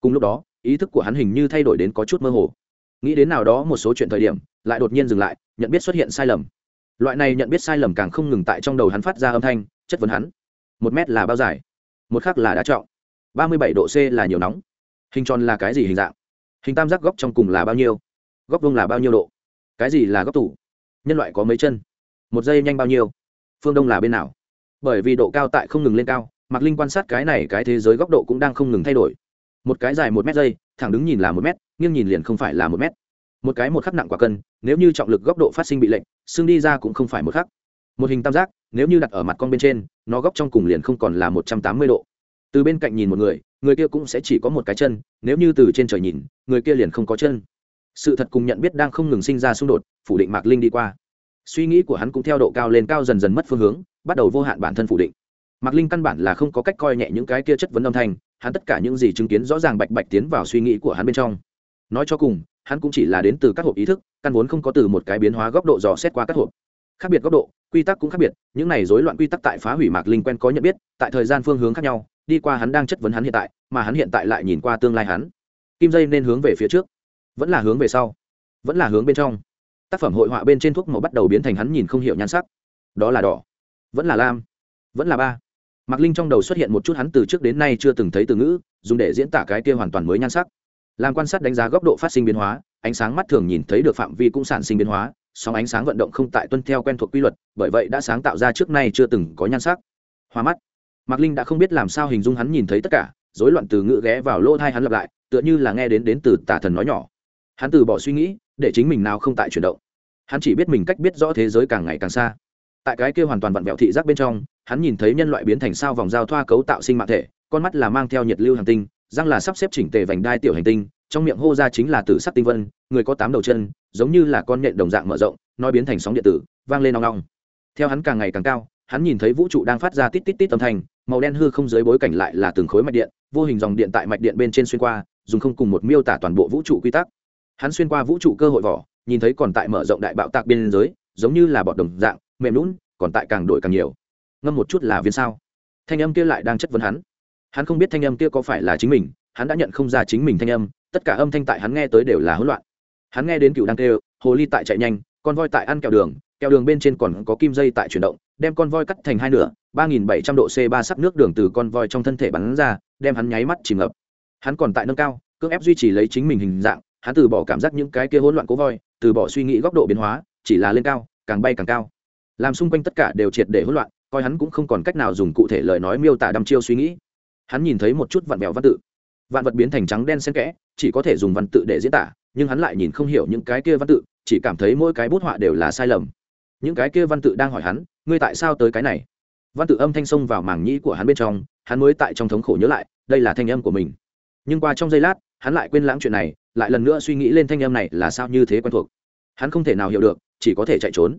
Cùng lúc đó, ý thức của hắn hình như thay đổi đến có chút mơ hồ. Nghĩ đến nào đó một số chuyện thời điểm, lại đột nhiên dừng lại, nhận biết xuất hiện sai lầm. Loại này nhận biết sai lầm càng không ngừng tại trong đầu hắn phát ra âm thanh, chất vấn hắn. Một mét là bao dài, một khác là đá trọng ba mươi bảy độ c là nhiều nóng. Hình tròn là cái gì hình dạng? Hình tam giác góc trong cùng là bao nhiêu? Góc vuông là bao nhiêu độ? Cái gì là góc tủ? Nhân loại có mấy chân? Một giây nhanh bao nhiêu? Phương đông là bên nào? Bởi vì độ cao tại không ngừng lên cao, mạc linh quan sát cái này cái thế giới góc độ cũng đang không ngừng thay đổi. Một cái dài một mét giây, thẳng đứng nhìn là một mét, nghiêng nhìn liền không phải là một mét. Một cái một khắc nặng quả cân, nếu như trọng lực góc độ phát sinh bị lệnh xương đi ra cũng không phải một khắc. Một hình tam giác, nếu như đặt ở mặt con bên trên, nó góc trong cùng liền không còn là một trăm tám mươi độ. Từ bên cạnh nhìn một người người kia cũng sẽ chỉ có một cái chân, nếu như từ trên trời nhìn, người kia liền không có chân sự thật cùng nhận biết đang không ngừng sinh ra xung đột, phủ định mạc linh đi qua. Suy nghĩ của hắn cũng theo độ cao lên cao dần dần mất phương hướng, bắt đầu vô hạn bản thân phủ định. Mạc linh căn bản là không có cách coi nhẹ những cái kia chất vấn âm thanh, hắn tất cả những gì chứng kiến rõ ràng bạch bạch tiến vào suy nghĩ của hắn bên trong. Nói cho cùng, hắn cũng chỉ là đến từ các hộp ý thức, căn vốn không có từ một cái biến hóa góc độ dò xét qua các hộp. Khác biệt góc độ, quy tắc cũng khác biệt, những này rối loạn quy tắc tại phá hủy mạc linh quen có nhận biết, tại thời gian phương hướng khác nhau, đi qua hắn đang chất vấn hắn hiện tại, mà hắn hiện tại lại nhìn qua tương lai hắn. Kim dây nên hướng về phía trước vẫn là hướng về sau, vẫn là hướng bên trong. Tác phẩm hội họa bên trên thuốc màu bắt đầu biến thành hắn nhìn không hiểu nhan sắc. Đó là đỏ, vẫn là lam, vẫn là ba. Mạc linh trong đầu xuất hiện một chút hắn từ trước đến nay chưa từng thấy từ ngữ, dùng để diễn tả cái kia hoàn toàn mới nhan sắc. Làm quan sát đánh giá góc độ phát sinh biến hóa, ánh sáng mắt thường nhìn thấy được phạm vi cũng sản sinh biến hóa song ánh sáng vận động không tại tuân theo quen thuộc quy luật, bởi vậy đã sáng tạo ra trước nay chưa từng có nhan sắc. Hoa mắt. Mạc linh đã không biết làm sao hình dung hắn nhìn thấy tất cả, rối loạn từ ngữ ghé vào lỗ thai hắn lặp lại, tựa như là nghe đến đến từ tà thần nói nhỏ hắn từ bỏ suy nghĩ, để chính mình nào không tại chuyển động. Hắn chỉ biết mình cách biết rõ thế giới càng ngày càng xa. Tại cái kia hoàn toàn vặn vẹo thị giác bên trong, hắn nhìn thấy nhân loại biến thành sao vòng giao thoa cấu tạo sinh mạng thể, con mắt là mang theo nhiệt lưu hành tinh, răng là sắp xếp chỉnh tề vành đai tiểu hành tinh, trong miệng hô ra chính là tử sắc tinh vân, người có tám đầu chân, giống như là con nhện đồng dạng mở rộng nói biến thành sóng điện tử, vang lên nong nong theo hắn càng ngày càng cao, hắn nhìn thấy vũ trụ đang phát ra tít tít tít âm thanh, màu đen hư không dưới bối cảnh lại là từng khối mạch điện, vô hình dòng điện tại mạch điện bên trên xuyên qua, dùng không cùng một miêu tả toàn bộ vũ trụ quy tắc hắn xuyên qua vũ trụ cơ hội vỏ, nhìn thấy còn tại mở rộng đại bạo tạc biên giới giống như là bọt đồng dạng, mềm lún còn tại càng đổi càng nhiều. Ngâm một chút là viên sao. Thanh âm kia lại đang chất vấn hắn. Hắn không biết thanh âm kia có phải là chính mình, hắn đã nhận không ra chính mình thanh âm, tất cả âm thanh tại hắn nghe tới đều là hỗn loạn. Hắn nghe đến cựu đang kêu, hồ ly tại chạy nhanh, con voi tại ăn kẹo đường kẹo đường bên trên còn có kim dây tại chuyển động, đem con voi cắt thành hai nửa, ba nghìn bảy trăm độ c ba sắc nước đường từ con voi trong thân thể bắn ra, đem hắn nháy mắt chìm ngập. Hắn còn tại nâng cao, cưỡng ép duy trì lấy chính mình hình dạng hắn từ bỏ cảm giác những cái kia hỗn loạn cố voi, từ bỏ suy nghĩ góc độ biến hóa, chỉ là lên cao, càng bay càng cao. Làm xung quanh tất cả đều triệt để hỗn loạn, coi hắn cũng không còn cách nào dùng cụ thể lời nói miêu tả đăm chiêu suy nghĩ. Hắn nhìn thấy một chút vạn vẹo văn tự. Vạn vật biến thành trắng đen xen kẽ, chỉ có thể dùng văn tự để diễn tả, nhưng hắn lại nhìn không hiểu những cái kia văn tự, chỉ cảm thấy mỗi cái bút họa đều là sai lầm. Những cái kia văn tự đang hỏi hắn, ngươi tại sao tới cái này? Văn tự âm thanh xông vào mảng nhĩ của hắn bên trong, hắn mới tại trong thống khổ nhớ lại, đây là thanh âm của mình. Nhưng qua trong giây lát, hắn lại quên lãng chuyện này lại lần nữa suy nghĩ lên thanh âm này là sao như thế quen thuộc. Hắn không thể nào hiểu được, chỉ có thể chạy trốn.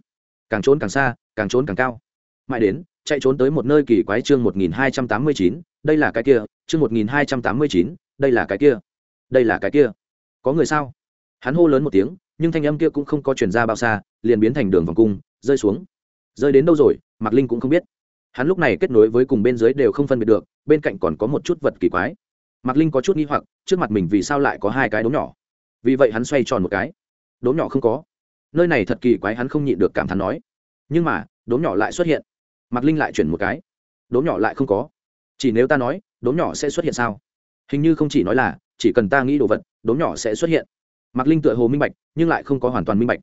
Càng trốn càng xa, càng trốn càng cao. Mãi đến, chạy trốn tới một nơi kỳ quái chương một nghìn hai trăm tám mươi chín, đây là cái kia, chương một nghìn hai trăm tám mươi chín, đây là cái kia. Đây là cái kia. Có người sao? Hắn hô lớn một tiếng, nhưng thanh âm kia cũng không có chuyển ra bao xa, liền biến thành đường vòng cung, rơi xuống. Rơi đến đâu rồi, mạc linh cũng không biết. Hắn lúc này kết nối với cùng bên dưới đều không phân biệt được, bên cạnh còn có một chút vật kỳ quái mạc linh có chút nghi hoặc, trước mặt mình vì sao lại có hai cái đốm nhỏ? Vì vậy hắn xoay tròn một cái. Đốm nhỏ không có. Nơi này thật kỳ quái, hắn không nhịn được cảm thán nói. Nhưng mà, đốm nhỏ lại xuất hiện. Mạc linh lại chuyển một cái. Đốm nhỏ lại không có. Chỉ nếu ta nói, đốm nhỏ sẽ xuất hiện sao? Hình như không chỉ nói là, chỉ cần ta nghĩ đồ vật, đốm nhỏ sẽ xuất hiện. Mạc linh tựa hồ minh bạch, nhưng lại không có hoàn toàn minh bạch.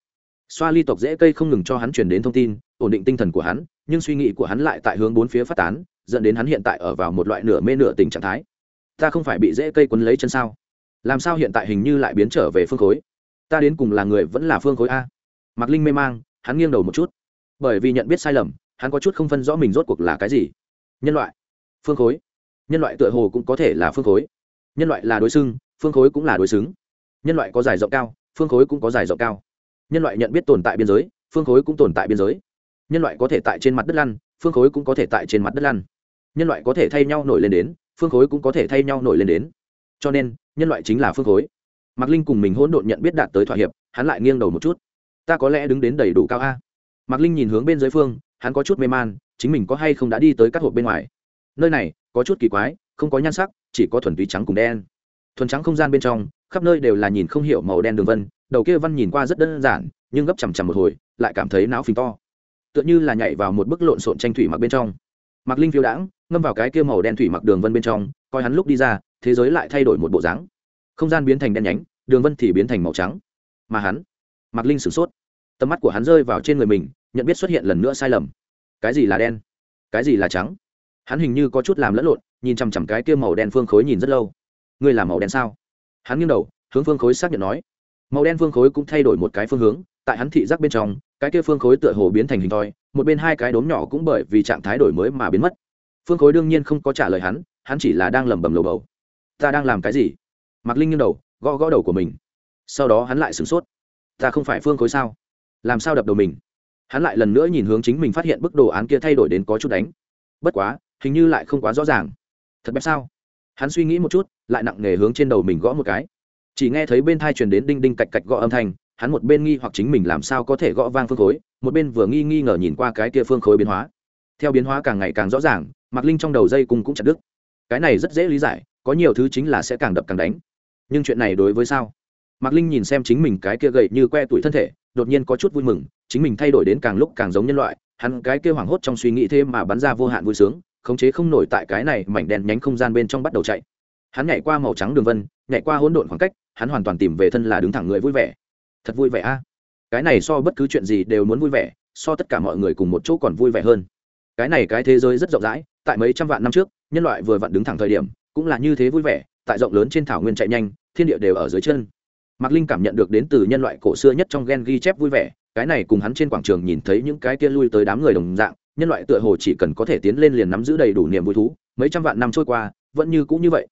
Xoa ly tộc dễ cây không ngừng cho hắn truyền đến thông tin, ổn định tinh thần của hắn, nhưng suy nghĩ của hắn lại tại hướng bốn phía phát tán, dẫn đến hắn hiện tại ở vào một loại nửa mê nửa tình trạng thái ta không phải bị dễ cây quấn lấy chân sao? Làm sao hiện tại hình như lại biến trở về phương khối? Ta đến cùng là người vẫn là phương khối a? Mạc linh mê mang, hắn nghiêng đầu một chút. Bởi vì nhận biết sai lầm, hắn có chút không phân rõ mình rốt cuộc là cái gì. Nhân loại. Phương khối. Nhân loại tựa hồ cũng có thể là phương khối. Nhân loại là đối xưng phương khối cũng là đối xứng. Nhân loại có dài rộng cao, phương khối cũng có dài rộng cao. Nhân loại nhận biết tồn tại biên giới, phương khối cũng tồn tại biên giới. Nhân loại có thể tại trên mặt đất lăn, phương khối cũng có thể tại trên mặt đất lăn. Nhân loại có thể thay nhau nổi lên đến phương khối cũng có thể thay nhau nổi lên đến. Cho nên, nhân loại chính là phương khối. Mạc linh cùng mình hỗn độn nhận biết đạt tới thỏa hiệp, hắn lại nghiêng đầu một chút. Ta có lẽ đứng đến đầy đủ cao a. Mạc linh nhìn hướng bên dưới phương, hắn có chút mê man, chính mình có hay không đã đi tới các hộp bên ngoài? Nơi này, có chút kỳ quái, không có nhan sắc, chỉ có thuần túy trắng cùng đen. Thuần trắng không gian bên trong, khắp nơi đều là nhìn không hiểu màu đen đường vân, đầu kia văn nhìn qua rất đơn giản, nhưng gấp chằm chằm một hồi, lại cảm thấy não phình to. Tựa như là nhảy vào một bức lộn xộn tranh thủy mặc bên trong. Mặc linh phiêu đãng ngâm vào cái kia màu đen thủy mặc đường vân bên trong, coi hắn lúc đi ra, thế giới lại thay đổi một bộ dáng. Không gian biến thành đen nhánh, đường vân thì biến thành màu trắng. Mà hắn, mặc linh sửng sốt. Tầm mắt của hắn rơi vào trên người mình, nhận biết xuất hiện lần nữa sai lầm. Cái gì là đen? Cái gì là trắng? Hắn hình như có chút làm lẫn lộn, nhìn chằm chằm cái kia màu đen phương khối nhìn rất lâu. Ngươi là màu đen sao? Hắn nghiêng đầu, hướng phương khối xác nhận nói. Màu đen phương khối cũng thay đổi một cái phương hướng, tại hắn thị giác bên trong, cái kia phương khối tựa hồ biến thành hình thoi, một bên hai cái đốm nhỏ cũng bởi vì trạng thái đổi mới mà biến mất phương khối đương nhiên không có trả lời hắn hắn chỉ là đang lẩm bẩm lầu bầu. Ta đang làm cái gì? Mạc linh nghiêng đầu, gõ gõ đầu của mình. Sau đó hắn lại sửng sốt. Ta không phải phương khối sao? Làm sao đập đầu mình? Hắn lại lần nữa nhìn hướng chính mình phát hiện bức đồ án kia thay đổi đến có chút đánh. Bất quá, hình như lại không quá rõ ràng. Thật bếp sao? Hắn suy nghĩ một chút, lại nặng nề hướng trên đầu mình gõ một cái. Chỉ nghe thấy bên thai truyền đến đinh đinh cạch cạch gõ âm thanh, hắn một bên nghi hoặc chính mình làm sao có thể gõ vang phương khối, một bên vừa nghi nghi ngờ nhìn qua cái kia phương khối biến hóa. Theo biến hóa càng ngày càng rõ ràng mạc linh trong đầu dây cung cũng chặt đứt. Cái này rất dễ lý giải, có nhiều thứ chính là sẽ càng đập càng đánh. Nhưng chuyện này đối với sao? Mạc linh nhìn xem chính mình cái kia gậy như que tuổi thân thể, đột nhiên có chút vui mừng, chính mình thay đổi đến càng lúc càng giống nhân loại, hắn cái kia hoảng hốt trong suy nghĩ thêm mà bắn ra vô hạn vui sướng, khống chế không nổi tại cái này mảnh đèn nhánh không gian bên trong bắt đầu chạy. Hắn nhảy qua màu trắng đường vân, nhảy qua hỗn độn khoảng cách, hắn hoàn toàn tìm về thân là đứng thẳng người vui vẻ. Thật vui vẻ a. Cái này so bất cứ chuyện gì đều muốn vui vẻ, so tất cả mọi người cùng một chỗ còn vui vẻ hơn. Cái này cái thế giới rất rộng rãi tại mấy trăm vạn năm trước, nhân loại vừa vặn đứng thẳng thời điểm, cũng là như thế vui vẻ, tại rộng lớn trên thảo nguyên chạy nhanh, thiên địa đều ở dưới chân. Mạc linh cảm nhận được đến từ nhân loại cổ xưa nhất trong gen ghi chép vui vẻ, cái này cùng hắn trên quảng trường nhìn thấy những cái kia lui tới đám người đồng dạng, nhân loại tựa hồ chỉ cần có thể tiến lên liền nắm giữ đầy đủ niềm vui thú, mấy trăm vạn năm trôi qua, vẫn như cũng như vậy.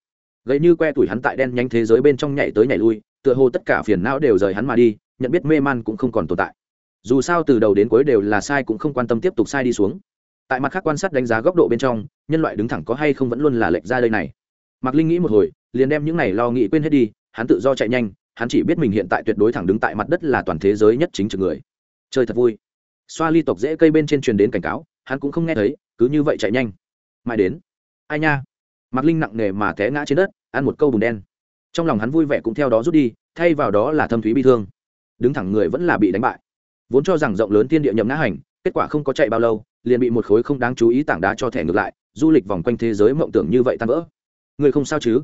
Gậy như que tuổi hắn tại đen nhanh thế giới bên trong nhảy tới nhảy lui, tựa hồ tất cả phiền não đều rời hắn mà đi, nhận biết mê man cũng không còn tồn tại. Dù sao từ đầu đến cuối đều là sai cũng không quan tâm tiếp tục sai đi xuống tại mặt khác quan sát đánh giá góc độ bên trong, nhân loại đứng thẳng có hay không vẫn luôn là lệch ra đây này. Mạc linh nghĩ một hồi, liền đem những này lo nghĩ quên hết đi, hắn tự do chạy nhanh, hắn chỉ biết mình hiện tại tuyệt đối thẳng đứng tại mặt đất là toàn thế giới nhất chính trực người. Chơi thật vui. Xoa ly tộc dễ cây bên trên truyền đến cảnh cáo, hắn cũng không nghe thấy, cứ như vậy chạy nhanh. Mãi đến. Ai nha? Mạc linh nặng nề mà té ngã trên đất, ăn một câu bùn đen. Trong lòng hắn vui vẻ cũng theo đó rút đi, thay vào đó là thâm thúy bi thương. Đứng thẳng người vẫn là bị đánh bại. Vốn cho rằng rộng lớn tiên địa nhậm ngã hành, kết quả không có chạy bao lâu liền bị một khối không đáng chú ý tảng đá cho thẻ ngược lại, du lịch vòng quanh thế giới mộng tưởng như vậy tan vỡ. Người không sao chứ?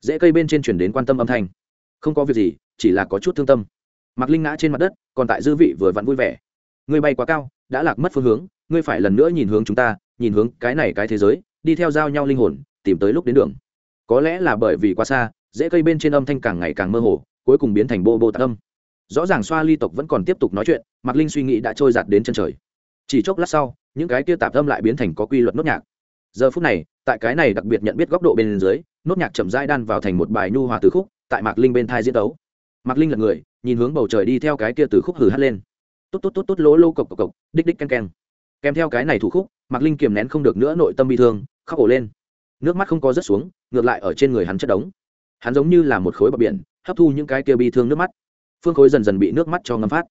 Dễ cây bên trên chuyển đến quan tâm âm thanh. Không có việc gì, chỉ là có chút thương tâm. Mạc linh ngã trên mặt đất, còn tại dư vị vừa vặn vui vẻ. Ngươi bay quá cao, đã lạc mất phương hướng, ngươi phải lần nữa nhìn hướng chúng ta, nhìn hướng cái này cái thế giới, đi theo giao nhau linh hồn, tìm tới lúc đến đường. Có lẽ là bởi vì quá xa dễ cây bên trên âm thanh càng ngày càng mơ hồ, cuối cùng biến thành bô bô tạc âm. Rõ ràng xoa ly tộc vẫn còn tiếp tục nói chuyện, mạc linh suy nghĩ đã trôi giạt đến chân trời. Chỉ chốc lát sau những cái kia tạp âm lại biến thành có quy luật nốt nhạc. Giờ phút này, tại cái này đặc biệt nhận biết góc độ bên dưới, nốt nhạc chậm rãi đan vào thành một bài nhu hòa từ khúc, tại mạc linh bên thai diễn đấu mạc linh lật người, nhìn hướng bầu trời đi theo cái kia từ khúc hử hắt lên. Tốt tốt tốt tốt lỗ lô cộc cộc cộc, đích đích ken ken kèm theo cái này thủ khúc, mạc linh kiềm nén không được nữa nội tâm bi thương, khóc ổ lên. Nước mắt không có rớt xuống, ngược lại ở trên người hắn chất đống. Hắn giống như là một khối bờ biển, hấp thu những cái kia bi thương nước mắt. Phương khối dần dần bị nước mắt cho ngâm phát.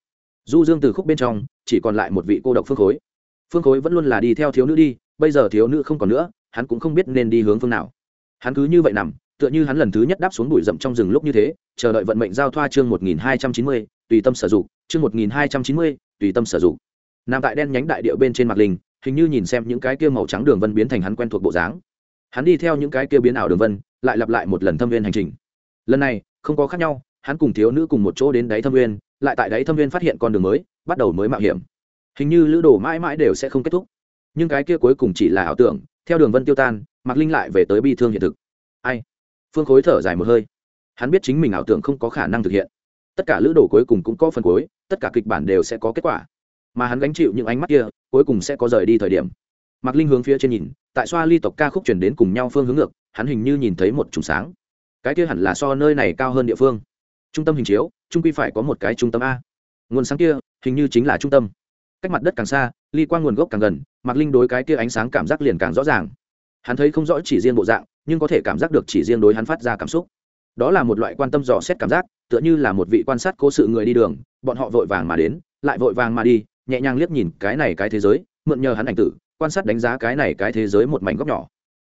Du dương từ khúc bên trong, chỉ còn lại một vị cô độc phương khối phương khối vẫn luôn là đi theo thiếu nữ đi, bây giờ thiếu nữ không còn nữa, hắn cũng không biết nên đi hướng phương nào. Hắn cứ như vậy nằm, tựa như hắn lần thứ nhất đáp xuống bụi rậm trong rừng lúc như thế, chờ đợi vận mệnh giao thoa chương một nghìn hai trăm chín mươi, tùy tâm sử dụng chương một nghìn hai trăm chín mươi, tùy tâm sử dụng nằm tại đen nhánh đại điệu bên trên mặt linh, hình như nhìn xem những cái kia màu trắng đường vân biến thành hắn quen thuộc bộ dáng. Hắn đi theo những cái kia biến ảo đường vân, lại lặp lại một lần thâm viên hành trình. Lần này, không có khác nhau, hắn cùng thiếu nữ cùng một chỗ đến đáy thâm viên, lại tại đáy thâm viên phát hiện con đường mới, bắt đầu mới mạo hiểm hình như lữ đồ mãi mãi đều sẽ không kết thúc. Nhưng cái kia cuối cùng chỉ là ảo tưởng, theo đường vân tiêu tan, mạc linh lại về tới bi thương hiện thực. Ai? Phương khối thở dài một hơi. Hắn biết chính mình ảo tưởng không có khả năng thực hiện. Tất cả lữ đồ cuối cùng cũng có phần cuối, tất cả kịch bản đều sẽ có kết quả. Mà hắn gánh chịu những ánh mắt kia, cuối cùng sẽ có rời đi thời điểm. Mạc linh hướng phía trên nhìn, tại xoa ly tộc ca khúc chuyển đến cùng nhau phương hướng ngược, hắn hình như nhìn thấy một trùng sáng. Cái kia hẳn là so nơi này cao hơn địa phương. Trung tâm hình chiếu, trung quy phải có một cái trung tâm a. Nguồn sáng kia, hình như chính là trung tâm cách mặt đất càng xa, ly qua nguồn gốc càng gần, mạc linh đối cái kia ánh sáng cảm giác liền càng rõ ràng. Hắn thấy không rõ chỉ riêng bộ dạng, nhưng có thể cảm giác được chỉ riêng đối hắn phát ra cảm xúc. Đó là một loại quan tâm dò xét cảm giác, tựa như là một vị quan sát cố sự người đi đường, bọn họ vội vàng mà đến, lại vội vàng mà đi, nhẹ nhàng liếc nhìn cái này cái thế giới, mượn nhờ hắn ảnh tử, quan sát đánh giá cái này cái thế giới một mảnh góc nhỏ.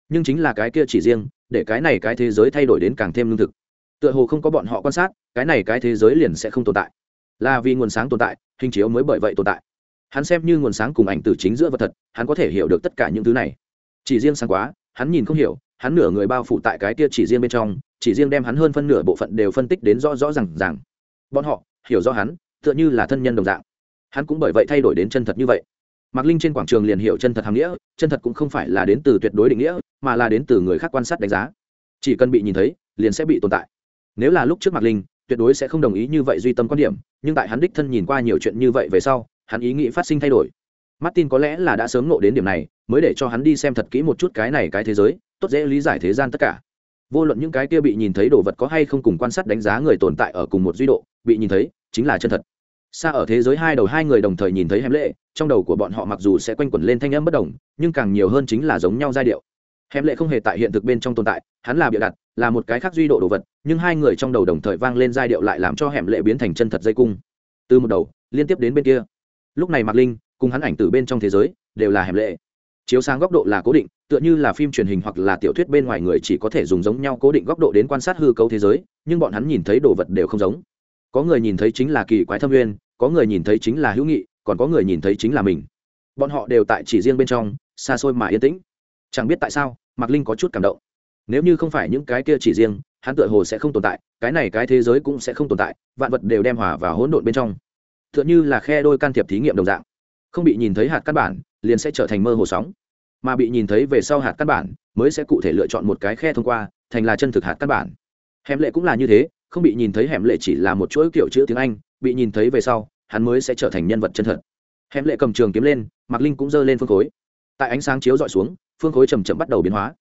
Nhưng chính là cái kia chỉ riêng, để cái này cái thế giới thay đổi đến càng thêm lương thực. Tựa hồ không có bọn họ quan sát, cái này cái thế giới liền sẽ không tồn tại. Là vì nguồn sáng tồn tại, hình chiếu mới bởi vậy tồn tại hắn xem như nguồn sáng cùng ảnh từ chính giữa vật thật, hắn có thể hiểu được tất cả những thứ này. Chỉ riêng sáng quá, hắn nhìn không hiểu, hắn nửa người bao phủ tại cái kia chỉ riêng bên trong, chỉ riêng đem hắn hơn phân nửa bộ phận đều phân tích đến rõ rõ r à n g rằng bọn họ, hiểu rõ hắn, tựa như là thân nhân đồng dạng. Hắn cũng bởi vậy thay đổi đến chân thật như vậy. Mạc linh trên quảng trường liền hiểu chân thật hàm nghĩa, chân thật cũng không phải là đến từ tuyệt đối định nghĩa, mà là đến từ người khác quan sát đánh giá. Chỉ cần bị nhìn thấy, liền sẽ bị tồn tại. Nếu là lúc trước mạc linh, tuyệt đối sẽ không đồng ý như vậy duy tâm quan điểm, nhưng tại hắn đích thân nhìn qua nhiều chuyện như vậy về sau hắn ý nghĩ phát sinh thay đổi. Martin có lẽ là đã sớm ngộ đến điểm này, mới để cho hắn đi xem thật kỹ một chút cái này cái thế giới, tốt dễ lý giải thế gian tất cả. Vô luận những cái kia bị nhìn thấy đồ vật có hay không cùng quan sát đánh giá người tồn tại ở cùng một duy độ, bị nhìn thấy, chính là chân thật. Xa ở thế giới hai đầu hai người đồng thời nhìn thấy hẻm lệ, trong đầu của bọn họ mặc dù sẽ quanh quẩn lên thanh âm bất đồng, nhưng càng nhiều hơn chính là giống nhau giai điệu. Hẻm lệ không hề tại hiện thực bên trong tồn tại, hắn là bịa đặt, là một cái khác duy độ đồ vật, nhưng hai người trong đầu đồng thời vang lên giai điệu lại làm cho hẻm lệ biến thành chân thật dây cung. Từ một đầu, liên tiếp đến bên kia lúc này mạc linh cùng hắn ảnh từ bên trong thế giới đều là hẻm lệ. Chiếu sáng góc độ là cố định, tựa như là phim truyền hình hoặc là tiểu thuyết bên ngoài người chỉ có thể dùng giống nhau cố định góc độ đến quan sát hư cấu thế giới, nhưng bọn hắn nhìn thấy đồ vật đều không giống. Có người nhìn thấy chính là kỳ quái thâm nguyên có người nhìn thấy chính là hữu nghị, còn có người nhìn thấy chính là mình. Bọn họ đều tại chỉ riêng bên trong, xa xôi mà yên tĩnh. Chẳng biết tại sao, mạc linh có chút cảm động. Nếu như không phải những cái kia chỉ riêng, hắn tựa hồ sẽ không tồn tại, cái này cái thế giới cũng sẽ không tồn tại, vạn vật đều đem hòa và hỗn độn bên trong tựa như là khe đôi can thiệp thí nghiệm đồng dạng. Không bị nhìn thấy hạt căn bản, liền sẽ trở thành mơ hồ sóng. Mà bị nhìn thấy về sau hạt căn bản, mới sẽ cụ thể lựa chọn một cái khe thông qua, thành là chân thực hạt căn bản. Hẻm lệ cũng là như thế, không bị nhìn thấy hẻm lệ chỉ là một chuỗi kiểu chữ tiếng anh, bị nhìn thấy về sau, hắn mới sẽ trở thành nhân vật chân thật. Hẻm lệ cầm trường kiếm lên, mạc linh cũng giơ lên phương khối. Tại ánh sáng chiếu dọi xuống, phương khối chầm chậm bắt đầu biến hóa.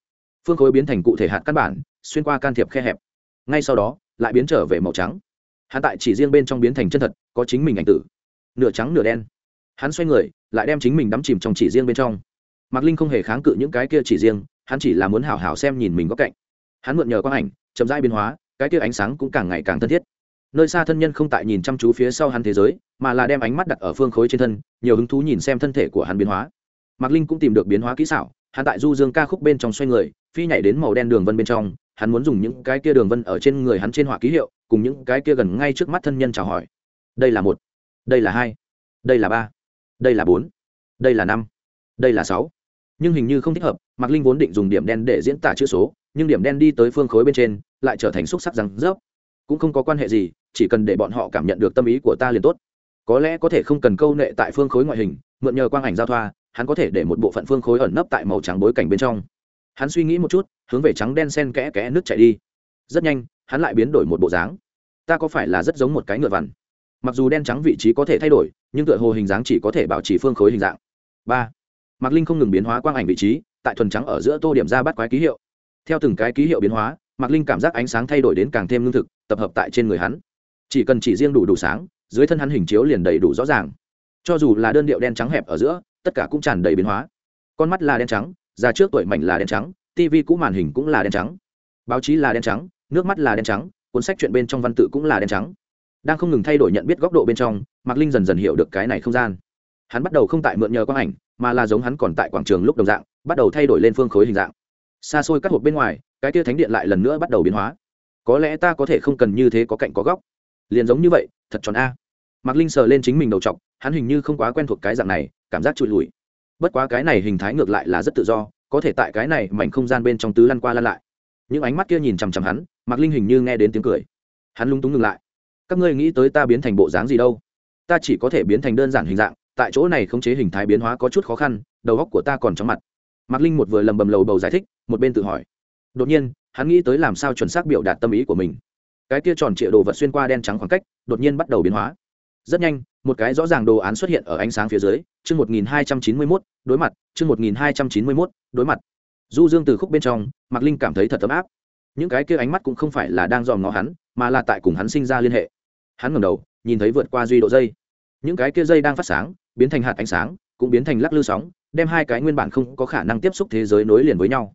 Phương khối biến thành cụ thể hạt căn bản, xuyên qua can thiệp khe hẹp. Ngay sau đó, lại biến trở về màu trắng hắn tại chỉ riêng bên trong biến thành chân thật, có chính mình ảnh tử. Nửa trắng nửa đen. Hắn xoay người, lại đem chính mình đắm chìm trong chỉ riêng bên trong. Mạc linh không hề kháng cự những cái kia chỉ riêng, hắn chỉ là muốn hảo hảo xem nhìn mình góc cạnh. Hắn mượn nhờ quang ảnh, chậm rãi biến hóa, cái kia ánh sáng cũng càng ngày càng thân thiết. Nơi xa thân nhân không tại nhìn chăm chú phía sau hắn thế giới, mà là đem ánh mắt đặt ở phương khối trên thân, nhiều hứng thú nhìn xem thân thể của hắn biến hóa. Mạc linh cũng tìm được biến hóa kỹ xảo, hắn tại du dương ca khúc bên trong xoay người, phi nhảy đến màu đen đường vân bên trong hắn muốn dùng những cái kia đường vân ở trên người hắn trên họa ký hiệu, cùng những cái kia gần ngay trước mắt thân nhân chào hỏi. Đây là một, đây là hai, đây là ba, đây là bốn, đây là năm, đây là sáu. Nhưng hình như không thích hợp, mạc linh vốn định dùng điểm đen để diễn tả chữ số, nhưng điểm đen đi tới phương khối bên trên, lại trở thành xúc sắc răng rớp. Cũng không có quan hệ gì, chỉ cần để bọn họ cảm nhận được tâm ý của ta liền tốt. Có lẽ có thể không cần câu nệ tại phương khối ngoại hình, mượn nhờ quang ảnh giao thoa, hắn có thể để một bộ phận phương khối ẩn nấp tại màu trắng bối cảnh bên trong hắn suy nghĩ một chút, hướng về trắng đen sen kẽ kẽ nước chạy đi. Rất nhanh, hắn lại biến đổi một bộ dáng. Ta có phải là rất giống một cái ngựa vằn? Mặc dù đen trắng vị trí có thể thay đổi, nhưng tựa hồ hình dáng chỉ có thể bảo trì phương khối hình dạng. Ba. Mạc linh không ngừng biến hóa quang ảnh vị trí, tại thuần trắng ở giữa tô điểm ra bắt quái ký hiệu. Theo từng cái ký hiệu biến hóa, mạc linh cảm giác ánh sáng thay đổi đến càng thêm lương thực, tập hợp tại trên người hắn. Chỉ cần chỉ riêng đủ đủ sáng, dưới thân hắn hình chiếu liền đầy đủ rõ ràng. Cho dù là đơn điệu đen trắng hẹp ở giữa, tất cả cũng tràn đầy biến hóa. Con mắt là đen trắng già trước tuổi mảnh là đen trắng tv cũ màn hình cũng là đen trắng. Báo chí là đen trắng, nước mắt là đen trắng, cuốn sách chuyện bên trong văn tự cũng là đen trắng. Đang không ngừng thay đổi nhận biết góc độ bên trong, mạc linh dần dần hiểu được cái này không gian. Hắn bắt đầu không tại mượn nhờ quang ảnh, mà là giống hắn còn tại quảng trường lúc đồng dạng, bắt đầu thay đổi lên phương khối hình dạng. Xa xôi các hộp bên ngoài, cái tia thánh điện lại lần nữa bắt đầu biến hóa. Có lẽ ta có thể không cần như thế có cạnh có góc. Liền giống như vậy, thật tròn a. Mạc linh sờ lên chính mình đầu t hắn hình như không quá quen thuộc cái dạng này, cảm giác trụi lùi bất quá cái này hình thái ngược lại là rất tự do, có thể tại cái này mảnh không gian bên trong tứ lăn qua lăn lại. Những ánh mắt kia nhìn chằm chằm hắn, mạc linh hình như nghe đến tiếng cười. Hắn lung túng ngừng lại. Các ngươi nghĩ tới ta biến thành bộ dáng gì đâu? Ta chỉ có thể biến thành đơn giản hình dạng, tại chỗ này khống chế hình thái biến hóa có chút khó khăn, đầu góc của ta còn chóng mặt. Mạc linh một vừa lầm bầm lầu bầu giải thích, một bên tự hỏi. Đột nhiên, hắn nghĩ tới làm sao chuẩn xác biểu đạt tâm ý của mình. Cái kia tròn trịa đồ vật xuyên qua đen trắng khoảng cách, đột nhiên bắt đầu biến hóa rất nhanh, một cái rõ ràng đồ án xuất hiện ở ánh sáng phía dưới, chương một nghìn hai trăm chín mươi mốt, đối mặt, chương một nghìn hai trăm chín mươi mốt, đối mặt. Du dương từ khúc bên trong, mạc linh cảm thấy thật ấm áp. Những cái kia ánh mắt cũng không phải là đang dòm ngó hắn, mà là tại cùng hắn sinh ra liên hệ. Hắn ngẩng đầu, nhìn thấy vượt qua duy độ dây. Những cái kia dây đang phát sáng, biến thành hạt ánh sáng, cũng biến thành lắc lư sóng, đem hai cái nguyên bản không có khả năng tiếp xúc thế giới nối liền với nhau.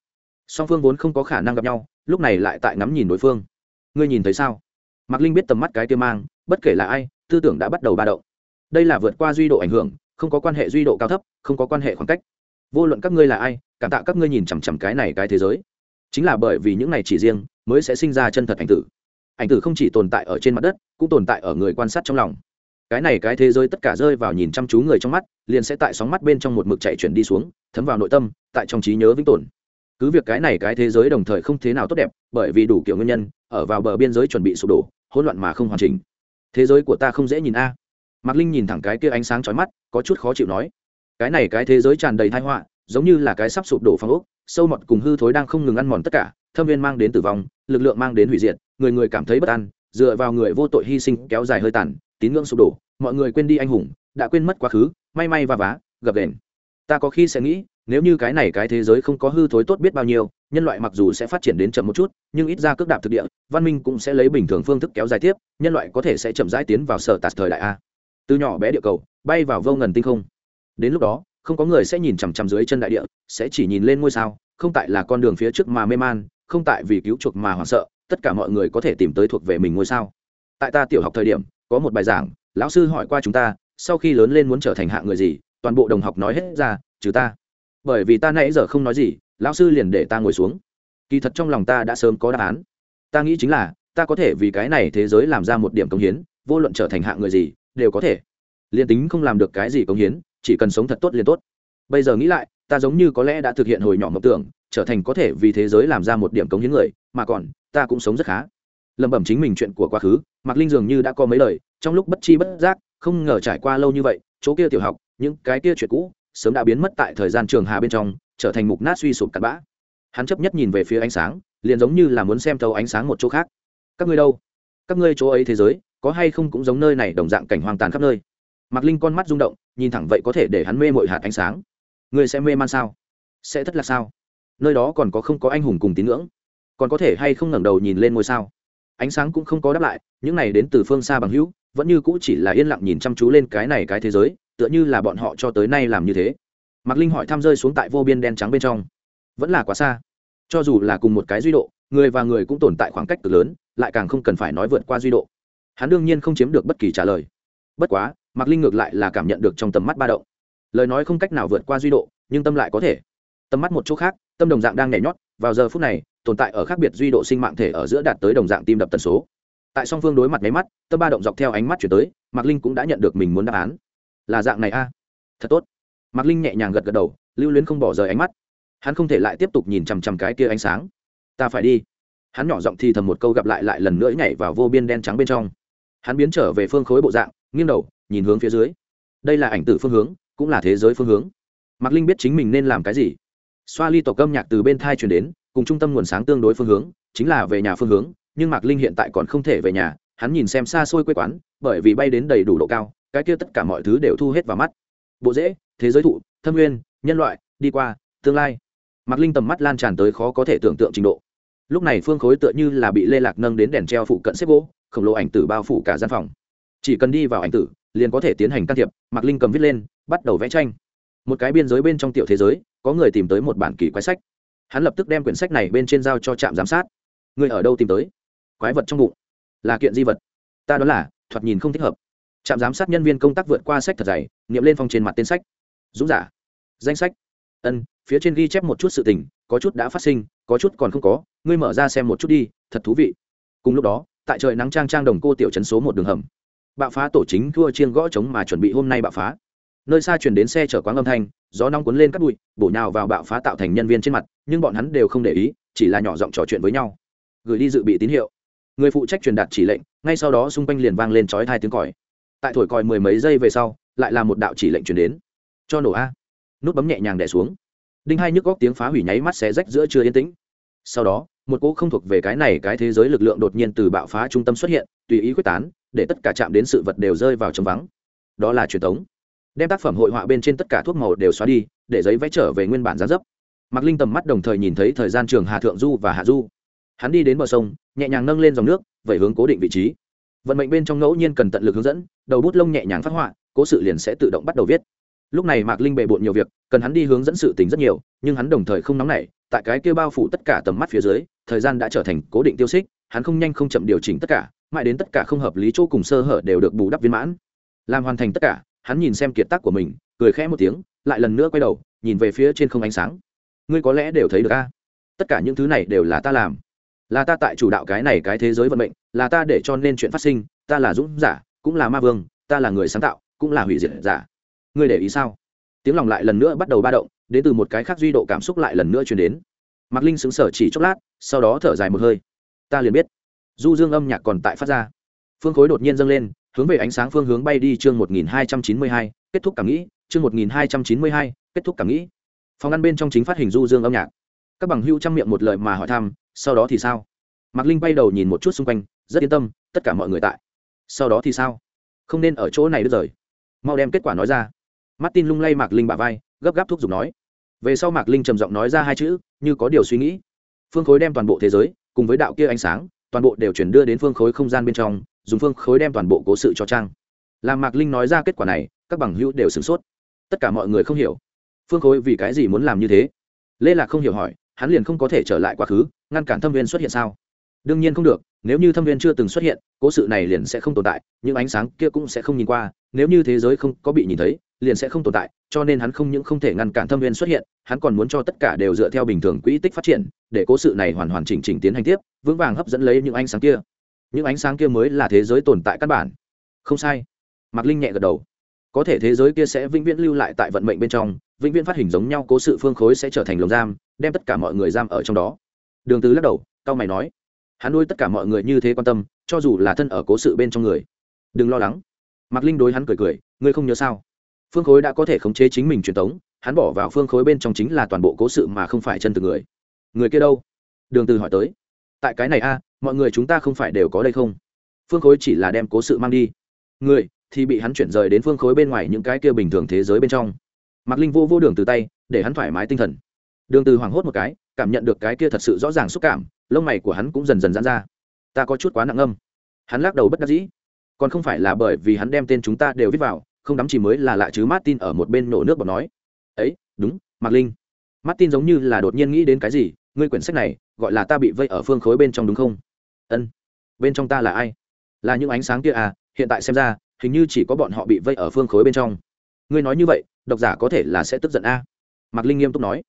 Song phương vốn không có khả năng gặp nhau, lúc này lại tại ngắm nhìn đối phương. Ngươi nhìn thấy sao? Mạc linh biết tầm mắt cái kia mang, bất kể là ai tư tưởng đã bắt đầu ba động. Đây là vượt qua duy độ ảnh hưởng, không có quan hệ duy độ cao thấp, không có quan hệ khoảng cách. Vô luận các ngươi là ai, cảm tạ các ngươi nhìn chằm chằm cái này cái thế giới. Chính là bởi vì những này chỉ riêng, mới sẽ sinh ra chân thật ảnh tử. Ảnh tử không chỉ tồn tại ở trên mặt đất, cũng tồn tại ở người quan sát trong lòng. Cái này cái thế giới tất cả rơi vào nhìn chăm chú người trong mắt, liền sẽ tại sóng mắt bên trong một mực chạy chuyển đi xuống, thấm vào nội tâm, tại trong trí nhớ vĩnh tồn. Cứ việc cái này cái thế giới đồng thời không thế nào tốt đẹp, bởi vì đủ kiểu nguyên nhân, ở vào bờ biên giới chuẩn bị sụp đổ, hỗn loạn mà không hoàn chỉnh thế giới của ta không dễ nhìn a à. mạc linh nhìn thẳng cái kia ánh sáng chói mắt, có chút khó chịu nói, cái này cái thế giới tràn đầy thai họa, giống như là cái sắp sụp đổ phong ốc, sâu mọt cùng hư thối đang không ngừng ăn mòn tất cả, thâm viên mang đến tử vong, lực lượng mang đến hủy diệt, người người cảm thấy bất an, dựa vào người vô tội hy sinh kéo dài hơi tàn, tín ngưỡng sụp đổ, mọi người quên đi anh hùng, đã quên mất quá khứ, may may và vá, gập đền ta có khi sẽ nghĩ nếu như cái này cái thế giới không có hư thối tốt biết bao nhiêu, nhân loại mặc dù sẽ phát triển đến chậm một chút, nhưng ít ra cước đạp thực địa, văn minh cũng sẽ lấy bình thường phương thức kéo dài tiếp, nhân loại có thể sẽ chậm rãi tiến vào sở tạt thời đại a. Từ nhỏ bé địa cầu, bay vào vô ngần tinh không. Đến lúc đó, không có người sẽ nhìn chằm chằm dưới chân đại địa, sẽ chỉ nhìn lên ngôi sao, không tại là con đường phía trước mà mê man, không tại vì cứu chuộc mà hoảng sợ, tất cả mọi người có thể tìm tới thuộc về mình ngôi sao. Tại ta tiểu học thời điểm, có một bài giảng, lão sư hỏi qua chúng ta, sau khi lớn lên muốn trở thành hạng người gì, toàn bộ đồng học nói hết ra, trừ ta bởi vì ta nãy giờ không nói gì, lão sư liền để ta ngồi xuống. Kỳ thật trong lòng ta đã sớm có đáp án. Ta nghĩ chính là, ta có thể vì cái này thế giới làm ra một điểm công hiến, vô luận trở thành hạng người gì, đều có thể. Liền tính không làm được cái gì công hiến, chỉ cần sống thật tốt liền tốt. Bây giờ nghĩ lại, ta giống như có lẽ đã thực hiện hồi nhỏ mộng tưởng, trở thành có thể vì thế giới làm ra một điểm công hiến người, mà còn, ta cũng sống rất khá. Lẩm bẩm chính mình chuyện của quá khứ, mạc linh dường như đã có mấy lời, trong lúc bất chi bất giác, không ngờ trải qua lâu như vậy, chỗ kia tiểu học, những cái kia chuyện cũ sớm đã biến mất tại thời gian trường hà bên trong, trở thành mục nát suy sụp cặn bã. Hắn chấp nhất nhìn về phía ánh sáng, liền giống như là muốn xem thấu ánh sáng một chỗ khác. Các ngươi đâu? Các ngươi chỗ ấy thế giới, có hay không cũng giống nơi này đồng dạng cảnh hoang tàn khắp nơi? Mạc linh con mắt rung động, nhìn thẳng vậy có thể để hắn mê mội hạt ánh sáng. Ngươi sẽ mê man sao? Sẽ thất lạc sao? Nơi đó còn có không có anh hùng cùng tín ngưỡng? Còn có thể hay không ngẩng đầu nhìn lên ngôi sao? Ánh sáng cũng không có đáp lại, những này đến từ phương xa bằng hữu, vẫn như cũ chỉ là yên lặng nhìn chăm chú lên cái này cái thế giới tựa như là bọn họ cho tới nay làm như thế. Mạc linh hỏi thăm rơi xuống tại vô biên đen trắng bên trong. Vẫn là quá xa. Cho dù là cùng một cái duy độ, người và người cũng tồn tại khoảng cách cực lớn, lại càng không cần phải nói vượt qua duy độ. Hắn đương nhiên không chiếm được bất kỳ trả lời. Bất quá, mạc linh ngược lại là cảm nhận được trong tầm mắt ba động. Lời nói không cách nào vượt qua duy độ, nhưng tâm lại có thể. Tầm mắt một chỗ khác, tâm đồng dạng đang nhảy nhót, vào giờ phút này, tồn tại ở khác biệt duy độ sinh mạng thể ở giữa đạt tới đồng dạng tim đập tần số. Tại song phương đối mặt máy mắt, tâm ba động dọc theo ánh mắt chuyển tới, mạc linh cũng đã nhận được mình muốn đáp án là dạng này a. Thật tốt. Mạc linh nhẹ nhàng gật gật đầu, lưu luyến không bỏ rời ánh mắt. Hắn không thể lại tiếp tục nhìn chằm chằm cái kia ánh sáng. Ta phải đi. Hắn nhỏ giọng thì thầm một câu gặp lại lại lần nữa nhảy vào vô biên đen trắng bên trong. Hắn biến trở về phương khối bộ dạng, nghiêng đầu, nhìn hướng phía dưới. Đây là ảnh tử phương hướng, cũng là thế giới phương hướng. Mạc linh biết chính mình nên làm cái gì. Xoa ly tổ cơm nhạc từ bên thai chuyển đến, cùng trung tâm nguồn sáng tương đối phương hướng, chính là về nhà phương hướng, nhưng mạc linh hiện tại còn không thể về nhà, hắn nhìn xem xa xôi quê quán, bởi vì bay đến đầy đủ độ cao cái kia tất cả mọi thứ đều thu hết vào mắt. Bộ dễ thế giới thụ, thâm nguyên, nhân loại, đi qua, tương lai. Mạc linh tầm mắt lan tràn tới khó có thể tưởng tượng trình độ. Lúc này phương khối tựa như là bị lê lạc nâng đến đèn treo phụ cận xếp gỗ, khổng lồ ảnh tử bao phủ cả gian phòng. Chỉ cần đi vào ảnh tử, liền có thể tiến hành can thiệp, mạc linh cầm viết lên, bắt đầu vẽ tranh. Một cái biên giới bên trong tiểu thế giới, có người tìm tới một bản kỳ quái sách. Hắn lập tức đem quyển sách này bên trên giao cho trạm giám sát. Người ở đâu tìm tới? Quái vật trong bụng. Là kiện di vật. Ta đó là, thoạt nhìn không thích hợp trạm giám sát nhân viên công tác vượt qua sách thật dày nghiệm lên phong trên mặt tên sách. Dũng giả. Danh sách. Ân, phía trên ghi chép một chút sự tình, có chút đã phát sinh, có chút còn không có, ngươi mở ra xem một chút đi, thật thú vị. Cùng lúc đó, tại trời nắng trang trang đồng cô tiểu trấn số một đường hầm. Bạo phá tổ chính thua chiên gõ trống mà chuẩn bị hôm nay bạo phá. Nơi xa chuyển đến xe chở quán âm thanh, gió nóng cuốn lên cắt bụi, bổ nhào vào bạo phá tạo thành nhân viên trên mặt, nhưng bọn hắn đều không để ý, chỉ là nhỏ giọng trò chuyện với nhau. Gửi đi dự bị tín hiệu. Người phụ trách truyền đạt chỉ lệnh, ngay sau đó xung quanh liền vang lên chói thai tiếng còi tại thổi còi mười mấy giây về sau, lại là một đạo chỉ lệnh truyền đến. Cho nổ a. Nút bấm nhẹ nhàng đẻ xuống. Đinh hai nhức góc tiếng phá hủy nháy mắt xé rách giữa chưa yên tĩnh. Sau đó, một cỗ không thuộc về cái này cái thế giới lực lượng đột nhiên từ bạo phá trung tâm xuất hiện, tùy ý quyết tán, để tất cả chạm đến sự vật đều rơi vào trống vắng. Đó là truyền thống. Đem tác phẩm hội họa bên trên tất cả thuốc màu đều xóa đi, để giấy vẽ trở về nguyên bản giá dấp. Mạc linh tầm mắt đồng thời nhìn thấy thời gian trường hà thượng du và hạ du. Hắn đi đến bờ sông, nhẹ nhàng nâng lên dòng nước, vẩy hướng cố định vị trí. Vận mệnh bên trong ngẫu nhiên cần tận lực hướng dẫn đầu bút lông nhẹ nhàng phát họa, cố sự liền sẽ tự động bắt đầu viết. Lúc này mạc linh bề bộn nhiều việc, cần hắn đi hướng dẫn sự tình rất nhiều, nhưng hắn đồng thời không nóng nảy, tại cái kia bao phủ tất cả tầm mắt phía dưới, thời gian đã trở thành cố định tiêu xích, hắn không nhanh không chậm điều chỉnh tất cả, mãi đến tất cả không hợp lý chỗ cùng sơ hở đều được bù đắp viên mãn. Làm hoàn thành tất cả, hắn nhìn xem kiệt tác của mình, cười khẽ một tiếng, lại lần nữa quay đầu, nhìn về phía trên không ánh sáng. Ngươi có lẽ đều thấy được a. Tất cả những thứ này đều là ta làm. Là ta tại chủ đạo cái này cái thế giới vận mệnh, là ta để cho nên chuyện phát sinh, ta là dũng giả cũng là ma vương, ta là người sáng tạo, cũng là hủy diệt giả. Ngươi để ý sao? Tiếng lòng lại lần nữa bắt đầu ba động, đến từ một cái khác duy độ cảm xúc lại lần nữa chuyển đến. Mạc linh xứng sở chỉ chốc lát, sau đó thở dài một hơi. Ta liền biết. Du dương âm nhạc còn tại phát ra. Phương khối đột nhiên dâng lên, hướng về ánh sáng phương hướng bay đi chương một nghìn hai trăm chín mươi hai, kết thúc cảm nghĩ, chương một nghìn hai trăm chín mươi hai, kết thúc cảm nghĩ. Phòng ăn bên trong chính phát hình du dương âm nhạc. Các bằng hưu chăm miệng một lời mà hỏi thăm, sau đó thì sao? Mạc linh bay đầu nhìn một chút xung quanh, rất yên tâm, tất cả mọi người tại sau đó thì sao? Không nên ở chỗ này đứt rời. Mau đem kết quả nói ra. Martin lung lay mạc linh bả vai, gấp gáp thuốc giục nói. Về sau mạc linh trầm giọng nói ra hai chữ, như có điều suy nghĩ. Phương khối đem toàn bộ thế giới, cùng với đạo kia ánh sáng, toàn bộ đều chuyển đưa đến phương khối không gian bên trong, dùng phương khối đem toàn bộ cố sự cho trang. Làm mạc linh nói ra kết quả này, các bằng hữu đều sửng sốt. Tất cả mọi người không hiểu. Phương khối vì cái gì muốn làm như thế? Lê lạc không hiểu hỏi, hắn liền không có thể trở lại quá khứ, ngăn cản thâm viên xuất hiện sao? Đương nhiên không được, nếu như thâm viên chưa từng xuất hiện, cố sự này liền sẽ không tồn tại, những ánh sáng kia cũng sẽ không nhìn qua, nếu như thế giới không có bị nhìn thấy, liền sẽ không tồn tại, cho nên hắn không những không thể ngăn cản thâm viên xuất hiện, hắn còn muốn cho tất cả đều dựa theo bình thường quỹ tích phát triển, để cố sự này hoàn hoàn chỉnh chỉnh tiến hành tiếp, vững vàng hấp dẫn lấy những ánh sáng kia. Những ánh sáng kia mới là thế giới tồn tại căn bản. Không sai. Mạc linh nhẹ gật đầu. Có thể thế giới kia sẽ vĩnh viễn lưu lại tại vận mệnh bên trong, vĩnh viễn phát hình giống nhau, cố sự phương khối sẽ trở thành lồng giam, đem tất cả mọi người giam ở trong đó. Đường tứ lắc đầu cao mày nói hắn nuôi tất cả mọi người như thế quan tâm, cho dù là thân ở cố sự bên trong người. Đừng lo lắng. Mạc linh đối hắn cười cười, ngươi không nhớ sao? Phương khối đã có thể khống chế chính mình truyền thống hắn bỏ vào phương khối bên trong chính là toàn bộ cố sự mà không phải chân từ người. Người kia đâu? Đường từ hỏi tới. Tại cái này a, mọi người chúng ta không phải đều có đây không? Phương khối chỉ là đem cố sự mang đi. Người, thì bị hắn chuyển rời đến phương khối bên ngoài những cái kia bình thường thế giới bên trong. Mạc linh vô vô đường từ tay, để hắn thoải mái tinh thần. Đường từ hoảng hốt một cái, cảm nhận được cái kia thật sự rõ ràng xúc cảm lông mày của hắn cũng dần dần giãn ra. Ta có chút quá nặng âm. Hắn lắc đầu bất đắc dĩ. Còn không phải là bởi vì hắn đem tên chúng ta đều viết vào, không đắm chỉ mới là lạ chứ martin ở một bên nổ nước bọt nói. Ấy, đúng, mạc linh. Martin giống như là đột nhiên nghĩ đến cái gì, ngươi quyển sách này, gọi là ta bị vây ở phương khối bên trong đúng không? Ân. Bên trong ta là ai? Là những ánh sáng kia à hiện tại xem ra, hình như chỉ có bọn họ bị vây ở phương khối bên trong. Ngươi nói như vậy, độc giả có thể là sẽ tức giận a? Mạc linh nghiêm túc nói.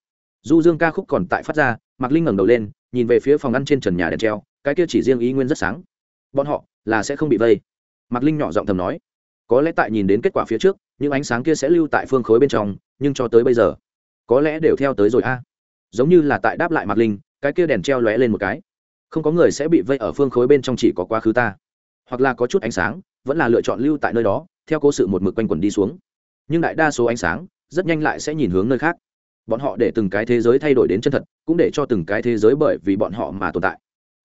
Du dương ca khúc còn tại phát ra, mạc linh ngẩng đầu lên nhìn về phía phòng ăn trên trần nhà đèn treo, cái kia chỉ riêng ý nguyên rất sáng. Bọn họ là sẽ không bị vây. Mạc linh nhỏ giọng thầm nói. Có lẽ tại nhìn đến kết quả phía trước, những ánh sáng kia sẽ lưu tại phương khối bên trong, nhưng cho tới bây giờ, có lẽ đều theo tới rồi a. Giống như là tại đáp lại mạc linh, cái kia đèn treo lóe lên một cái. Không có người sẽ bị vây ở phương khối bên trong chỉ có quá khứ ta. Hoặc là có chút ánh sáng, vẫn là lựa chọn lưu tại nơi đó, theo cố sự một mực quanh quẩn đi xuống. Nhưng đại đa số ánh sáng, rất nhanh lại sẽ nhìn hướng nơi khác bọn họ để từng cái thế giới thay đổi đến chân thật, cũng để cho từng cái thế giới bởi vì bọn họ mà tồn tại.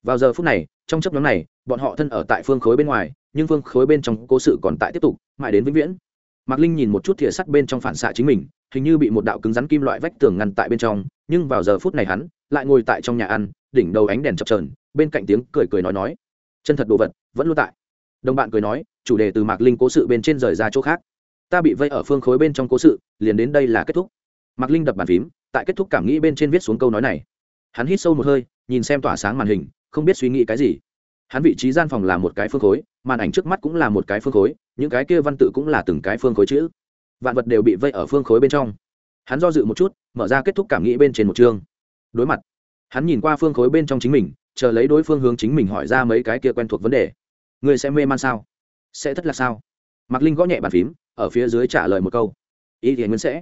Vào giờ phút này, trong chấp nhóm này, bọn họ thân ở tại phương khối bên ngoài, nhưng phương khối bên trong cố sự còn tại tiếp tục, mãi đến vĩnh viễn. Mạc linh nhìn một chút thìa sắt bên trong phản xạ chính mình, hình như bị một đạo cứng rắn kim loại vách tường ngăn tại bên trong, nhưng vào giờ phút này hắn lại ngồi tại trong nhà ăn, đỉnh đầu ánh đèn chập trờn bên cạnh tiếng cười cười nói nói, chân thật đồ vật, vẫn luôn tại. Đồng bạn cười nói, chủ đề từ mạc linh cố sự bên trên rời ra chỗ khác. Ta bị vây ở phương khối bên trong cố sự, liền đến đây là kết thúc mạc linh đập bàn phím, tại kết thúc cảm nghĩ bên trên viết xuống câu nói này. Hắn hít sâu một hơi, nhìn xem tỏa sáng màn hình, không biết suy nghĩ cái gì. Hắn vị trí gian phòng là một cái phương khối, màn ảnh trước mắt cũng là một cái phương khối, những cái kia văn tự cũng là từng cái phương khối chữ. Vạn vật đều bị vây ở phương khối bên trong. Hắn do dự một chút, mở ra kết thúc cảm nghĩ bên trên một chương. Đối mặt, hắn nhìn qua phương khối bên trong chính mình, chờ lấy đối phương hướng chính mình hỏi ra mấy cái kia quen thuộc vấn đề. Người sẽ mê man sao? Sẽ thất lạc sao? Mạc linh gõ nhẹ bàn phím, ở phía dưới trả lời một câu. Ý thì nguyên sẽ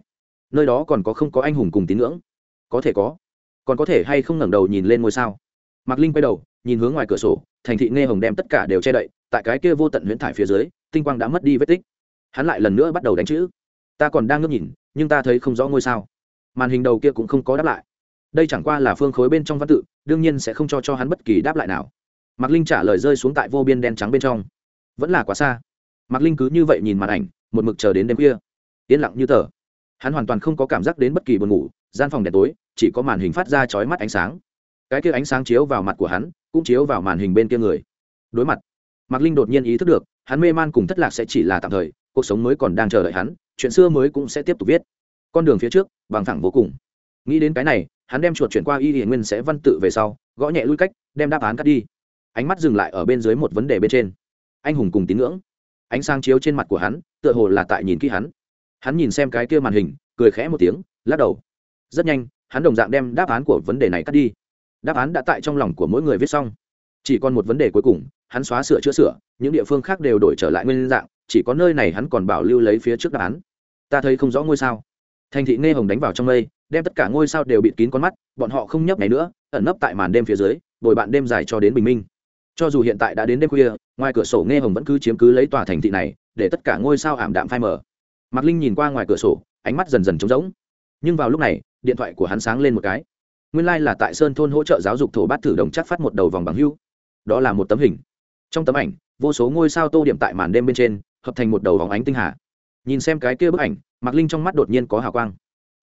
nơi đó còn có không có anh hùng cùng tín ngưỡng? Có thể có. Còn có thể hay không ngẩng đầu nhìn lên ngôi sao? Mạc linh quay đầu, nhìn hướng ngoài cửa sổ, thành thị nghe hồng đem tất cả đều che đậy, tại cái kia vô tận huyễn thải phía dưới, tinh quang đã mất đi vết tích. Hắn lại lần nữa bắt đầu đánh chữ. Ta còn đang ngước nhìn, nhưng ta thấy không rõ ngôi sao. Màn hình đầu kia cũng không có đáp lại. Đây chẳng qua là phương khối bên trong văn tự, đương nhiên sẽ không cho cho hắn bất kỳ đáp lại nào. Mạc linh trả lời rơi xuống tại vô biên đen trắng bên trong. Vẫn là quá xa. Mạc linh cứ như vậy nhìn màn ảnh, một mực chờ đến đêm khuya. Yên lặng như tờ hắn hoàn toàn không có cảm giác đến bất kỳ buồn ngủ, gian phòng đèn tối, chỉ có màn hình phát ra chói mắt ánh sáng. Cái kia ánh sáng chiếu vào mặt của hắn, cũng chiếu vào màn hình bên kia người. Đối mặt, mạc linh đột nhiên ý thức được, hắn mê man cùng thất lạc sẽ chỉ là tạm thời, cuộc sống mới còn đang chờ đợi hắn, chuyện xưa mới cũng sẽ tiếp tục viết. Con đường phía trước, bằng thẳng vô cùng. Nghĩ đến cái này, hắn đem chuột chuyển qua y hiển nguyên sẽ văn tự về sau, gõ nhẹ lui cách, đem đáp án cắt đi. Ánh mắt dừng lại ở bên dưới một vấn đề bên trên. Anh hùng cùng tín ngưỡng. Ánh sáng chiếu trên mặt của hắn, tựa hồ là tại nhìn kỹ hắn hắn nhìn xem cái kia màn hình, cười khẽ một tiếng, lắc đầu. Rất nhanh, hắn đồng dạng đem đáp án của vấn đề này cắt đi. Đáp án đã tại trong lòng của mỗi người viết xong. Chỉ còn một vấn đề cuối cùng, hắn xóa sửa chữa sửa, những địa phương khác đều đổi trở lại nguyên dạng, chỉ có nơi này hắn còn bảo lưu lấy phía trước đáp án. Ta thấy không rõ ngôi sao. Thành thị nghe hồng đánh vào trong mây, đem tất cả ngôi sao đều bịt kín con mắt, bọn họ không nhấp này nữa, ẩn nấp tại màn đêm phía dưới, bồi bạn đêm dài cho đến bình minh. Cho dù hiện tại đã đến đêm khuya, ngoài cửa sổ nghe hồng vẫn cứ chiếm cứ lấy tòa thành thị này, để tất cả ngôi sao ảm đạm phai mờ mạc linh nhìn qua ngoài cửa sổ, ánh mắt dần dần trống rỗng. Nhưng vào lúc này, điện thoại của hắn sáng lên một cái. Nguyên lai、like、là tại sơn thôn hỗ trợ giáo dục thổ bát thử đồng chắc phát một đầu vòng bằng hưu. Đó là một tấm hình. Trong tấm ảnh, vô số ngôi sao tô điểm tại màn đêm bên trên, hợp thành một đầu vòng ánh tinh hà. Nhìn xem cái kia bức ảnh, mạc linh trong mắt đột nhiên có hào quang.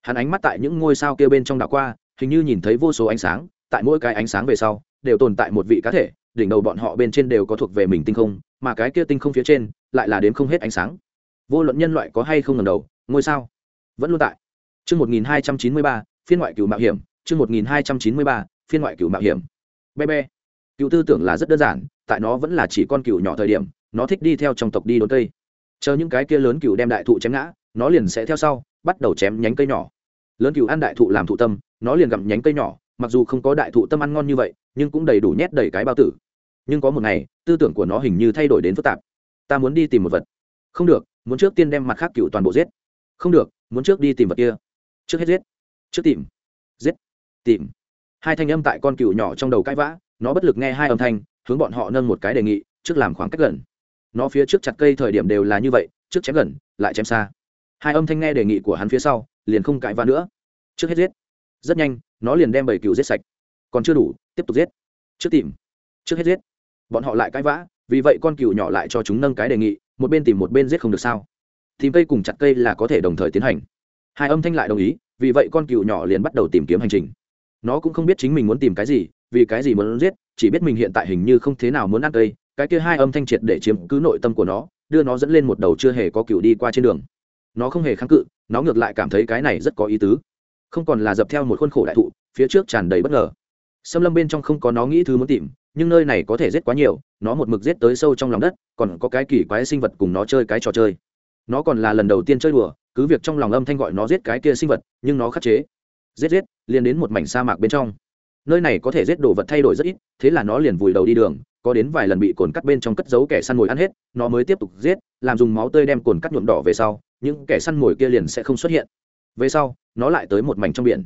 Hắn ánh mắt tại những ngôi sao kia bên trong đảo qua, hình như nhìn thấy vô số ánh sáng, tại mỗi cái ánh sáng về sau, đều tồn tại một vị cá thể, đỉnh đầu bọn họ bên trên đều có thuộc về mình tinh không, mà cái kia tinh không phía trên, lại là đếm không hết ánh sáng vô luận nhân loại có hay không ngầm đầu, ngôi sao vẫn luôn tại. Chương một nghìn hai trăm chín mươi ba, phiên ngoại cựu mạo hiểm. Chương một nghìn hai trăm chín mươi ba, phiên ngoại cựu mạo hiểm. Be be. Cựu tư tưởng là rất đơn giản, tại nó vẫn là chỉ con cựu nhỏ thời điểm, nó thích đi theo trong tộc đi đốn cây. Chờ những cái kia lớn cựu đem đại thụ chém ngã, nó liền sẽ theo sau, bắt đầu chém nhánh cây nhỏ. Lớn cựu ăn đại thụ làm thụ tâm, nó liền gặm nhánh cây nhỏ, mặc dù không có đại thụ tâm ăn ngon như vậy, nhưng cũng đầy đủ nhét đầy cái bao tử. Nhưng có một ngày, tư tưởng của nó hình như thay đổi đến phức tạp. Ta muốn đi tìm một vật. Không được muốn trước tiên đem mặt khác cựu toàn bộ giết. Không được, muốn trước đi tìm vật kia. Trước hết giết. Trước tìm. Giết. Tìm. Hai thanh âm tại con cựu nhỏ trong đầu cãi vã, nó bất lực nghe hai âm thanh, hướng bọn họ nâng một cái đề nghị, trước làm khoảng cách gần. Nó phía trước chặt cây thời điểm đều là như vậy, trước chém gần, lại chém xa. Hai âm thanh nghe đề nghị của hắn phía sau, liền không cãi vã nữa. Trước hết giết. Rất nhanh, nó liền đem bảy cựu giết sạch. Còn chưa đủ, tiếp tục giết. Trước tìm. Trước hết giết. Bọn họ lại cãi vã, vì vậy con cựu nhỏ lại cho chúng nâng cái đề nghị một bên tìm một bên giết không được sao? Tìm cây cùng chặt cây là có thể đồng thời tiến hành. Hai âm thanh lại đồng ý, vì vậy con cựu nhỏ liền bắt đầu tìm kiếm hành trình. Nó cũng không biết chính mình muốn tìm cái gì, vì cái gì muốn giết, chỉ biết mình hiện tại hình như không thế nào muốn ăn cây. Cái kia hai âm thanh triệt để chiếm cứ nội tâm của nó, đưa nó dẫn lên một đầu chưa hề có cựu đi qua trên đường. Nó không hề kháng cự, nó ngược lại cảm thấy cái này rất có ý tứ. Không còn là dập theo một khuôn khổ đại thụ, phía trước tràn đầy bất ngờ xâm lâm bên trong không có nó nghĩ thứ muốn tìm, nhưng nơi này có thể giết quá nhiều, nó một mực giết tới sâu trong lòng đất, còn có cái kỳ quái sinh vật cùng nó chơi cái trò chơi. Nó còn là lần đầu tiên chơi đùa, cứ việc trong lòng âm thanh gọi nó giết cái kia sinh vật, nhưng nó khắc chế. Giết giết, liền đến một mảnh sa mạc bên trong. Nơi này có thể giết đồ vật thay đổi rất ít, thế là nó liền vùi đầu đi đường, có đến vài lần bị cồn cắt bên trong cất giấu kẻ săn mồi ăn hết, nó mới tiếp tục giết, làm dùng máu tươi đem cồn cắt nhuộm đỏ về sau, những kẻ săn mồi kia liền sẽ không xuất hiện. Về sau, nó lại tới một mảnh trong biển.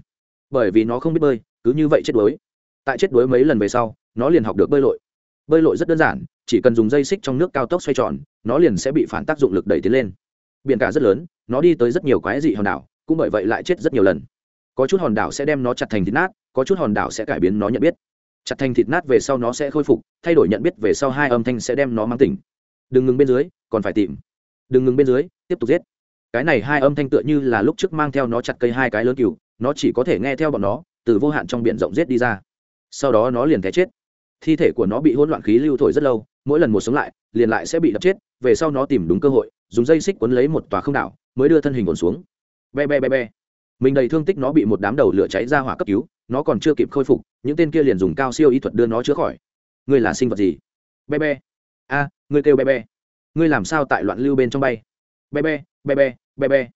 Bởi vì nó không biết bơi, cứ như vậy chết đuối tại chết đuối mấy lần về sau, nó liền học được bơi lội. Bơi lội rất đơn giản, chỉ cần dùng dây xích trong nước cao tốc xoay tròn, nó liền sẽ bị phản tác dụng lực đẩy tiến lên. Biển cả rất lớn, nó đi tới rất nhiều quái dị hòn đảo, cũng bởi vậy lại chết rất nhiều lần. Có chút hòn đảo sẽ đem nó chặt thành thịt nát, có chút hòn đảo sẽ cải biến nó nhận biết. Chặt thành thịt nát về sau nó sẽ khôi phục, thay đổi nhận biết về sau hai âm thanh sẽ đem nó mang tỉnh. Đừng ngừng bên dưới, còn phải tìm. Đừng ngừng bên dưới, tiếp tục giết. Cái này hai âm thanh tựa như là lúc trước mang theo nó chặt cây hai cái lớn cừu, nó chỉ có thể nghe theo bọn nó, từ vô hạn trong biển rộng giết đi ra sau đó nó liền té chết. Thi thể của nó bị hỗn loạn khí lưu thổi rất lâu, mỗi lần một sống lại, liền lại sẽ bị đập chết, về sau nó tìm đúng cơ hội, dùng dây xích quấn lấy một tòa không đảo, mới đưa thân hình ổn xuống. Be be be be. Mình đầy thương tích nó bị một đám đầu lửa cháy ra hỏa cấp cứu, nó còn chưa kịp khôi phục, những tên kia liền dùng cao siêu y thuật đưa nó chữa khỏi. Ngươi là sinh vật gì? Be be. A, ngươi kêu be be. Ngươi làm sao tại loạn lưu bên trong bay? Be be be be be be.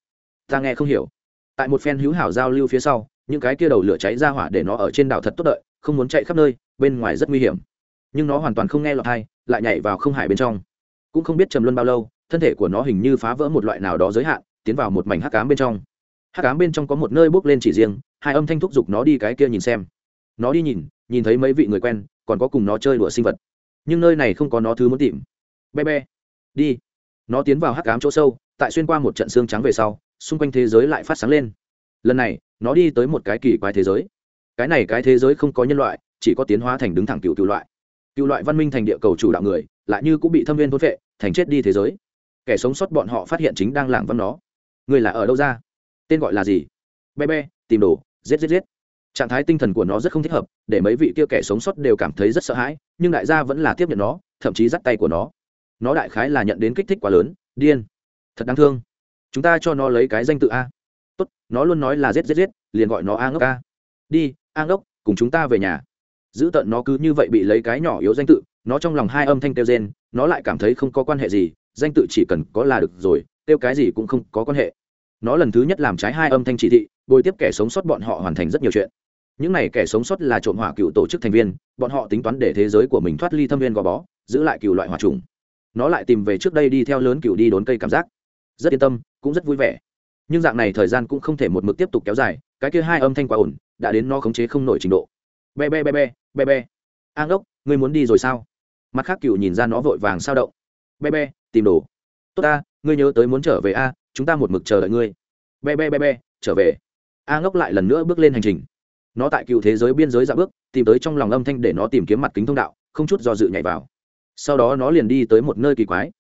Ta nghe không hiểu. Tại một phen hữu hảo giao lưu phía sau, những cái kia đầu lửa cháy ra hỏa để nó ở trên đảo thật tốt đợi không muốn chạy khắp nơi, bên ngoài rất nguy hiểm. Nhưng nó hoàn toàn không nghe lọt hay lại nhảy vào không hải bên trong. Cũng không biết trầm luân bao lâu, thân thể của nó hình như phá vỡ một loại nào đó giới hạn, tiến vào một mảnh hắc cám bên trong. Hắc cám bên trong có một nơi bước lên chỉ riêng, hai âm thanh thúc giục nó đi cái kia nhìn xem. Nó đi nhìn nhìn thấy mấy vị người quen, còn có cùng nó chơi đùa sinh vật. Nhưng nơi này không có nó thứ muốn tìm. Be be, đi. Nó tiến vào hắc cám chỗ sâu, tại xuyên qua một trận xương trắng về sau, xung quanh thế giới lại phát sáng lên. Lần này, nó đi tới một cái kỳ quái thế giới cái này cái thế giới không có nhân loại, chỉ có tiến hóa thành đứng thẳng cựu cựu loại. Cựu loại văn minh thành địa cầu chủ đạo người, lại như cũng bị thâm viên thôn vệ thành chết đi thế giới. Kẻ sống sót bọn họ phát hiện chính đang làng văn nó. Người là ở đâu ra? Tên gọi là gì? Be be, tìm đồ, giết giết giết. Trạng thái tinh thần của nó rất không thích hợp, để mấy vị kia kẻ sống sót đều cảm thấy rất sợ hãi, nhưng đại gia vẫn là tiếp nhận nó, thậm chí dắt tay của nó. Nó đại khái là nhận đến kích thích quá lớn, điên. Thật đáng thương. Chúng ta cho nó lấy cái danh tự a. Tốt, nó luôn nói là giết giết giết, liền gọi nó a ngốc a. Đi a ngốc, cùng chúng ta về nhà. Giữ tận nó cứ như vậy bị lấy cái nhỏ yếu danh tự, nó trong lòng hai âm thanh kêu gen nó lại cảm thấy không có quan hệ gì, danh tự chỉ cần có là được rồi, kêu cái gì cũng không có quan hệ. Nó lần thứ nhất làm trái hai âm thanh chỉ thị, bồi tiếp kẻ sống sót bọn họ hoàn thành rất nhiều chuyện. Những này kẻ sống sót là trộm hỏa cựu tổ chức thành viên, bọn họ tính toán để thế giới của mình thoát ly thâm viên gò bó, giữ lại cựu loại hỏa trùng. Nó lại tìm về trước đây đi theo lớn cựu đi đốn cây cảm giác. Rất yên tâm, cũng rất vui vẻ nhưng dạng này thời gian cũng không thể một mực tiếp tục kéo dài, cái kia hai âm thanh quá ổn đã đến nó khống chế không nổi trình độ. Be be be be be be. A ngốc, ngươi muốn đi rồi sao? Mặt khác cựu nhìn ra nó vội vàng sao động. Be be, tìm đồ. Tốt ta, ngươi nhớ tới muốn trở về a, chúng ta một mực chờ đợi ngươi. Be be be be, trở về. A ngốc lại lần nữa bước lên hành trình. Nó tại cựu thế giới biên giới dạ bước, tìm tới trong lòng âm thanh để nó tìm kiếm mặt kính thông đạo, không chút do dự nhảy vào. Sau đó nó liền đi tới một nơi kỳ quái.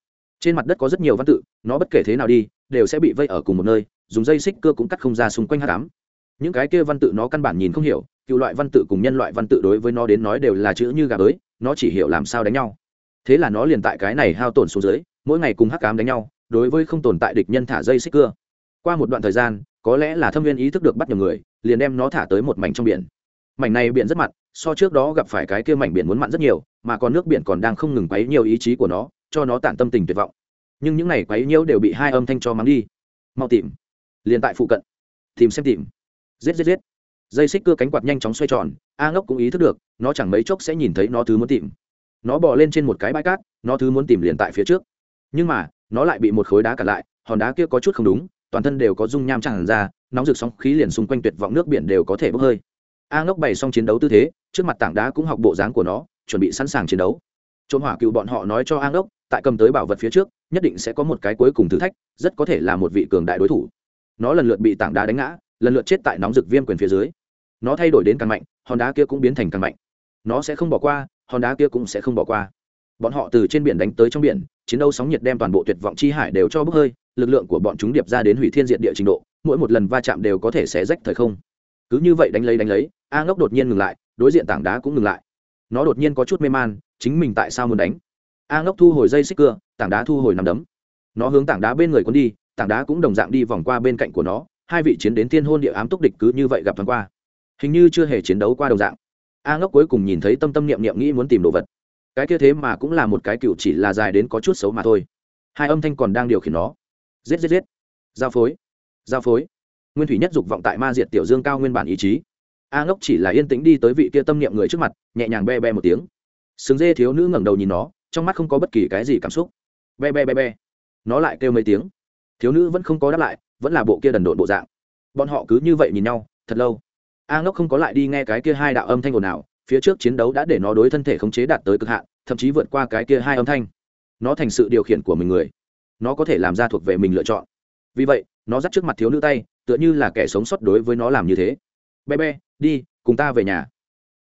Trên mặt đất có rất nhiều văn tự, nó bất kể thế nào đi, đều sẽ bị vây ở cùng một nơi dùng dây xích cưa cũng cắt không ra xung quanh hát cám. Những cái kia văn tự nó căn bản nhìn không hiểu, cựu loại văn tự cùng nhân loại văn tự đối với nó đến nói đều là chữ như gà bới, nó chỉ hiểu làm sao đánh nhau. Thế là nó liền tại cái này hao tổn xuống dưới, mỗi ngày cùng hắc cám đánh nhau, đối với không tồn tại địch nhân thả dây xích cưa. Qua một đoạn thời gian, có lẽ là thâm viên ý thức được bắt nhiều người, liền đem nó thả tới một mảnh trong biển. Mảnh này biển rất mặn, so trước đó gặp phải cái kia mảnh biển muốn mặn rất nhiều, mà còn nước biển còn đang không ngừng quấy nhiều ý chí của nó, cho nó tản tâm tình tuyệt vọng. Nhưng những này quấy nhiễu đều bị hai âm thanh cho mắng đi. Mau tìm liền tại phụ cận. Tìm xem tìm. Giết giết giết. Dây xích cưa cánh quạt nhanh chóng xoay tròn, a ngốc cũng ý thức được, nó chẳng mấy chốc sẽ nhìn thấy nó thứ muốn tìm. Nó bò lên trên một cái bãi cát, nó thứ muốn tìm liền tại phía trước. Nhưng mà, nó lại bị một khối đá cản lại, hòn đá kia có chút không đúng, toàn thân đều có dung nham tràn ra, nóng rực sóng khí liền xung quanh tuyệt vọng nước biển đều có thể bốc hơi. A ngốc bày xong chiến đấu tư thế, trước mặt tảng đá cũng học bộ dáng của nó, chuẩn bị sẵn sàng chiến đấu. Trộm hỏa cựu bọn họ nói cho a ngốc, tại cầm tới bảo vật phía trước, nhất định sẽ có một cái cuối cùng thử thách, rất có thể là một vị cường đại đối thủ nó lần lượt bị tảng đá đánh ngã, lần lượt chết tại nóng rực viêm quyền phía dưới. Nó thay đổi đến càng mạnh, hòn đá kia cũng biến thành càng mạnh. Nó sẽ không bỏ qua, hòn đá kia cũng sẽ không bỏ qua. Bọn họ từ trên biển đánh tới trong biển, chiến đấu sóng nhiệt đem toàn bộ tuyệt vọng chi hải đều cho bốc hơi, lực lượng của bọn chúng điệp ra đến hủy thiên diện địa trình độ, mỗi một lần va chạm đều có thể xé rách thời không. Cứ như vậy đánh lấy đánh lấy, a ngốc đột nhiên ngừng lại, đối diện tảng đá cũng ngừng lại. Nó đột nhiên có chút mê man, chính mình tại sao muốn đánh? A ngốc thu hồi dây xích cưa, tảng đá thu hồi nằm đấm. Nó hướng tảng đá bên người quân đi tảng đá cũng đồng dạng đi vòng qua bên cạnh của nó, hai vị chiến đến thiên hôn địa ám túc địch cứ như vậy gặp thoáng qua. Hình như chưa hề chiến đấu qua đồng dạng. A ngốc cuối cùng nhìn thấy tâm tâm niệm niệm nghĩ muốn tìm đồ vật. Cái kia thế mà cũng là một cái cựu chỉ là dài đến có chút xấu mà thôi. Hai âm thanh còn đang điều khiển nó. Giết giết giết. Giao phối. Giao phối. Nguyên thủy nhất dục vọng tại ma diệt tiểu dương cao nguyên bản ý chí. A ngốc chỉ là yên tĩnh đi tới vị kia tâm niệm người trước mặt, nhẹ nhàng be be một tiếng. Sừng dê thiếu nữ ngẩng đầu nhìn nó, trong mắt không có bất kỳ cái gì cảm xúc. Be be be be. Nó lại kêu mấy tiếng thiếu nữ vẫn không có đáp lại, vẫn là bộ kia đần độn bộ dạng. Bọn họ cứ như vậy nhìn nhau, thật lâu. A ngốc không có lại đi nghe cái kia hai đạo âm thanh ồn ào, phía trước chiến đấu đã để nó đối thân thể khống chế đạt tới cực hạn, thậm chí vượt qua cái kia hai âm thanh. Nó thành sự điều khiển của mình người. Nó có thể làm ra thuộc về mình lựa chọn. Vì vậy, nó dắt trước mặt thiếu nữ tay, tựa như là kẻ sống sót đối với nó làm như thế. Be be đi, cùng ta về nhà.